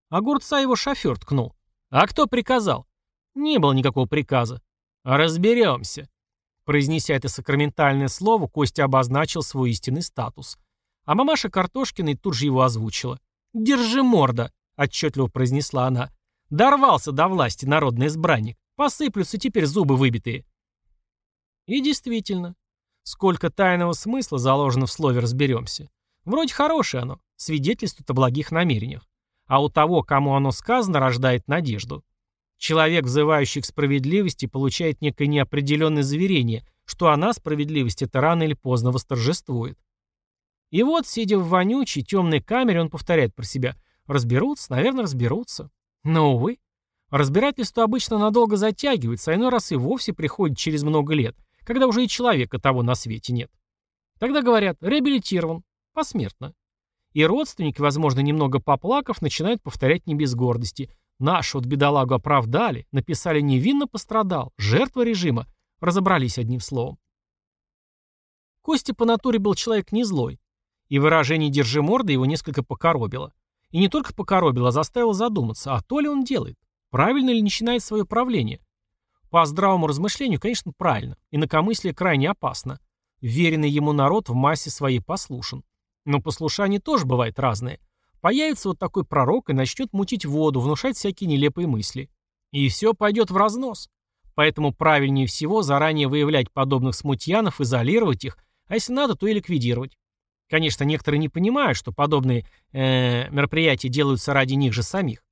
Огурца его шофер ткнул. А кто приказал? Не было никакого приказа. Разберемся. Произнеся это сакраментальное слово, Костя обозначил свой истинный статус. А мамаша Картошкиной тут же его озвучила. «Держи морда», — отчетливо произнесла она. «Дорвался до власти народный избранник. Посыплются теперь зубы выбитые. И действительно, сколько тайного смысла заложено в слове «разберемся». Вроде хорошее оно, свидетельствует о благих намерениях. А у того, кому оно сказано, рождает надежду. Человек, взывающий к справедливости, получает некое неопределенное заверение, что она, справедливость, это рано или поздно восторжествует. И вот, сидя в вонючей, темной камере, он повторяет про себя «разберутся, наверное, разберутся». Но, увы, Разбирательство обычно надолго затягивается, а иной раз и вовсе приходит через много лет, когда уже и человека того на свете нет. Тогда говорят «реабилитирован», посмертно. И родственники, возможно, немного поплакав, начинают повторять не без гордости. Наш вот бедолагу оправдали, написали невинно пострадал, жертва режима, разобрались одним словом. Костя по натуре был человек не злой, и выражение «держи морды» его несколько покоробило. И не только покоробило, а заставило задуматься, а то ли он делает. Правильно ли начинает свое правление? По здравому размышлению, конечно, правильно. Инакомыслие крайне опасно. Веренный ему народ в массе своей послушен. Но послушание тоже бывает разное. Появится вот такой пророк и начнет мутить воду, внушать всякие нелепые мысли. И все пойдет в разнос. Поэтому правильнее всего заранее выявлять подобных смутьянов, изолировать их, а если надо, то и ликвидировать. Конечно, некоторые не понимают, что подобные э, мероприятия делаются ради них же самих.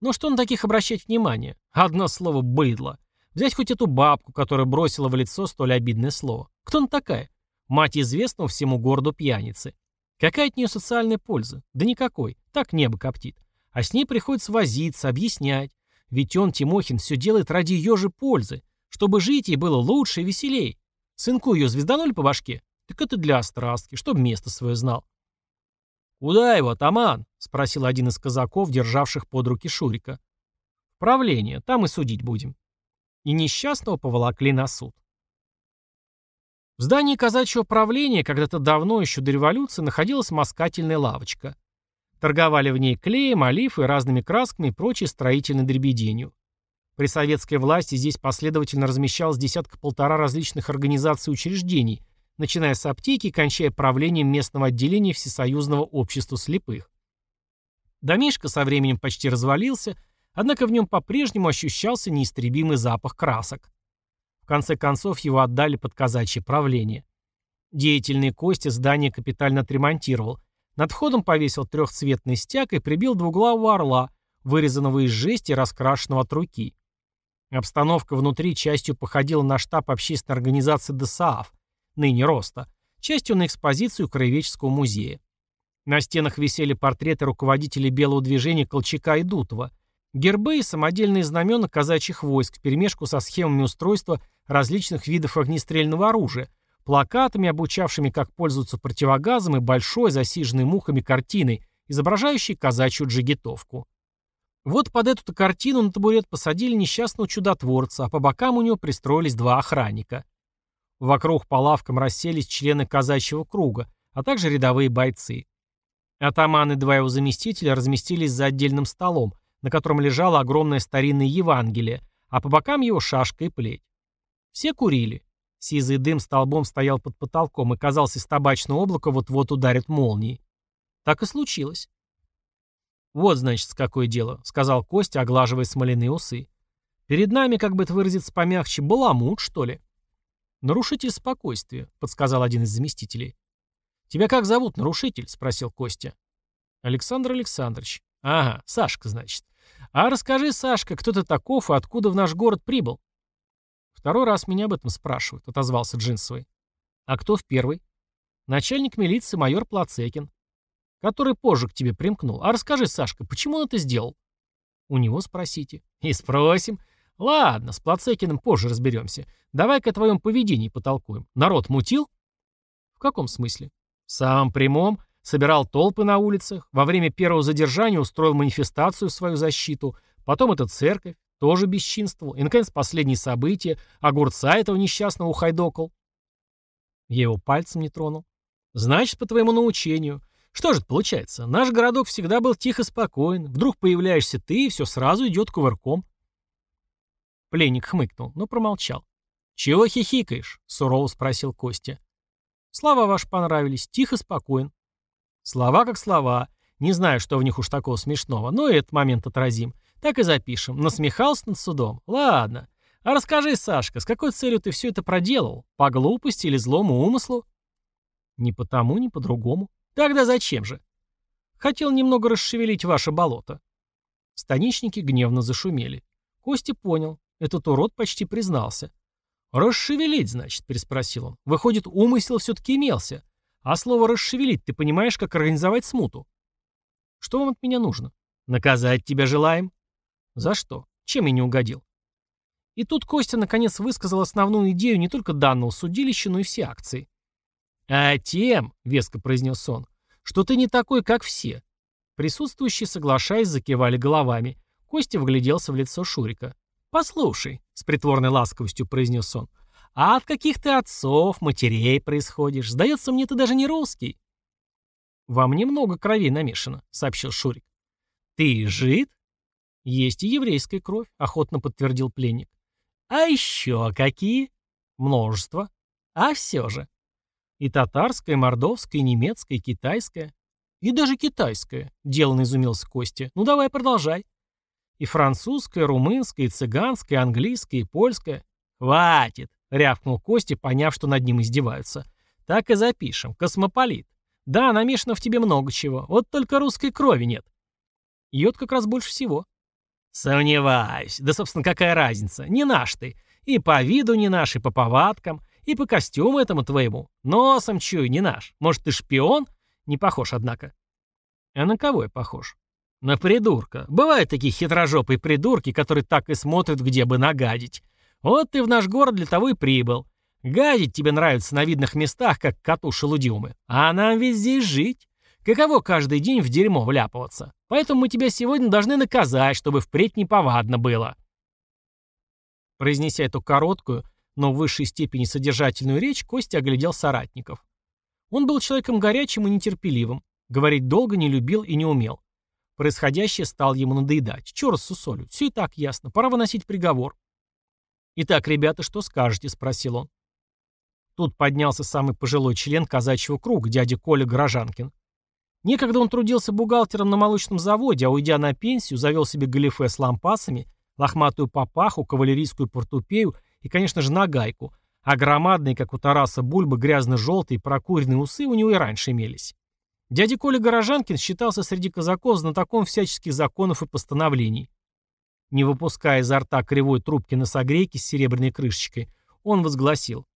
Но что на таких обращать внимание? Одно слово «быдло». Взять хоть эту бабку, которая бросила в лицо столь обидное слово. Кто она такая? Мать известного всему городу пьяницы. Какая от нее социальная польза? Да никакой. Так небо коптит. А с ней приходится возиться, объяснять. Ведь он, Тимохин, все делает ради ее же пользы. Чтобы жить ей было лучше и веселей. Сынку ее звезданули по башке? Так это для страстки, чтобы место свое знал. «Куда его, атаман?» — спросил один из казаков, державших под руки Шурика. «В правление, там и судить будем». И несчастного поволокли на суд. В здании казачьего правления когда-то давно, еще до революции, находилась москательная лавочка. Торговали в ней клеем, олифой, разными красками и прочей строительной дребеденью. При советской власти здесь последовательно размещалось десятка-полтора различных организаций и учреждений, начиная с аптеки и кончая правлением местного отделения Всесоюзного общества слепых. Домишко со временем почти развалился, однако в нем по-прежнему ощущался неистребимый запах красок. В конце концов его отдали под казачье правление. Деятельный Костя здание капитально отремонтировал. Над входом повесил трехцветный стяг и прибил двуглавого орла, вырезанного из жести раскрашенного от руки. Обстановка внутри частью походила на штаб общественной организации ДСААФ, ныне роста, частью на экспозицию Краеведческого музея. На стенах висели портреты руководителей белого движения Колчака и Дутова, гербы и самодельные знамена казачьих войск вперемешку со схемами устройства различных видов огнестрельного оружия, плакатами, обучавшими, как пользоваться противогазом и большой, засиженной мухами картиной, изображающей казачью джигитовку. Вот под эту-то картину на табурет посадили несчастного чудотворца, а по бокам у него пристроились два охранника. Вокруг по лавкам расселись члены казачьего круга, а также рядовые бойцы. Атаман и два его заместителя разместились за отдельным столом, на котором лежало огромное старинное Евангелие, а по бокам его шашка и плеть. Все курили. Сизый дым столбом стоял под потолком, и казалось, из табачного облака вот-вот ударит молнией. Так и случилось. «Вот, значит, с какое дело», — сказал Костя, оглаживая смоляные усы. «Перед нами, как бы это выразиться помягче, баламут, что ли?» «Нарушитель спокойствия», — подсказал один из заместителей. «Тебя как зовут, нарушитель?» — спросил Костя. «Александр Александрович». «Ага, Сашка, значит. А расскажи, Сашка, кто ты таков и откуда в наш город прибыл?» «Второй раз меня об этом спрашивают», — отозвался Джинсовый. «А кто в первый?» «Начальник милиции майор Плацекин» который позже к тебе примкнул. А расскажи, Сашка, почему он это сделал? У него спросите. И спросим. Ладно, с Плацекиным позже разберемся. Давай-ка о твоем поведении потолкуем. Народ мутил? В каком смысле? В самом прямом. Собирал толпы на улицах. Во время первого задержания устроил манифестацию в свою защиту. Потом это церковь. Тоже бесчинствовал. И, наконец, последние события. Огурца этого несчастного ухайдокал. Я его пальцем не тронул. Значит, по твоему научению. Что же получается? Наш городок всегда был тихо спокоен. Вдруг появляешься ты, и все сразу идет кувырком. Пленник хмыкнул, но промолчал. «Чего хихикаешь?» — сурово спросил Костя. «Слова ваши понравились. Тихо, спокоен». «Слова как слова. Не знаю, что в них уж такого смешного, но и этот момент отразим. Так и запишем. Насмехался над судом? Ладно. А расскажи, Сашка, с какой целью ты все это проделал? По глупости или злому умыслу?» «Ни по тому, ни по другому», Тогда зачем же? Хотел немного расшевелить ваше болото. Станичники гневно зашумели. Костя понял. Этот урод почти признался. «Расшевелить, значит?» – переспросил он. «Выходит, умысел все-таки имелся. А слово «расшевелить» ты понимаешь, как организовать смуту?» «Что вам от меня нужно?» «Наказать тебя желаем». «За что? Чем я не угодил?» И тут Костя наконец высказал основную идею не только данного судилища, но и все акции. «А тем», — веско произнес он, — «что ты не такой, как все». Присутствующие, соглашаясь, закивали головами. Костя вгляделся в лицо Шурика. «Послушай», — с притворной ласковостью произнес он, — «а от каких ты отцов, матерей происходишь? Сдается мне, ты даже не русский». «Во мне много крови намешано», — сообщил Шурик. «Ты жид?» «Есть и еврейская кровь», — охотно подтвердил пленник. «А еще какие?» «Множество. А все же». И татарская, и мордовская, и немецкая, и китайская. И даже китайская, деланно изумился Костя. Ну давай, продолжай. И французская, румынская, и цыганская, и английская, и польская. Хватит, рявкнул Костя, поняв, что над ним издеваются. Так и запишем. Космополит. Да, намешано в тебе много чего. Вот только русской крови нет. Йод как раз больше всего. Сомневаюсь. Да, собственно, какая разница? Не наш ты. И по виду не наш, и по повадкам. И по костюму этому твоему. Носом чую, не наш. Может, ты шпион? Не похож, однако. А на кого я похож? На придурка. Бывают такие хитрожопые придурки, которые так и смотрят, где бы нагадить. Вот ты в наш город для того и прибыл. Гадить тебе нравится на видных местах, как коту шелудиумы. А нам ведь здесь жить. Каково каждый день в дерьмо вляпываться. Поэтому мы тебя сегодня должны наказать, чтобы впредь неповадно было. Произнеся эту короткую, но в высшей степени содержательную речь Костя оглядел соратников. Он был человеком горячим и нетерпеливым, говорить долго не любил и не умел. Происходящее стало ему надоедать. Чё рассусолю? Все и так ясно. Пора выносить приговор. «Итак, ребята, что скажете?» — спросил он. Тут поднялся самый пожилой член казачьего круга, дядя Коля Горожанкин. Некогда он трудился бухгалтером на молочном заводе, а уйдя на пенсию, завел себе галифе с лампасами, лохматую папаху, кавалерийскую портупею и, конечно же, нагайку, а громадные, как у Тараса Бульбы, грязно-желтые прокуренные усы у него и раньше имелись. Дядя Коля Горожанкин считался среди казаков знатоком всяческих законов и постановлений. Не выпуская изо рта кривой трубки носогрейки с серебряной крышечкой, он возгласил.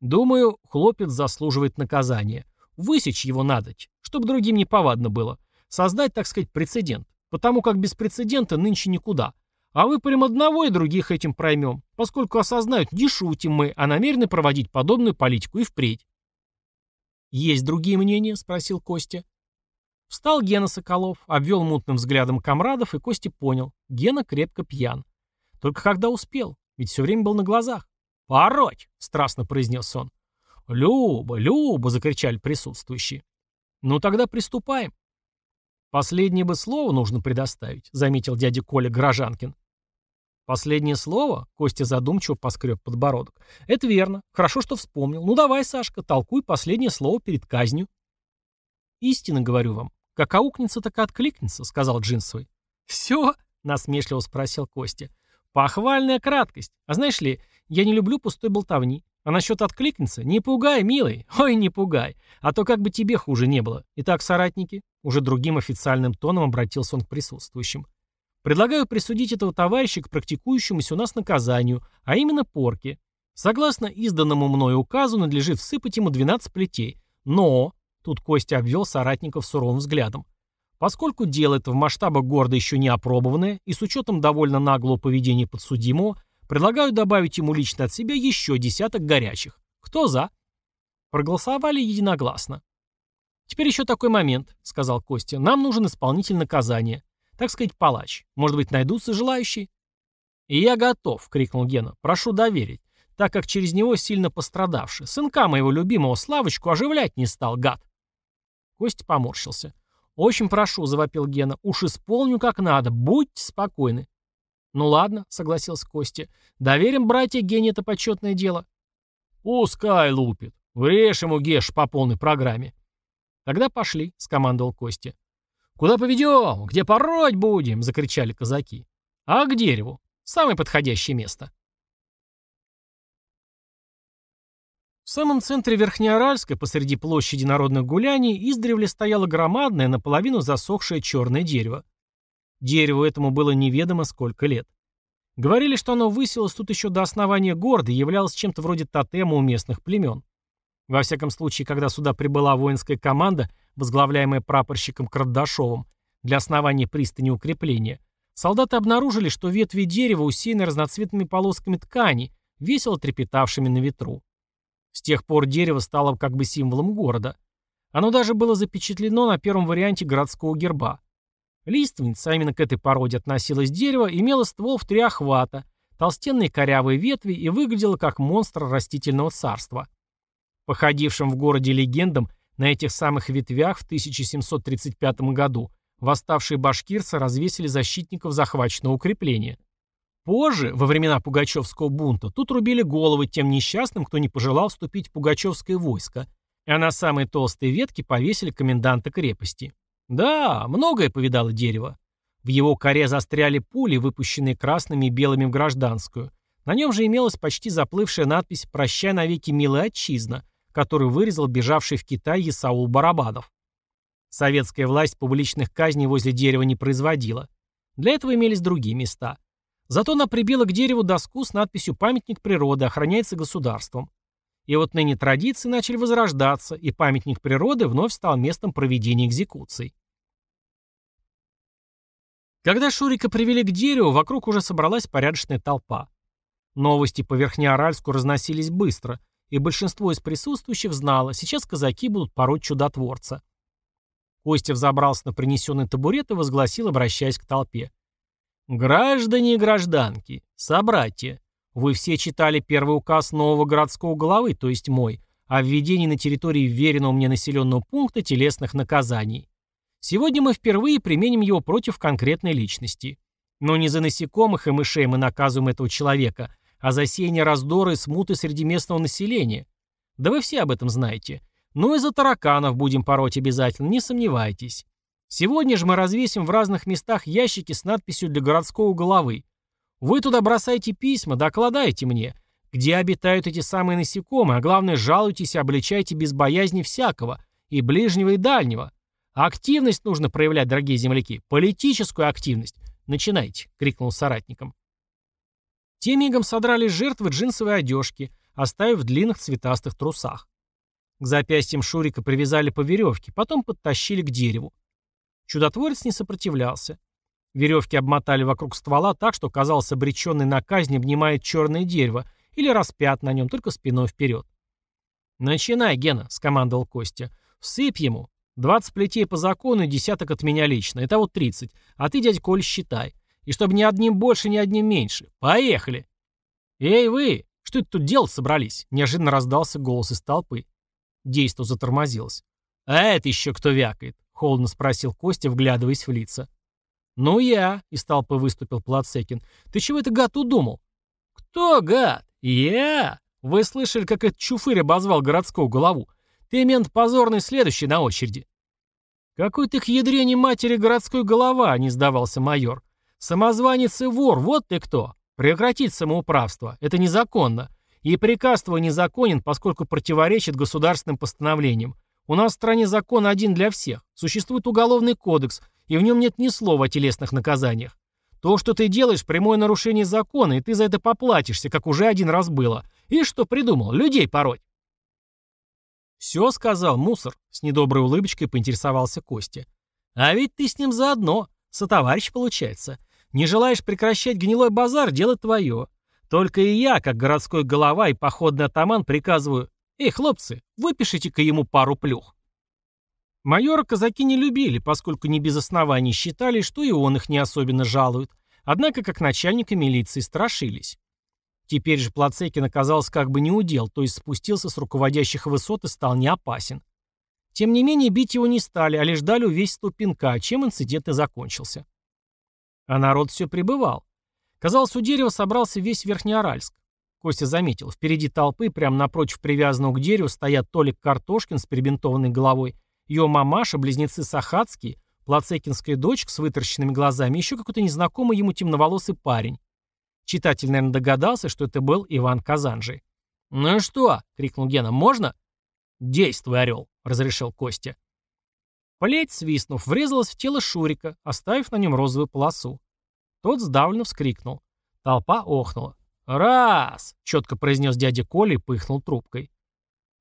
«Думаю, хлопец заслуживает наказания. Высечь его надоть, чтобы другим не повадно было. Создать, так сказать, прецедент. Потому как без прецедента нынче никуда. А вы прям одного и других этим проймем, поскольку осознают, не шутим мы, а намерены проводить подобную политику и впредь. «Есть другие мнения?» — спросил Костя. Встал Гена Соколов, обвел мутным взглядом комрадов, и Костя понял. Гена крепко пьян. Только когда успел, ведь все время был на глазах. «Пороть!» — страстно произнес он. «Люба, Люба!» — закричали присутствующие. «Ну тогда приступаем». «Последнее бы слово нужно предоставить», — заметил дядя Коля Грожанкин. «Последнее слово?» — Костя задумчиво поскреб подбородок. «Это верно. Хорошо, что вспомнил. Ну давай, Сашка, толкуй последнее слово перед казнью». «Истинно говорю вам. «Как аукнется, так и откликнется», — сказал Джинсовый. «Все?» — насмешливо спросил Костя. «Похвальная краткость. А знаешь ли, я не люблю пустой болтовни. А насчет откликнется? Не пугай, милый. Ой, не пугай. А то как бы тебе хуже не было. Итак, соратники, уже другим официальным тоном обратился он к присутствующим. Предлагаю присудить этого товарища к практикующемуся у нас наказанию, а именно порке. Согласно изданному мною указу, надлежит всыпать ему 12 плетей. Но Тут Костя обвел соратников суровым взглядом. Поскольку дело это в масштабах города еще не опробованное и с учетом довольно наглого поведения подсудимого, предлагаю добавить ему лично от себя еще десяток горячих. Кто за? Проголосовали единогласно. «Теперь еще такой момент», — сказал Костя. «Нам нужен исполнитель наказания. Так сказать, палач. Может быть, найдутся желающие?» «И я готов», — крикнул Гена. «Прошу доверить, так как через него сильно пострадавший. Сынка моего любимого Славочку оживлять не стал, гад». Костя поморщился. «Очень прошу», — завопил Гена, — «уж исполню как надо, будьте спокойны». «Ну ладно», — согласился Костя, — «доверим братья Гене это почетное дело». «Пускай лупит. Врежь ему Геш по полной программе». «Тогда пошли», — скомандовал Костя. «Куда поведем? Где пороть будем?» — закричали казаки. «А к дереву. Самое подходящее место». В самом центре Верхнеоральска, посреди площади народных гуляний, издревле стояло громадное, наполовину засохшее черное дерево. Дереву этому было неведомо сколько лет. Говорили, что оно высилось тут еще до основания города и являлось чем-то вроде тотема у местных племен. Во всяком случае, когда сюда прибыла воинская команда, возглавляемая прапорщиком Кардашовым, для основания пристани укрепления, солдаты обнаружили, что ветви дерева усеяны разноцветными полосками ткани, весело трепетавшими на ветру. С тех пор дерево стало как бы символом города. Оно даже было запечатлено на первом варианте городского герба. Лиственница, а именно к этой породе относилось дерево, имела ствол в три охвата, толстенные корявые ветви и выглядело как монстр растительного царства. Походившим в городе легендам, на этих самых ветвях в 1735 году восставшие башкирцы развесили защитников захваченного укрепления. Позже, во времена Пугачевского бунта, тут рубили головы тем несчастным, кто не пожелал вступить в пугачевское войско, а на самые толстые ветки повесили коменданта крепости. Да, многое повидало дерево. В его коре застряли пули, выпущенные красными и белыми в гражданскую. На нем же имелась почти заплывшая надпись «Прощай навеки, милая отчизна», которую вырезал бежавший в Китай Исаул Барабадов. Советская власть публичных казней возле дерева не производила. Для этого имелись другие места. Зато она прибила к дереву доску с надписью «Памятник природы, охраняется государством». И вот ныне традиции начали возрождаться, и памятник природы вновь стал местом проведения экзекуций. Когда Шурика привели к дереву, вокруг уже собралась порядочная толпа. Новости по Верхнеоральску разносились быстро, и большинство из присутствующих знало, сейчас казаки будут пороть чудотворца. Костя взобрался на принесенный табурет и возгласил, обращаясь к толпе. Граждане и гражданки, собратья, вы все читали первый указ нового городского главы, то есть мой, о введении на территории веренного мне населенного пункта телесных наказаний. Сегодня мы впервые применим его против конкретной личности. Но не за насекомых и мышей мы наказываем этого человека, а за сеяние раздора и смуты среди местного населения. Да вы все об этом знаете. Ну и за тараканов будем пороть обязательно, не сомневайтесь. Сегодня же мы развесим в разных местах ящики с надписью для городского головы. Вы туда бросайте письма, докладайте мне, где обитают эти самые насекомые, а главное жалуйтесь и обличайте без боязни всякого, и ближнего, и дальнего. Активность нужно проявлять, дорогие земляки, политическую активность. Начинайте, крикнул соратникам. Те мигом содрали жертвы джинсовой одежки, оставив в длинных цветастых трусах. К запястьям Шурика привязали по веревке, потом подтащили к дереву. Чудотворец не сопротивлялся. Веревки обмотали вокруг ствола так, что, казалось, обреченный на казнь обнимает черное дерево или распят на нем, только спиной вперед. «Начинай, Гена», — скомандовал Костя. «Всыпь ему. 20 плетей по закону и десяток от меня лично. Итого 30. А ты, дядь Коль, считай. И чтобы ни одним больше, ни одним меньше. Поехали!» «Эй, вы! Что это тут делать собрались?» Неожиданно раздался голос из толпы. Действо затормозилось. «А это еще кто вякает?» — холодно спросил Костя, вглядываясь в лица. «Ну я», — из толпы выступил Плацекин. «Ты чего это гад удумал?» «Кто гад? Я?» Вы слышали, как этот чуфырь обозвал городскую голову? Ты, мент позорный, следующий на очереди. Какой ты к ядрене матери городской голова, не сдавался майор. Самозванец и вор, вот ты кто. Прекратить самоуправство. Это незаконно. И приказ твой незаконен, поскольку противоречит государственным постановлениям. У нас в стране закон один для всех. Существует уголовный кодекс, и в нем нет ни слова о телесных наказаниях. То, что ты делаешь, прямое нарушение закона, и ты за это поплатишься, как уже один раз было. И что придумал? Людей пороть. «Все сказал, мусор», — с недоброй улыбочкой поинтересовался Костя. «А ведь ты с ним заодно, сотоварищ получается. Не желаешь прекращать гнилой базар, дело твое. Только и я, как городской голова и походный атаман, приказываю, «Эй, хлопцы, выпишите-ка ему пару плюх». Майора казаки не любили, поскольку не без оснований считали, что и он их не особенно жалует, однако как начальника милиции страшились. Теперь же Плацекин оказался как бы не удел, то есть спустился с руководящих высот и стал не опасен. Тем не менее, бить его не стали, а лишь дали увесистого пинка, чем инцидент и закончился. А народ все прибывал. Казалось, у дерева собрался весь Верхнеаральск. Костя заметил, впереди толпы, прямо напротив привязанного к дереву, стоят Толик Картошкин с перебинтованной головой ее мамаша, близнецы Сахацкие, плацекинская дочка с вытаращенными глазами, еще какой-то незнакомый ему темноволосый парень. Читатель, наверное, догадался, что это был Иван Казанжий. «Ну что?» — крикнул Гена. «Можно?» «Действуй, орел!» — разрешил Костя. Плеть, свистнув, врезалась в тело Шурика, оставив на нем розовую полосу. Тот сдавленно вскрикнул. Толпа охнула. «Раз!» — четко произнес дядя Коля и пыхнул трубкой.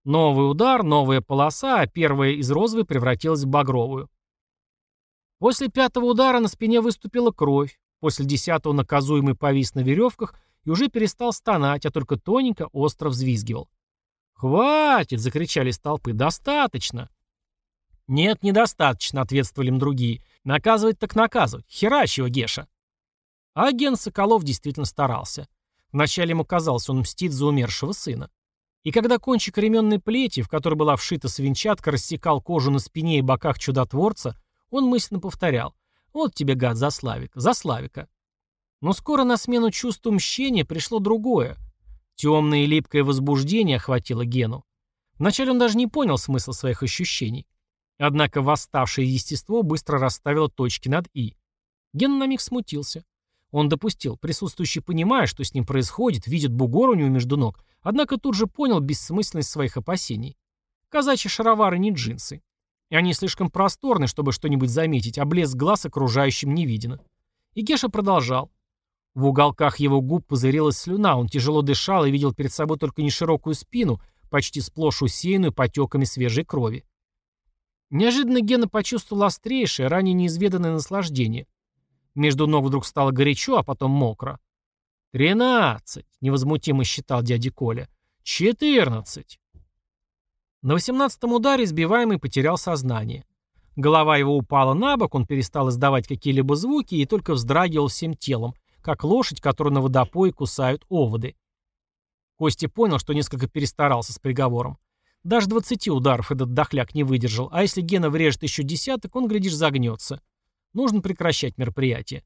Новый удар, новая полоса, а первая из розовой превратилась в багровую. После пятого удара на спине выступила кровь, после десятого наказуемый повис на веревках и уже перестал стонать, а только тоненько остро взвизгивал. «Хватит!» — закричали с толпы. «Достаточно!» «Нет, недостаточно», — ответствовали им другие. «Наказывать так наказывать. Херач его, Геша!» А Ген Соколов действительно старался. Вначале ему казалось, он мстит за умершего сына. И когда кончик ременной плети, в которой была вшита свинчатка, рассекал кожу на спине и боках чудотворца, он мысленно повторял «Вот тебе, гад, за Славика, за Славика». Но скоро на смену чувству мщения пришло другое. Темное и липкое возбуждение охватило Гену. Вначале он даже не понял смысла своих ощущений. Однако восставшее естество быстро расставило точки над «и». Ген на миг смутился. Он допустил, присутствующий понимая, что с ним происходит, видит бугор у него между ног, Однако тут же понял бессмысленность своих опасений. Казачьи шаровары не джинсы. И они слишком просторны, чтобы что-нибудь заметить, а блеск глаз окружающим не виден. И Геша продолжал. В уголках его губ пузырилась слюна, он тяжело дышал и видел перед собой только неширокую спину, почти сплошь усеянную потеками свежей крови. Неожиданно Гена почувствовал острейшее, ранее неизведанное наслаждение. Между ног вдруг стало горячо, а потом мокро. «Тринадцать!» — невозмутимо считал дядя Коля. «Четырнадцать!» На восемнадцатом ударе избиваемый потерял сознание. Голова его упала на бок, он перестал издавать какие-либо звуки и только вздрагивал всем телом, как лошадь, которую на водопое кусают оводы. Костя понял, что несколько перестарался с приговором. Даже двадцати ударов этот дохляк не выдержал, а если Гена врежет еще десяток, он, глядишь, загнется. Нужно прекращать мероприятие.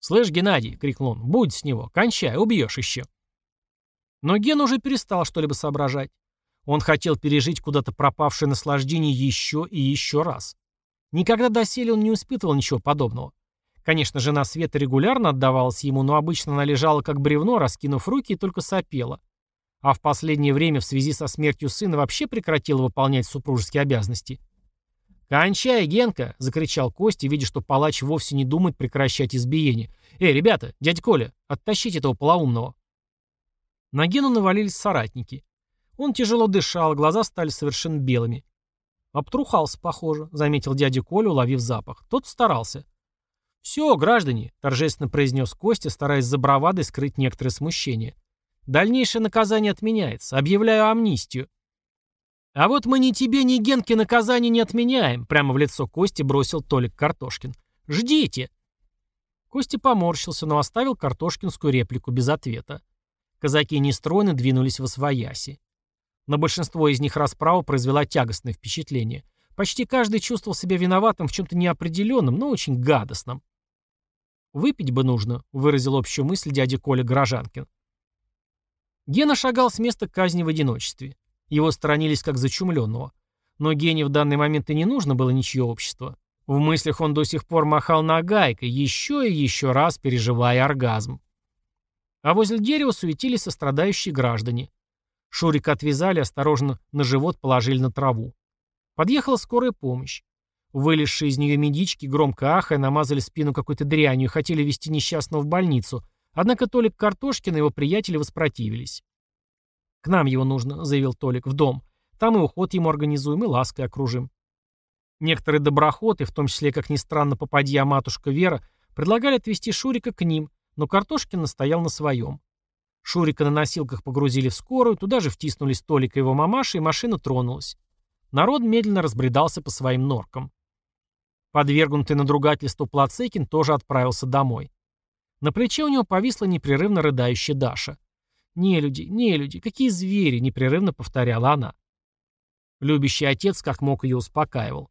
«Слышь, Геннадий!» — крикнул он. «Будь с него! Кончай! Убьешь еще!» Но Ген уже перестал что-либо соображать. Он хотел пережить куда-то пропавшее наслаждение еще и еще раз. Никогда доселе он не испытывал ничего подобного. Конечно, жена Света регулярно отдавалась ему, но обычно она лежала как бревно, раскинув руки и только сопела. А в последнее время в связи со смертью сына вообще прекратила выполнять супружеские обязанности. «Кончай, Генка!» — закричал Костя, видя, что палач вовсе не думает прекращать избиение. «Эй, ребята, дядь Коля, оттащите этого полоумного!» На Гену навалились соратники. Он тяжело дышал, глаза стали совершенно белыми. «Обтрухался, похоже», — заметил дядя Коля, уловив запах. Тот старался. «Все, граждане», — торжественно произнес Костя, стараясь за бравадой скрыть некоторое смущение. «Дальнейшее наказание отменяется. Объявляю амнистию». «А вот мы ни тебе, ни Генке наказание не отменяем», прямо в лицо Кости бросил Толик Картошкин. «Ждите». Костя поморщился, но оставил картошкинскую реплику без ответа. Казаки нестройно двинулись в освояси. На большинство из них расправа произвела тягостное впечатление. Почти каждый чувствовал себя виноватым в чем-то неопределенном, но очень гадостном. «Выпить бы нужно», — выразил общую мысль дядя Коля Горожанкин. Гена шагал с места казни в одиночестве. Его сторонились как зачумленного. Но Гене в данный момент и не нужно было ничье общество. В мыслях он до сих пор махал нагайкой, еще и еще раз переживая оргазм. А возле дерева суетились сострадающие граждане. Шурика отвязали, осторожно на живот положили на траву. Подъехала скорая помощь. Вылезшие из нее медички, громко ахая, намазали спину какой-то дрянью и хотели везти несчастного в больницу, однако Толик Картошкин и его приятели воспротивились. «К нам его нужно», — заявил Толик, — «в дом. Там и уход ему организуем, и лаской окружим». Некоторые доброхоты, в том числе, как ни странно, попадья матушка Вера, предлагали отвезти Шурика к ним, но Картошкин настоял на своем. Шурика на носилках погрузили в скорую, туда же втиснулись Толик и его мамаша, и машина тронулась. Народ медленно разбредался по своим норкам. Подвергнутый надругательству Плацекин тоже отправился домой. На плече у него повисла непрерывно рыдающая Даша. «Не люди, не люди, какие звери!» — непрерывно повторяла она. Любящий отец как мог ее успокаивал.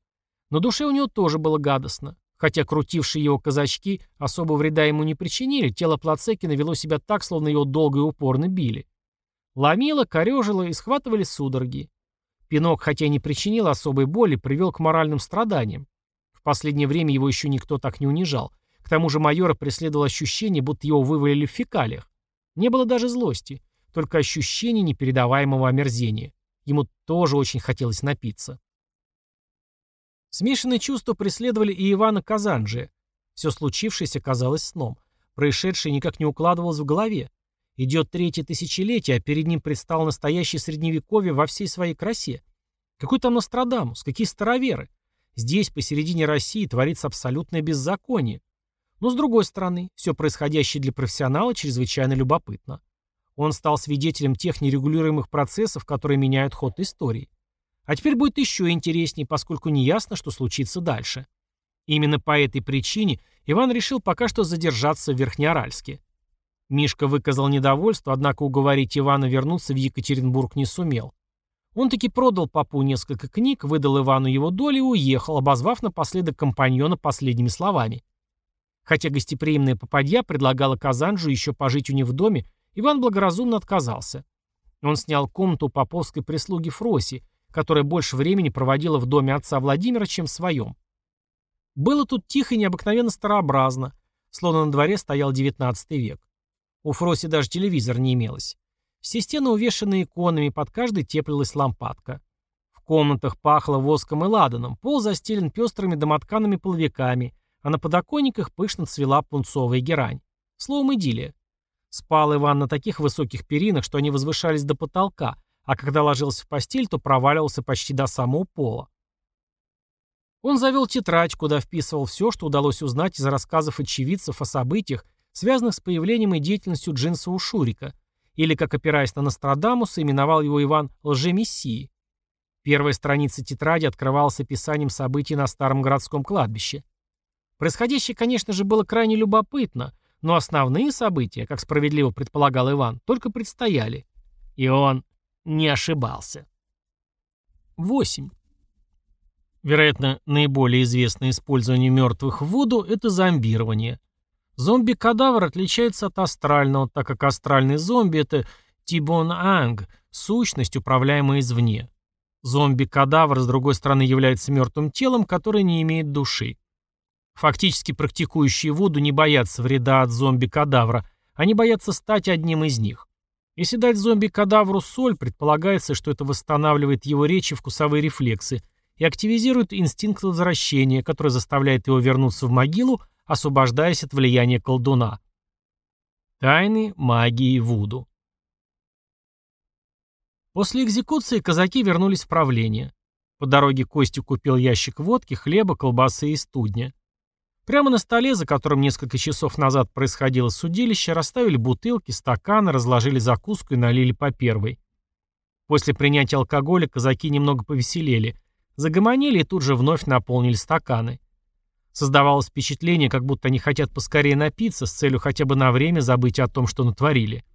Но душе у него тоже было гадостно. Хотя крутившие его казачки особо вреда ему не причинили, тело Плацекина вело себя так, словно его долго и упорно били. Ломило, корежило и схватывали судороги. Пинок, хотя и не причинил особой боли, привел к моральным страданиям. В последнее время его еще никто так не унижал. К тому же майора преследовало ощущение, будто его вывалили в фекалиях. Не было даже злости, только ощущение непередаваемого омерзения. Ему тоже очень хотелось напиться. Смешанные чувства преследовали и Ивана Казанджия. Все случившееся казалось сном. Происшедшее никак не укладывалось в голове. Идет третье тысячелетие, а перед ним предстал настоящий средневековье во всей своей красе. Какой там Нострадамус? Какие староверы? Здесь, посередине России, творится абсолютное беззаконие. Но с другой стороны, все происходящее для профессионала чрезвычайно любопытно. Он стал свидетелем тех нерегулируемых процессов, которые меняют ход истории. А теперь будет еще интереснее, поскольку неясно, что случится дальше. Именно по этой причине Иван решил пока что задержаться в Верхнеаральске. Мишка выказал недовольство, однако уговорить Ивана вернуться в Екатеринбург не сумел. Он таки продал папу несколько книг, выдал Ивану его долю и уехал, обозвав напоследок компаньона последними словами. Хотя гостеприимная попадья предлагала Казанжу еще пожить у них в доме, Иван благоразумно отказался. Он снял комнату у поповской прислуги Фроси, которая больше времени проводила в доме отца Владимира, чем в своем. Было тут тихо и необыкновенно старообразно, словно на дворе стоял XIX век. У Фроси даже телевизор не имелось. Все стены увешаны иконами, под каждой теплилась лампадка. В комнатах пахло воском и ладаном, пол застелен пестрыми домотканными половиками, а на подоконниках пышно цвела пунцовая герань. Словом, идиллия. Спал Иван на таких высоких перинах, что они возвышались до потолка, а когда ложился в постель, то проваливался почти до самого пола. Он завел тетрадь, куда вписывал все, что удалось узнать из рассказов очевидцев о событиях, связанных с появлением и деятельностью джинсового Шурика, или, как опираясь на Нострадамуса, именовал его Иван лжемессией. Первая страница тетради открывалась описанием событий на старом городском кладбище. Происходящее, конечно же, было крайне любопытно, но основные события, как справедливо предполагал Иван, только предстояли. И он не ошибался. 8. Вероятно, наиболее известное использование мертвых в воду – это зомбирование. Зомби-кадавр отличается от астрального, так как астральный зомби – это тибон-анг, сущность, управляемая извне. Зомби-кадавр, с другой стороны, является мертвым телом, которое не имеет души. Фактически практикующие Вуду не боятся вреда от зомби-кадавра, они боятся стать одним из них. Если дать зомби-кадавру соль, предполагается, что это восстанавливает его речь и вкусовые рефлексы и активизирует инстинкт возвращения, который заставляет его вернуться в могилу, освобождаясь от влияния колдуна. Тайны магии Вуду После экзекуции казаки вернулись в правление. По дороге Костя купил ящик водки, хлеба, колбасы и студня. Прямо на столе, за которым несколько часов назад происходило судилище, расставили бутылки, стаканы, разложили закуску и налили по первой. После принятия алкоголя казаки немного повеселели, загомонили и тут же вновь наполнили стаканы. Создавалось впечатление, как будто они хотят поскорее напиться с целью хотя бы на время забыть о том, что натворили.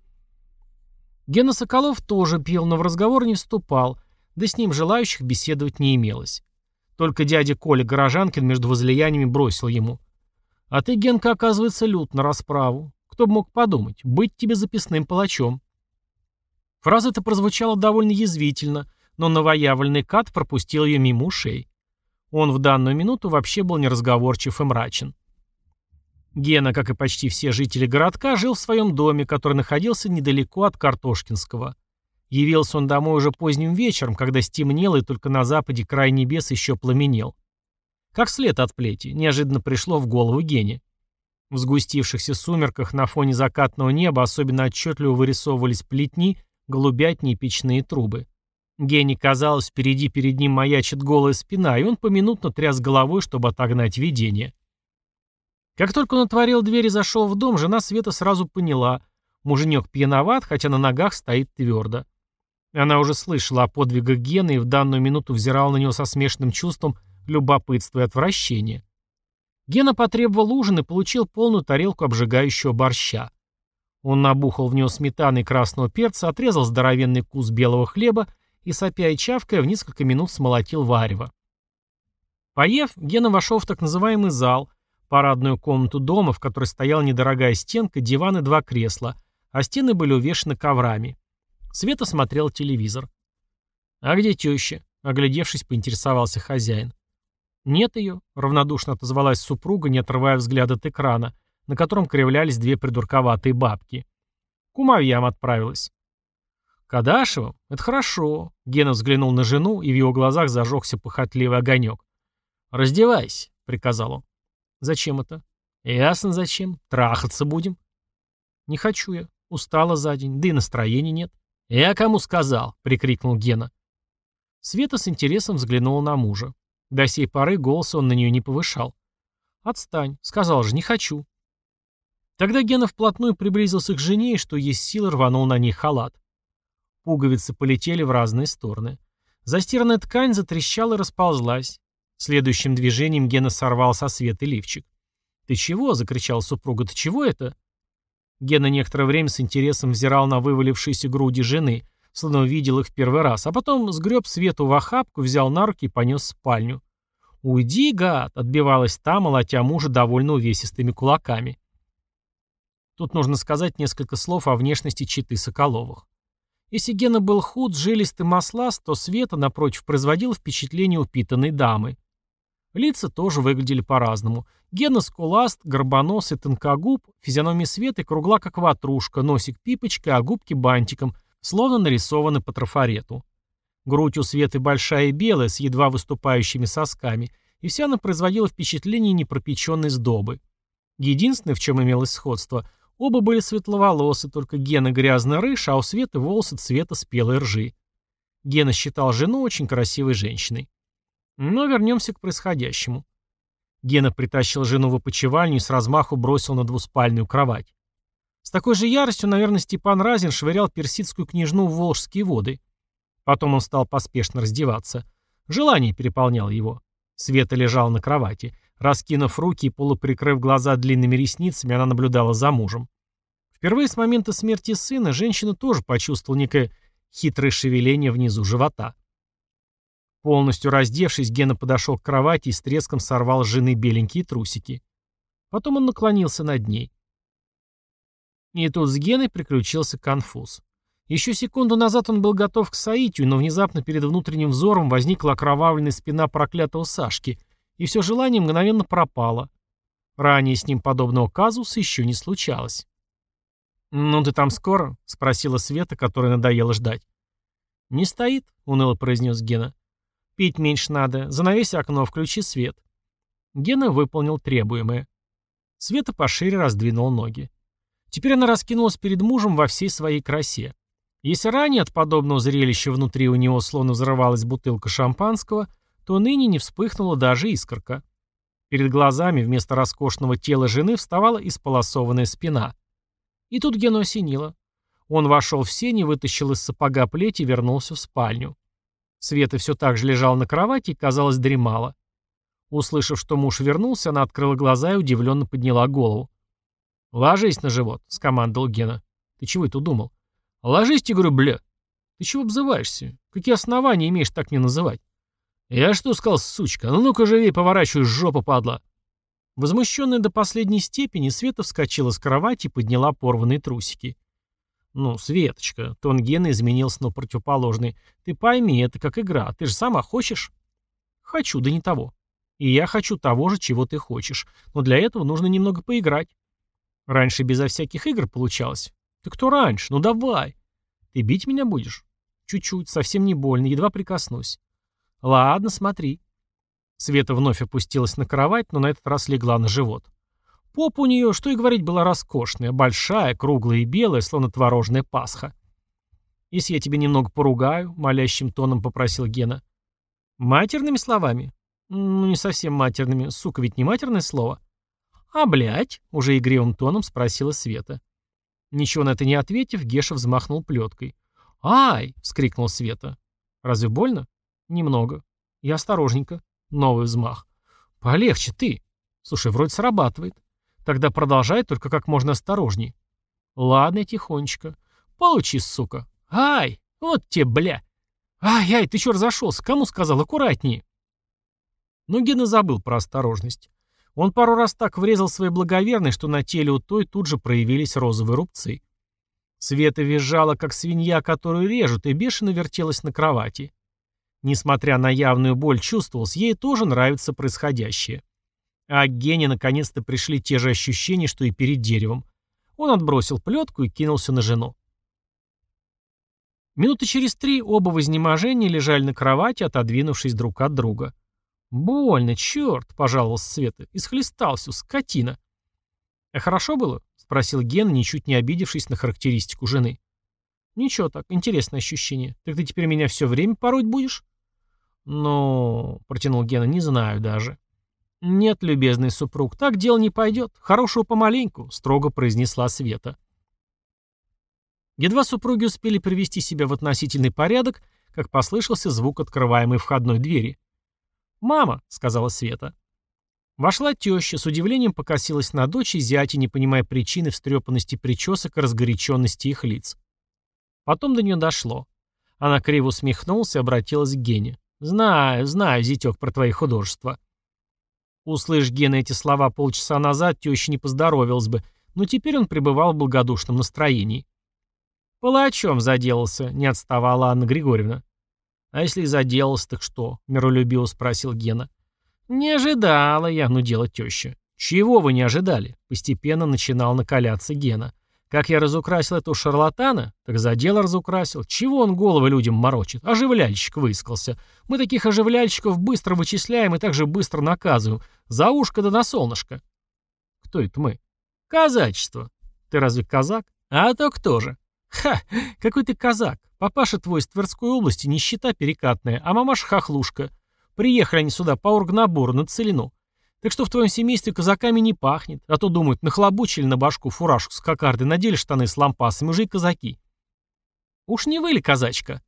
Гена Соколов тоже пил, но в разговор не вступал, да с ним желающих беседовать не имелось. Только дядя Коля Горожанкин между возлияниями бросил ему. «А ты, Генка, оказывается, лют на расправу. Кто бы мог подумать, быть тебе записным палачом». Фраза эта прозвучала довольно язвительно, но новоявленный кат пропустил ее мимо ушей. Он в данную минуту вообще был неразговорчив и мрачен. Гена, как и почти все жители городка, жил в своем доме, который находился недалеко от Картошкинского. Явился он домой уже поздним вечером, когда стемнело и только на западе край небес еще пламенел. Как след от плети, неожиданно пришло в голову Гене. В сгустившихся сумерках на фоне закатного неба особенно отчетливо вырисовывались плетни, голубятни и печные трубы. Гене казалось, впереди перед ним маячит голая спина, и он поминутно тряс головой, чтобы отогнать видение. Как только он отворил дверь и зашел в дом, жена Света сразу поняла. Муженек пьяноват, хотя на ногах стоит твердо. Она уже слышала о подвигах Гены и в данную минуту взирала на него со смешанным чувством любопытства и отвращения. Гена потребовал ужин и получил полную тарелку обжигающего борща. Он набухал в него сметаны и красного перца, отрезал здоровенный кус белого хлеба и, сопя и чавкая, в несколько минут смолотил варево. Поев, Гена вошел в так называемый зал, парадную комнату дома, в которой стояла недорогая стенка, диван и два кресла, а стены были увешаны коврами. Света смотрел телевизор. «А где теща?» — оглядевшись, поинтересовался хозяин. «Нет ее», — равнодушно отозвалась супруга, не отрывая взгляд от экрана, на котором кривлялись две придурковатые бабки. Кумовьям отправилась. «Кадашевым? Это хорошо», — Гена взглянул на жену, и в его глазах зажегся похотливый огонек. «Раздевайся», — приказал он. «Зачем это?» «Ясно зачем. Трахаться будем». «Не хочу я. Устала за день, да и настроения нет». «Я кому сказал?» — прикрикнул Гена. Света с интересом взглянула на мужа. До сей поры голос он на нее не повышал. «Отстань», — сказал же, — «не хочу». Тогда Гена вплотную приблизился к жене и, что есть силы, рванул на ней халат. Пуговицы полетели в разные стороны. Застиранная ткань затрещала и расползлась. Следующим движением Гена сорвал со света лифчик. «Ты чего?» — закричал супруга. «Ты чего это?» Гена некоторое время с интересом взирал на вывалившиеся груди жены, словно увидел их в первый раз, а потом сгреб Свету в охапку, взял на руки и понес в спальню. «Уйди, гад!» — отбивалась та, молотя мужа довольно увесистыми кулаками. Тут нужно сказать несколько слов о внешности читы Соколовых. Если Гена был худ, жилист и масласт, то Света, напротив, производила впечатление упитанной дамы. Лица тоже выглядели по-разному. Гена скуласт, горбоносый, тонкогуб, физиономия Светы кругла, как ватрушка, носик пипочкой, а губки бантиком, словно нарисованы по трафарету. Грудь у Светы большая и белая, с едва выступающими сосками, и вся она производила впечатление непропеченной сдобы. Единственное, в чем имелось сходство, оба были светловолосы, только Гена грязный рыж, а у Светы волосы цвета спелой ржи. Гена считал жену очень красивой женщиной. Но вернемся к происходящему. Гена притащил жену в опочивальню и с размаху бросил на двуспальную кровать. С такой же яростью, наверное, Степан Разин швырял персидскую княжну в волжские воды. Потом он стал поспешно раздеваться. Желание переполняло его. Света лежала на кровати. Раскинув руки и полуприкрыв глаза длинными ресницами, она наблюдала за мужем. Впервые с момента смерти сына женщина тоже почувствовала некое хитрое шевеление внизу живота. Полностью раздевшись, Гена подошел к кровати и с треском сорвал с жены беленькие трусики. Потом он наклонился над ней. И тут с Геной приключился конфуз. Еще секунду назад он был готов к соитию, но внезапно перед внутренним взором возникла окровавленная спина проклятого Сашки, и все желание мгновенно пропало. Ранее с ним подобного казуса еще не случалось. «Ну ты там скоро?» — спросила Света, которая надоело ждать. «Не стоит», — уныло произнес Гена. Пить меньше надо. Занавесь окно, включи свет. Гена выполнил требуемое. Света пошире раздвинул ноги. Теперь она раскинулась перед мужем во всей своей красе. Если ранее от подобного зрелища внутри у него словно взрывалась бутылка шампанского, то ныне не вспыхнула даже искорка. Перед глазами вместо роскошного тела жены вставала исполосованная спина. И тут Гену осенило. Он вошел в сень и вытащил из сапога плеть и вернулся в спальню. Света все так же лежала на кровати и, казалось, дремала. Услышав, что муж вернулся, она открыла глаза и удивленно подняла голову. «Ложись на живот», — скомандовал Гена. «Ты чего это удумал?» «Ложись, тебе говорю, бля». «Ты чего обзываешься? Какие основания имеешь так не называть?» «Я что сказал, сучка? Ну ну-ка живей, поворачивай жопу, падла!» Возмущенная до последней степени, Света вскочила с кровати и подняла порванные трусики. «Ну, Светочка», — тон Гены изменился на противоположный, — «ты пойми, это как игра, ты же сама хочешь?» «Хочу, да не того. И я хочу того же, чего ты хочешь, но для этого нужно немного поиграть. Раньше безо всяких игр получалось. Ты кто раньше? Ну давай. Ты бить меня будешь? Чуть-чуть, совсем не больно, едва прикоснусь. Ладно, смотри. Света вновь опустилась на кровать, но на этот раз легла на живот. Попа у нее, что и говорить, была роскошная, большая, круглая и белая, словно творожная пасха. «Если я тебе немного поругаю», — молящим тоном попросил Гена. «Матерными словами?» «Ну, не совсем матерными. Сука ведь не матерное слово». «А, блядь?» — уже игривым тоном спросила Света. Ничего на это не ответив, Геша взмахнул плеткой. «Ай!» — вскрикнул Света. «Разве больно?» «Немного. Я осторожненько. Новый взмах. Полегче ты. Слушай, вроде срабатывает. Тогда продолжай, только как можно осторожней. Ладно, тихонечко. Получи, сука. Ай! Вот тебе, бля! Ай-ай, ты чё разошелся? Кому сказал? Аккуратнее. Но Гена забыл про осторожность. Он пару раз так врезал своей благоверной, что на теле у той тут же проявились розовые рубцы. Света визжала, как свинья, которую режут, и бешено вертелась на кровати. Несмотря на явную боль, чувствовалось, ей тоже нравится происходящее. А к Гене наконец-то пришли те же ощущения, что и перед деревом. Он отбросил плетку и кинулся на жену. Минуты через три оба в изнеможении лежали на кровати, отодвинувшись друг от друга. «Больно, черт!» — пожаловался Света. «Исхлестался, скотина!» «А хорошо было?» — спросил Ген, ничуть не обидевшись на характеристику жены. «Ничего так, интересное ощущение. Так ты теперь меня все время пороть будешь?» «Ну...» — протянул Гена, — «не знаю даже». «Нет, любезный супруг, так дело не пойдет. Хорошего помаленьку», — строго произнесла Света. Едва супруги успели привести себя в относительный порядок, как послышался звук открываемой входной двери. «Мама», — сказала Света. Вошла теща, с удивлением покосилась на дочь и зятя, не понимая причины встрепанности причесок и разгоряченности их лиц. Потом до нее дошло. Она криво усмехнулась и обратилась к Гене. «Знаю, знаю, зятек, про твои художества». Услышь Гена эти слова полчаса назад, теща не поздоровилась бы, но теперь он пребывал в благодушном настроении. «Палачом заделался», — не отставала Анна Григорьевна. «А если и заделался, так что?» — миролюбиво спросил Гена. «Не ожидала я, ну дело теща». «Чего вы не ожидали?» — постепенно начинал накаляться Гена. «Как я разукрасил этого шарлатана? Так за дело разукрасил. Чего он головы людям морочит? Оживляльщик выискался. Мы таких оживляльщиков быстро вычисляем и также быстро наказываем. За ушко да на солнышко». «Кто это мы?» «Казачество». «Ты разве казак?» «А то кто же?» «Ха! Какой ты казак! Папаша твой из Тверской области нищета перекатная, а мамаша хохлушка. Приехали они сюда по оргнабору на целину. Так что в твоем семействе казаками не пахнет, а то думают, нахлобучили на башку фуражку с кокардой, надели штаны с лампасами, уже и казаки. Уж не вы ли казачка?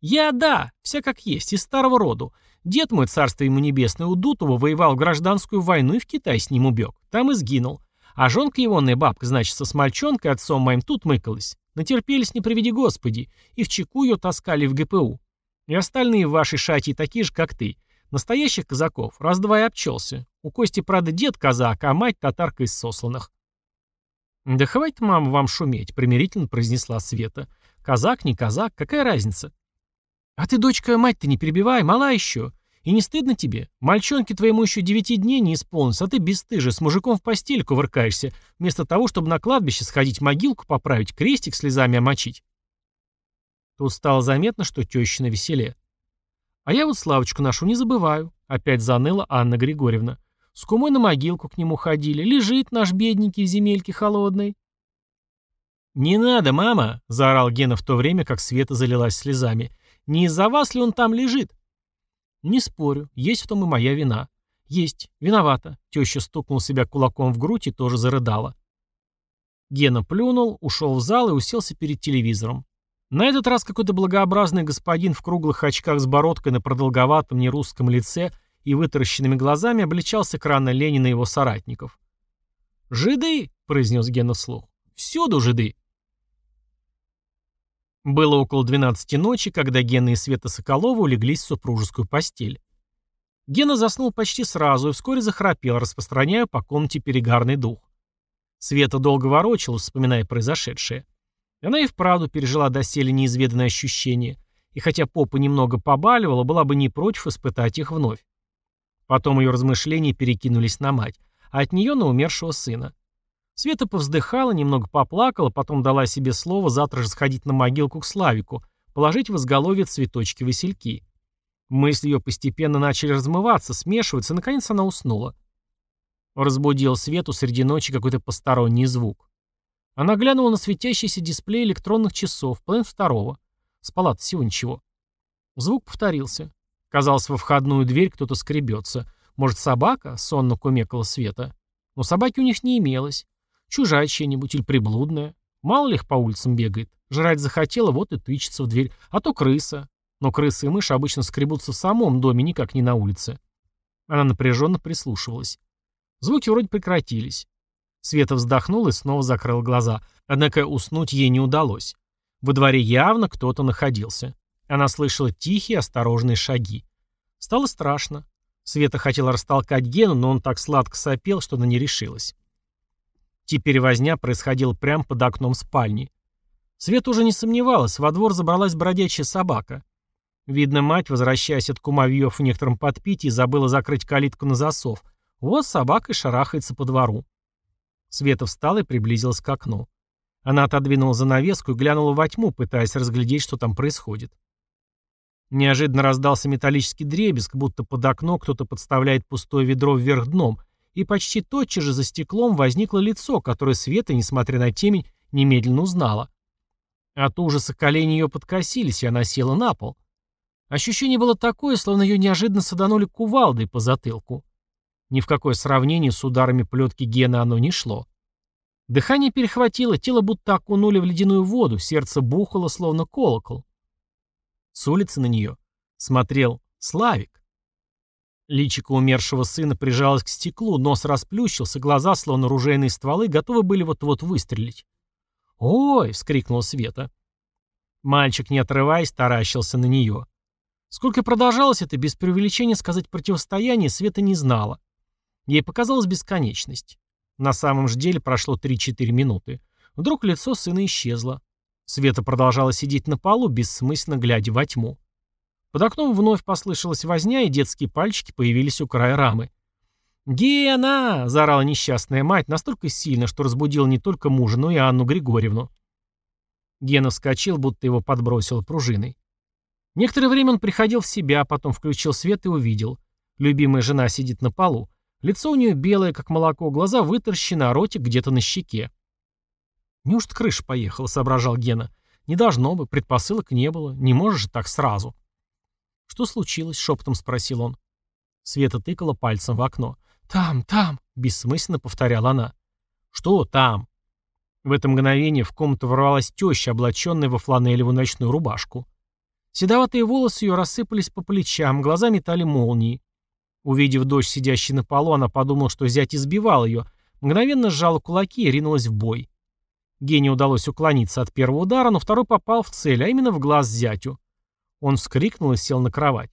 Я, да, вся как есть, из старого роду. Дед мой, царство ему небесное, у Дутова воевал в гражданскую войну и в Китай с ним убег. Там и сгинул. А жонка егонная бабка, значит, со смальчонкой отцом моим тут мыкалась. Натерпелись, не приведи Господи, и в чеку ее таскали в ГПУ. И остальные в вашей шате такие же, как ты. Настоящих казаков раз-два и обчелся. У Кости, правда, дед казак, а мать татарка из сосланных. «Да хватит, мама, вам шуметь», — примирительно произнесла Света. «Казак, не казак, какая разница?» «А ты, дочка, мать-то не перебивай, мала еще. И не стыдно тебе? Мальчонке твоему еще девяти дней не исполнится, а ты бесстыжий, с мужиком в постель кувыркаешься, вместо того, чтобы на кладбище сходить могилку поправить, крестик слезами омочить. Тут стало заметно, что теща на веселе. А я вот Славочку нашу не забываю, опять заныла Анна Григорьевна. С кумой на могилку к нему ходили, лежит наш бедненький в земельке холодной. «Не надо, мама!» — заорал Гена в то время, как Света залилась слезами. «Не из-за вас ли он там лежит?» «Не спорю, есть в том и моя вина». «Есть, виновата». Теща стукнула себя кулаком в грудь и тоже зарыдала. Гена плюнул, ушел в зал и уселся перед телевизором. На этот раз какой-то благообразный господин в круглых очках с бородкой на продолговатом нерусском лице и вытаращенными глазами обличал с экрана Ленина и его соратников. «Жиды!» — произнес Гена вслух. «Всюду жиды!» Было около 12 ночи, когда Гена и Света Соколова улеглись в супружескую постель. Гена заснул почти сразу и вскоре захрапел, распространяя по комнате перегарный дух. Света долго ворочалась, вспоминая произошедшее. Она и вправду пережила доселе неизведанные ощущения, и хотя попа немного побаливала, была бы не против испытать их вновь. Потом ее размышления перекинулись на мать, а от нее на умершего сына. Света повздыхала, немного поплакала, потом дала себе слово завтра же сходить на могилку к Славику, положить в изголовье цветочки-васильки. Мысли ее постепенно начали размываться, смешиваться, и наконец она уснула. Разбудил Свету среди ночи какой-то посторонний звук. Она глянула на светящийся дисплей электронных часов, половин второго. спала всего ничего. Звук повторился. Казалось, во входную дверь кто-то скребется. Может, собака? Сонно кумекала Света. Но собаки у них не имелось. Чужая чья-нибудь или приблудная. Мало ли их по улицам бегает. Жрать захотела, вот и тычется в дверь. А то крыса. Но крысы и мыши обычно скребутся в самом доме, никак не на улице. Она напряженно прислушивалась. Звуки вроде прекратились. Света вздохнула и снова закрыла глаза. Однако уснуть ей не удалось. Во дворе явно кто-то находился. Она слышала тихие, осторожные шаги. Стало страшно. Света хотела растолкать Гену, но он так сладко сопел, что она не решилась. Теперь возня происходила прямо под окном спальни. Света уже не сомневалась, во двор забралась бродячая собака. Видно, мать, возвращаясь от кумовьев в некотором подпитии, забыла закрыть калитку на засов. Вот собака и шарахается по двору. Света встала и приблизилась к окну. Она отодвинула занавеску и глянула во тьму, пытаясь разглядеть, что там происходит. Неожиданно раздался металлический дребезг, будто под окно кто-то подставляет пустое ведро вверх дном, и почти тотчас же за стеклом возникло лицо, которое Света, несмотря на темень, немедленно узнала. От ужаса колени ее подкосились, и она села на пол. Ощущение было такое, словно ее неожиданно саданули кувалдой по затылку. Ни в какое сравнение с ударами плетки Гена оно не шло. Дыхание перехватило, тело будто окунули в ледяную воду, сердце бухало, словно колокол. С улицы на нее смотрел Славик. Личико умершего сына прижалось к стеклу, нос расплющился, глаза, словно ружейные стволы, готовы были вот-вот выстрелить. «Ой!» — вскрикнула Света. Мальчик, не отрываясь, таращился на нее. Сколько продолжалось это, без преувеличения сказать противостояние, Света не знала. Ей показалась бесконечность. На самом же деле прошло 3-4 минуты. Вдруг лицо сына исчезло. Света продолжала сидеть на полу, бессмысленно глядя во тьму. Под окном вновь послышалась возня, и детские пальчики появились у края рамы. «Гена!» — заорала несчастная мать настолько сильно, что разбудила не только мужа, но и Анну Григорьевну. Гена вскочил, будто его подбросило пружиной. Некоторое время он приходил в себя, потом включил свет и увидел. Любимая жена сидит на полу. Лицо у нее белое, как молоко, глаза вытаращены, а ротик где-то на щеке. «Неужто крыша поехала?» — соображал Гена. «Не должно бы, предпосылок не было. Не можешь же так сразу». «Что случилось?» — шепотом спросил он. Света тыкала пальцем в окно. «Там, там!» — бессмысленно повторяла она. «Что там?» В это мгновение в комнату ворвалась теща, облаченная во фланелевую ночную рубашку. Седоватые волосы ее рассыпались по плечам, глаза метали молнии. Увидев дочь, сидящей на полу, она подумала, что зять избивал ее, мгновенно сжала кулаки и ринулась в бой. Гене удалось уклониться от первого удара, но второй попал в цель, а именно в глаз зятю. Он вскрикнул и сел на кровать.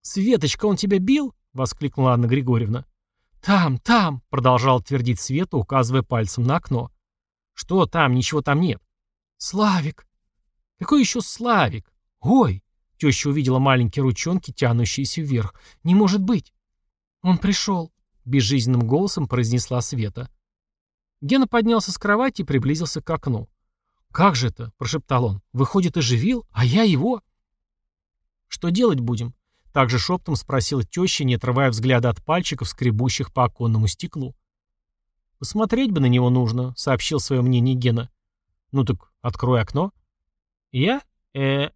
«Светочка, он тебя бил?» — воскликнула Анна Григорьевна. «Там, там!» — продолжал твердить Света, указывая пальцем на окно. «Что там? Ничего там нет». «Славик!» «Какой еще Славик? Ой!» Теща увидела маленькие ручонки, тянущиеся вверх. «Не может быть!» «Он пришел!» — безжизненным голосом произнесла Света. Гена поднялся с кровати и приблизился к окну. «Как же это?» — прошептал он. «Выходит, оживил, а я его...» «Что делать будем?» Также шептом спросила теща, не отрывая взгляда от пальчиков, скребущих по оконному стеклу. «Посмотреть бы на него нужно», — сообщил свое мнение Гена. «Ну так открой окно». «Я? э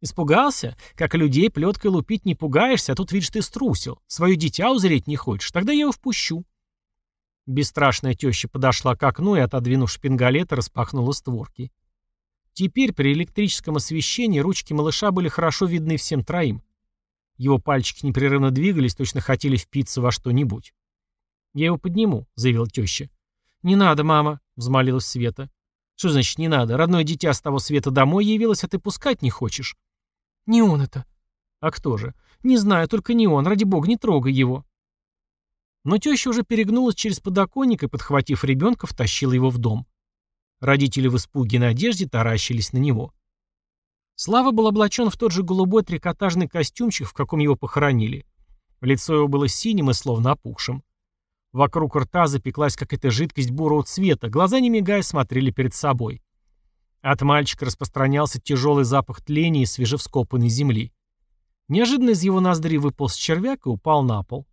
Испугался? Как людей плеткой лупить не пугаешься, а тут, видишь, ты струсил. Свое дитя узреть не хочешь, тогда я его впущу». Бесстрашная теща подошла к окну и, отодвинув шпингалеты, распахнула створки. Теперь при электрическом освещении ручки малыша были хорошо видны всем троим. Его пальчики непрерывно двигались, точно хотели впиться во что-нибудь. «Я его подниму», — заявила теща. «Не надо, мама», — взмолилась Света. «Что значит не надо? Родное дитя с того света домой явилось, а ты пускать не хочешь». «Не он это». «А кто же?» «Не знаю, только не он. Ради бога, не трогай его». Но теща уже перегнулась через подоконник и, подхватив ребенка, втащила его в дом. Родители в испуге и надежде таращились на него. Слава был облачен в тот же голубой трикотажный костюмчик, в каком его похоронили. Лицо его было синим и словно опухшим. Вокруг рта запеклась какая-то жидкость бурого цвета, глаза не мигая смотрели перед собой. От мальчика распространялся тяжелый запах тления и свежевскопанной земли. Неожиданно из его ноздри выполз червяк и упал на пол.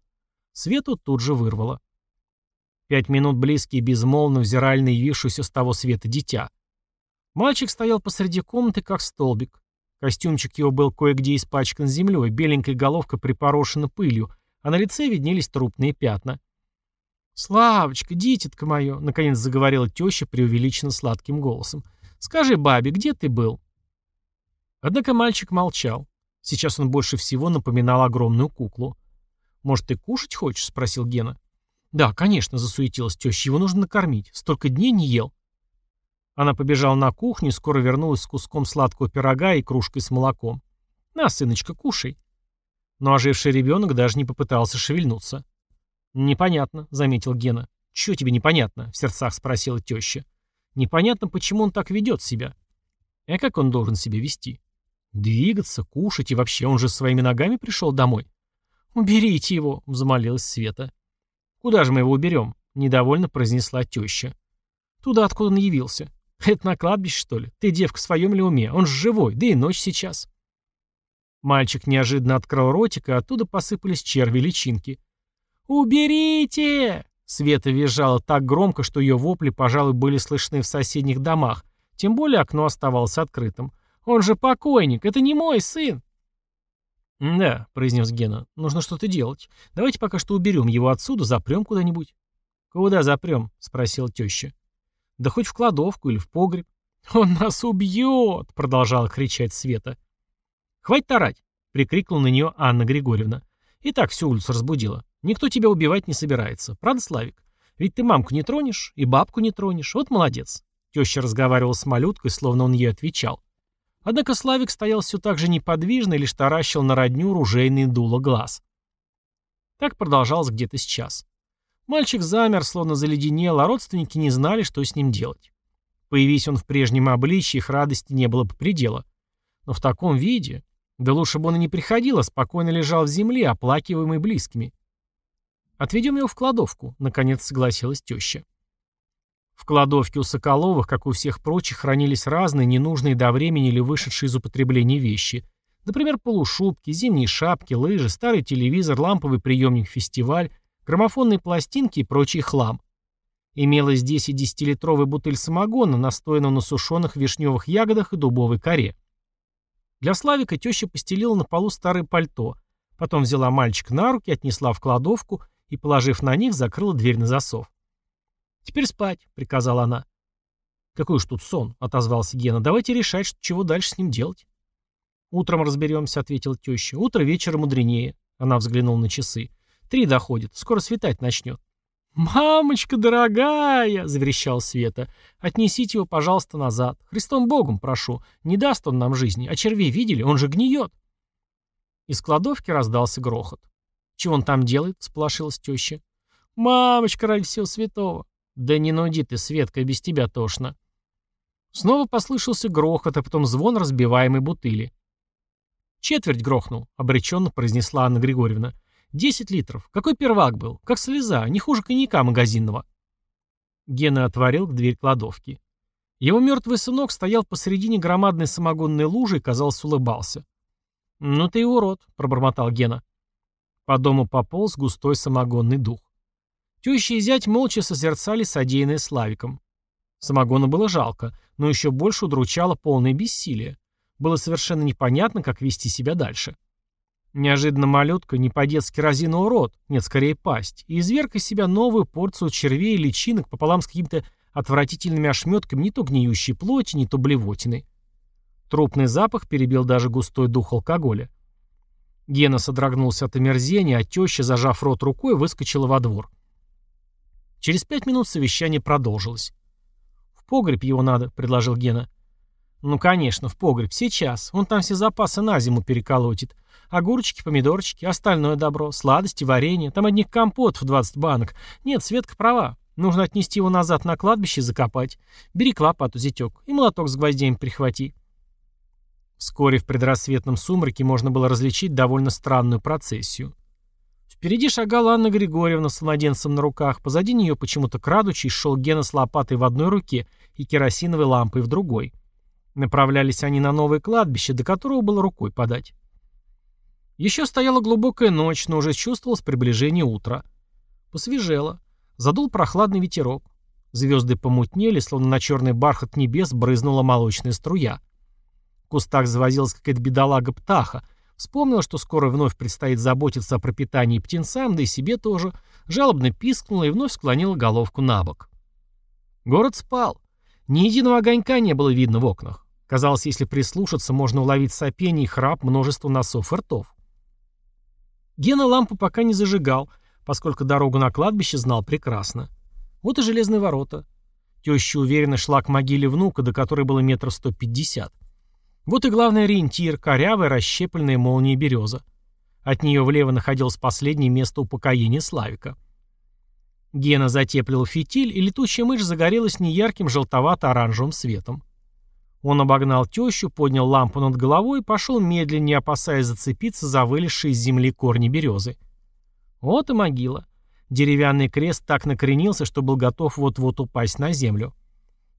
Свету тут же вырвало. Пять минут близкие безмолвно взирали на явившуюся с того света дитя. Мальчик стоял посреди комнаты, как столбик. Костюмчик его был кое-где испачкан землей, беленькая головка припорошена пылью, а на лице виднелись трупные пятна. «Славочка, дитятка мое!» — наконец заговорила теща преувеличенно сладким голосом. «Скажи бабе, где ты был?» Однако мальчик молчал. Сейчас он больше всего напоминал огромную куклу. «Может, ты кушать хочешь?» — спросил Гена. «Да, конечно», — засуетилась теща. «Его нужно накормить. Столько дней не ел». Она побежала на кухню и скоро вернулась с куском сладкого пирога и кружкой с молоком. «На, сыночка, кушай». Но оживший ребенок даже не попытался шевельнуться. «Непонятно», — заметил Гена. «Чего тебе непонятно?» — в сердцах спросила теща. «Непонятно, почему он так ведет себя». «А как он должен себя вести?» «Двигаться, кушать и вообще, он же своими ногами пришел домой». «Уберите его», — взмолилась Света. «Куда же мы его уберем?» — недовольно произнесла теща. «Туда, откуда он явился. Это на кладбище, что ли? Ты, девка, в своем ли уме? Он же живой, да и ночь сейчас. Мальчик неожиданно открыл ротик, и оттуда посыпались черви-личинки. «Уберите!» Света визжала так громко, что ее вопли, пожалуй, были слышны в соседних домах, тем более окно оставалось открытым. «Он же покойник, это не мой сын!» «Да», — произнес Гена, — «нужно что-то делать. Давайте пока что уберем его отсюда, запрем куда-нибудь». «Куда запрем?» — спросила теща. Да хоть в кладовку или в погреб. «Он нас убьет!» — продолжала кричать Света. «Хватит орать!» — прикрикнула на нее Анна Григорьевна. И так всю улицу разбудила. Никто тебя убивать не собирается. Правда, Славик? Ведь ты мамку не тронешь и бабку не тронешь. Вот молодец. Теща разговаривала с малюткой, словно он ей отвечал. Однако Славик стоял все так же неподвижно и лишь таращил на родню ружейный дуло глаз. Так продолжалось где-то сейчас. Мальчик замер, словно заледенел, а родственники не знали, что с ним делать. Появись он в прежнем обличье, их радости не было бы предела. Но в таком виде... Да лучше бы он и не приходил, а спокойно лежал в земле, оплакиваемый близкими. «Отведем его в кладовку», — наконец согласилась теща. В кладовке у Соколовых, как у всех прочих, хранились разные, ненужные до времени или вышедшие из употребления вещи. Например, полушубки, зимние шапки, лыжи, старый телевизор, ламповый приемник-фестиваль, граммофонные пластинки и прочий хлам. Имелась здесь и десятилитровая бутыль самогона, настоянного на сушеных вишневых ягодах и дубовой коре. Для Славика теща постелила на полу старое пальто, потом взяла мальчика на руки, отнесла в кладовку и, положив на них, закрыла дверь на засов. «Теперь спать», — приказала она. «Какой уж тут сон», — отозвался Гена. «Давайте решать, что, чего дальше с ним делать». «Утром разберемся», — ответила теща. «Утро вечера мудренее». Она взглянула на часы. Три доходит, скоро светать начнет. «Мамочка дорогая!» — заверещал Света. «Отнесите его, пожалуйста, назад. Христом Богом прошу. Не даст он нам жизни. А червей видели? Он же гниет!» Из кладовки раздался грохот. «Чего он там делает?» — сполошилась теща. «Мамочка, ради всего святого!» «Да не нуди ты, Светка, без тебя тошно!» Снова послышался грохот, а потом звон разбиваемой бутыли. «Четверть грохнул», — обреченно произнесла Анна Григорьевна. Десять литров. Какой первак был? Как слеза. Не хуже коньяка магазинного. Гена отворил дверь кладовки. Его мертвый сынок стоял посередине громадной самогонной лужи и, казалось, улыбался. «Ну ты и урод», — пробормотал Гена. По дому пополз густой самогонный дух. Теща и зять молча созерцали содеянное Славиком. Самогона было жалко, но еще больше удручало полное бессилие. Было совершенно непонятно, как вести себя дальше. Неожиданно малютка не по-детски разинул рот, нет, скорее пасть, и изверг из себя новую порцию червей и личинок пополам с какими-то отвратительными ошметками не то гниющей плоти, не то блевотины. Трупный запах перебил даже густой дух алкоголя. Гена содрогнулся от омерзения, а теща, зажав рот рукой, выскочила во двор. Через пять минут совещание продолжилось. «В погреб его надо», — предложил Гена. «Ну, конечно, в погреб. Сейчас. Он там все запасы на зиму переколотит. Огурчики, помидорчики, остальное добро, сладости, варенье. Там одних компотов 20 банок. Нет, Светка права. Нужно отнести его назад на кладбище и закопать. Бери к лопату, зятек, и молоток с гвоздями прихвати». Вскоре в предрассветном сумраке можно было различить довольно странную процессию. Впереди шагала Анна Григорьевна с младенцем на руках, позади нее почему-то крадучись шел Гена с лопатой в одной руке и керосиновой лампой в другой. Направлялись они на новое кладбище, до которого было рукой подать. Еще стояла глубокая ночь, но уже чувствовалось приближение утра. Посвежело. Задул прохладный ветерок. Звезды помутнели, словно на черный бархат небес брызнула молочная струя. В кустах завозилась какая-то бедолага-птаха. Вспомнила, что скоро вновь предстоит заботиться о пропитании птенцам, да и себе тоже. Жалобно пискнула и вновь склонила головку на бок. Город спал. Ни единого огонька не было видно в окнах. Казалось, если прислушаться, можно уловить сопение и храп множества носов и ртов. Гена лампу пока не зажигал, поскольку дорогу на кладбище знал прекрасно. Вот и железные ворота. Теща уверенно шла к могиле внука, до которой было метров сто пятьдесят. Вот и главный ориентир, корявая, расщепленная молнией береза. От нее влево находилось последнее место упокоения Славика. Гена затеплил фитиль, и летучая мышь загорелась неярким желтовато-оранжевым светом. Он обогнал тещу, поднял лампу над головой и пошел медленнее, опасаясь зацепиться за вылезшие из земли корни березы. Вот и могила. Деревянный крест так накренился, что был готов вот-вот упасть на землю.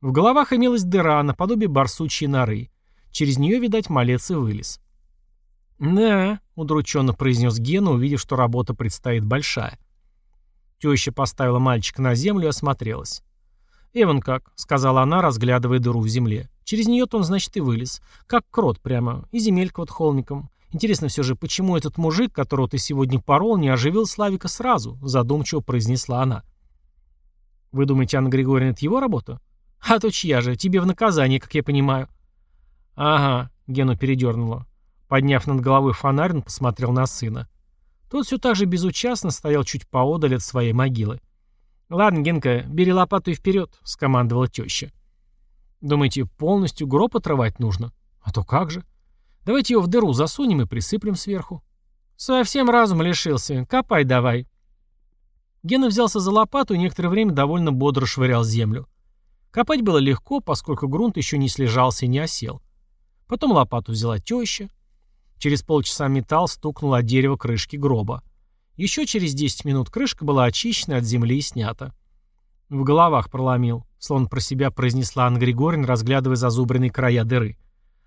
В головах имелась дыра, наподобие барсучьей норы. Через нее, видать, малец и вылез. «Да», — удрученно произнес Гена, увидев, что работа предстоит большая. Теща поставила мальчика на землю и осмотрелась. «Эван как», — сказала она, разглядывая дыру в земле. «Через нее-то он, значит, и вылез. Как крот прямо. И земелька вот холмиком. Интересно все же, почему этот мужик, которого ты сегодня порол, не оживил Славика сразу?» — задумчиво произнесла она. «Вы думаете, Анна Григорьевна, это его работа?» «А то чья же? Тебе в наказание, как я понимаю». «Ага», — Гену передернула. Подняв над головой фонарь, он посмотрел на сына. Тот все так же безучастно стоял чуть поодаль от своей могилы. «Ладно, Генка, бери лопату и вперед», — скомандовала теща. «Думаете, полностью гроб отрывать нужно? А то как же? Давайте его в дыру засунем и присыплем сверху». «Совсем разум лишился. Копай давай». Гена взялся за лопату и некоторое время довольно бодро швырял землю. Копать было легко, поскольку грунт еще не слежался и не осел. Потом лопату взяла теща. Через полчаса металл стукнул от дерева крышки гроба. Еще через 10 минут крышка была очищена от земли и снята. В головах проломил, словно про себя произнесла Анна Григорьевна, разглядывая зазубренные края дыры.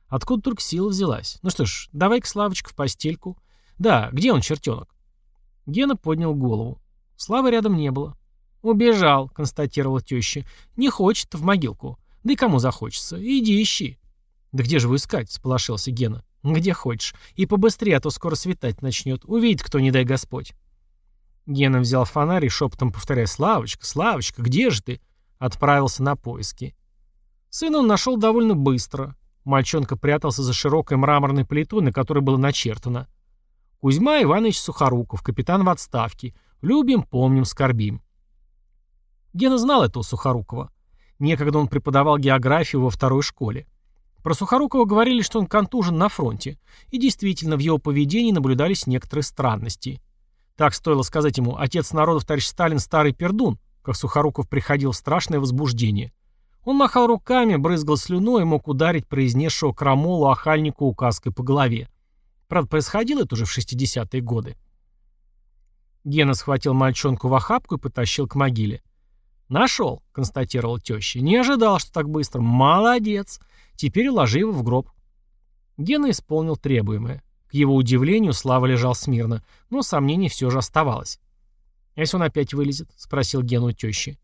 Откуда только сила взялась? Ну что ж, давай-ка Славочка в постельку. Да, где он, чертенок? Гена поднял голову. Славы рядом не было. «Убежал», — констатировала теща. «Не хочет в могилку. Да и кому захочется. Иди ищи». «Да где же вы искать?» — сполошился Гена. «Где хочешь. И побыстрее, а то скоро светать начнет. Увидит, кто не дай Господь». Гена взял фонарь и шепотом повторяя «Славочка, Славочка, где же ты?» отправился на поиски. Сына он нашел довольно быстро. Мальчонка прятался за широкой мраморной плитой, на которой было начертано. Кузьма Иванович Сухоруков, капитан в отставке. Любим, помним, скорбим. Гена знал этого Сухорукова. Некогда он преподавал географию во второй школе. Про Сухорукова говорили, что он контужен на фронте, и действительно в его поведении наблюдались некоторые странности. Так стоило сказать ему «Отец народов, товарищ Сталин, старый пердун», как Сухоруков приходил в страшное возбуждение. Он махал руками, брызгал слюной и мог ударить произнесшего крамолу охальнику указкой по голове. Правда, происходило это уже в 60-е годы. Гена схватил мальчонку в охапку и потащил к могиле. «Нашел», — констатировал теща. «Не ожидал, что так быстро. Молодец. Теперь уложи его в гроб». Гена исполнил требуемое. К его удивлению, Слава лежал смирно, но сомнений все же оставалось. «А если он опять вылезет?» — спросил Гена тещи.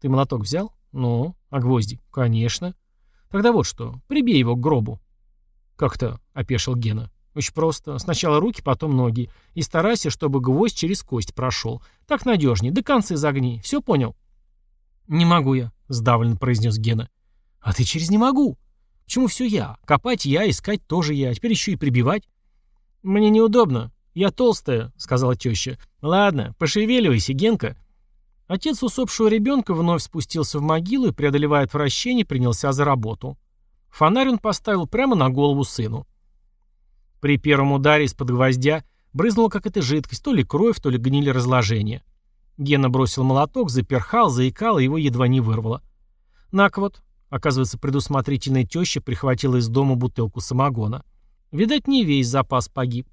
«Ты молоток взял?» «Ну, а гвозди?» «Конечно». «Тогда вот что, прибей его к гробу». «Как-то?» — опешил Гена. Очень просто. Сначала руки, потом ноги. И старайся, чтобы гвоздь через кость прошел. Так надежнее. До конца загни. Все понял? Не могу я, сдавленно произнес Гена. А ты через не могу. Почему все я? Копать я, искать тоже я. Теперь еще и прибивать. Мне неудобно. Я толстая, сказала теща. Ладно, пошевеливайся, Генка. Отец усопшего ребенка вновь спустился в могилу и, преодолевая отвращение, принялся за работу. Фонарь он поставил прямо на голову сыну. При первом ударе из-под гвоздя брызнула какая-то жидкость, то ли кровь, то ли гнили разложения. Гена бросил молоток, заперхал, заикал, и его едва не вырвало. Наквот, оказывается, предусмотрительная теща прихватила из дома бутылку самогона. Видать, не весь запас погиб.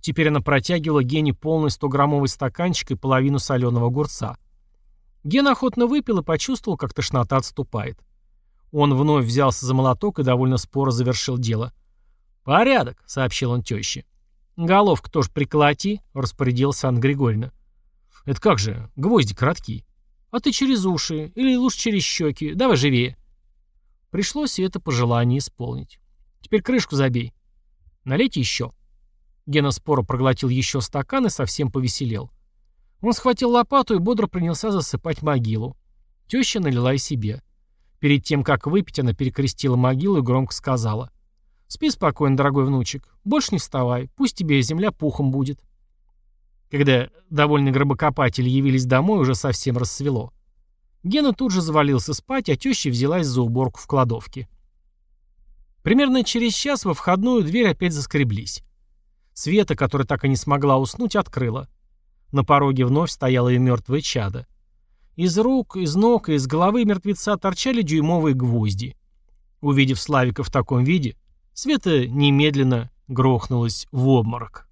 Теперь она протягивала Гене полный 100-граммовый стаканчик и половину соленого огурца. Ген охотно выпил и почувствовал, как тошнота отступает. Он вновь взялся за молоток и довольно споро завершил дело. «Порядок», — сообщил он теще. «Головку тоже приколоти», — распорядился Анна Григорьевна. «Это как же, гвозди коротки. А ты через уши, или лучше через щеки, давай живее». Пришлось и это пожелание исполнить. «Теперь крышку забей. Налейте еще». Гена споро проглотил еще стакан и совсем повеселел. Он схватил лопату и бодро принялся засыпать могилу. Теща налила и себе. Перед тем, как выпить, она перекрестила могилу и громко сказала. Спи спокойно, дорогой внучек. Больше не вставай. Пусть тебе земля пухом будет. Когда довольные гробокопатели явились домой, уже совсем рассвело. Гена тут же завалился спать, а теща взялась за уборку в кладовке. Примерно через час во входную дверь опять заскреблись. Света, которая так и не смогла уснуть, открыла. На пороге вновь стояло ее мертвое чадо. Из рук, из ног и из головы мертвеца торчали дюймовые гвозди. Увидев Славика в таком виде, Света немедленно грохнулась в обморок.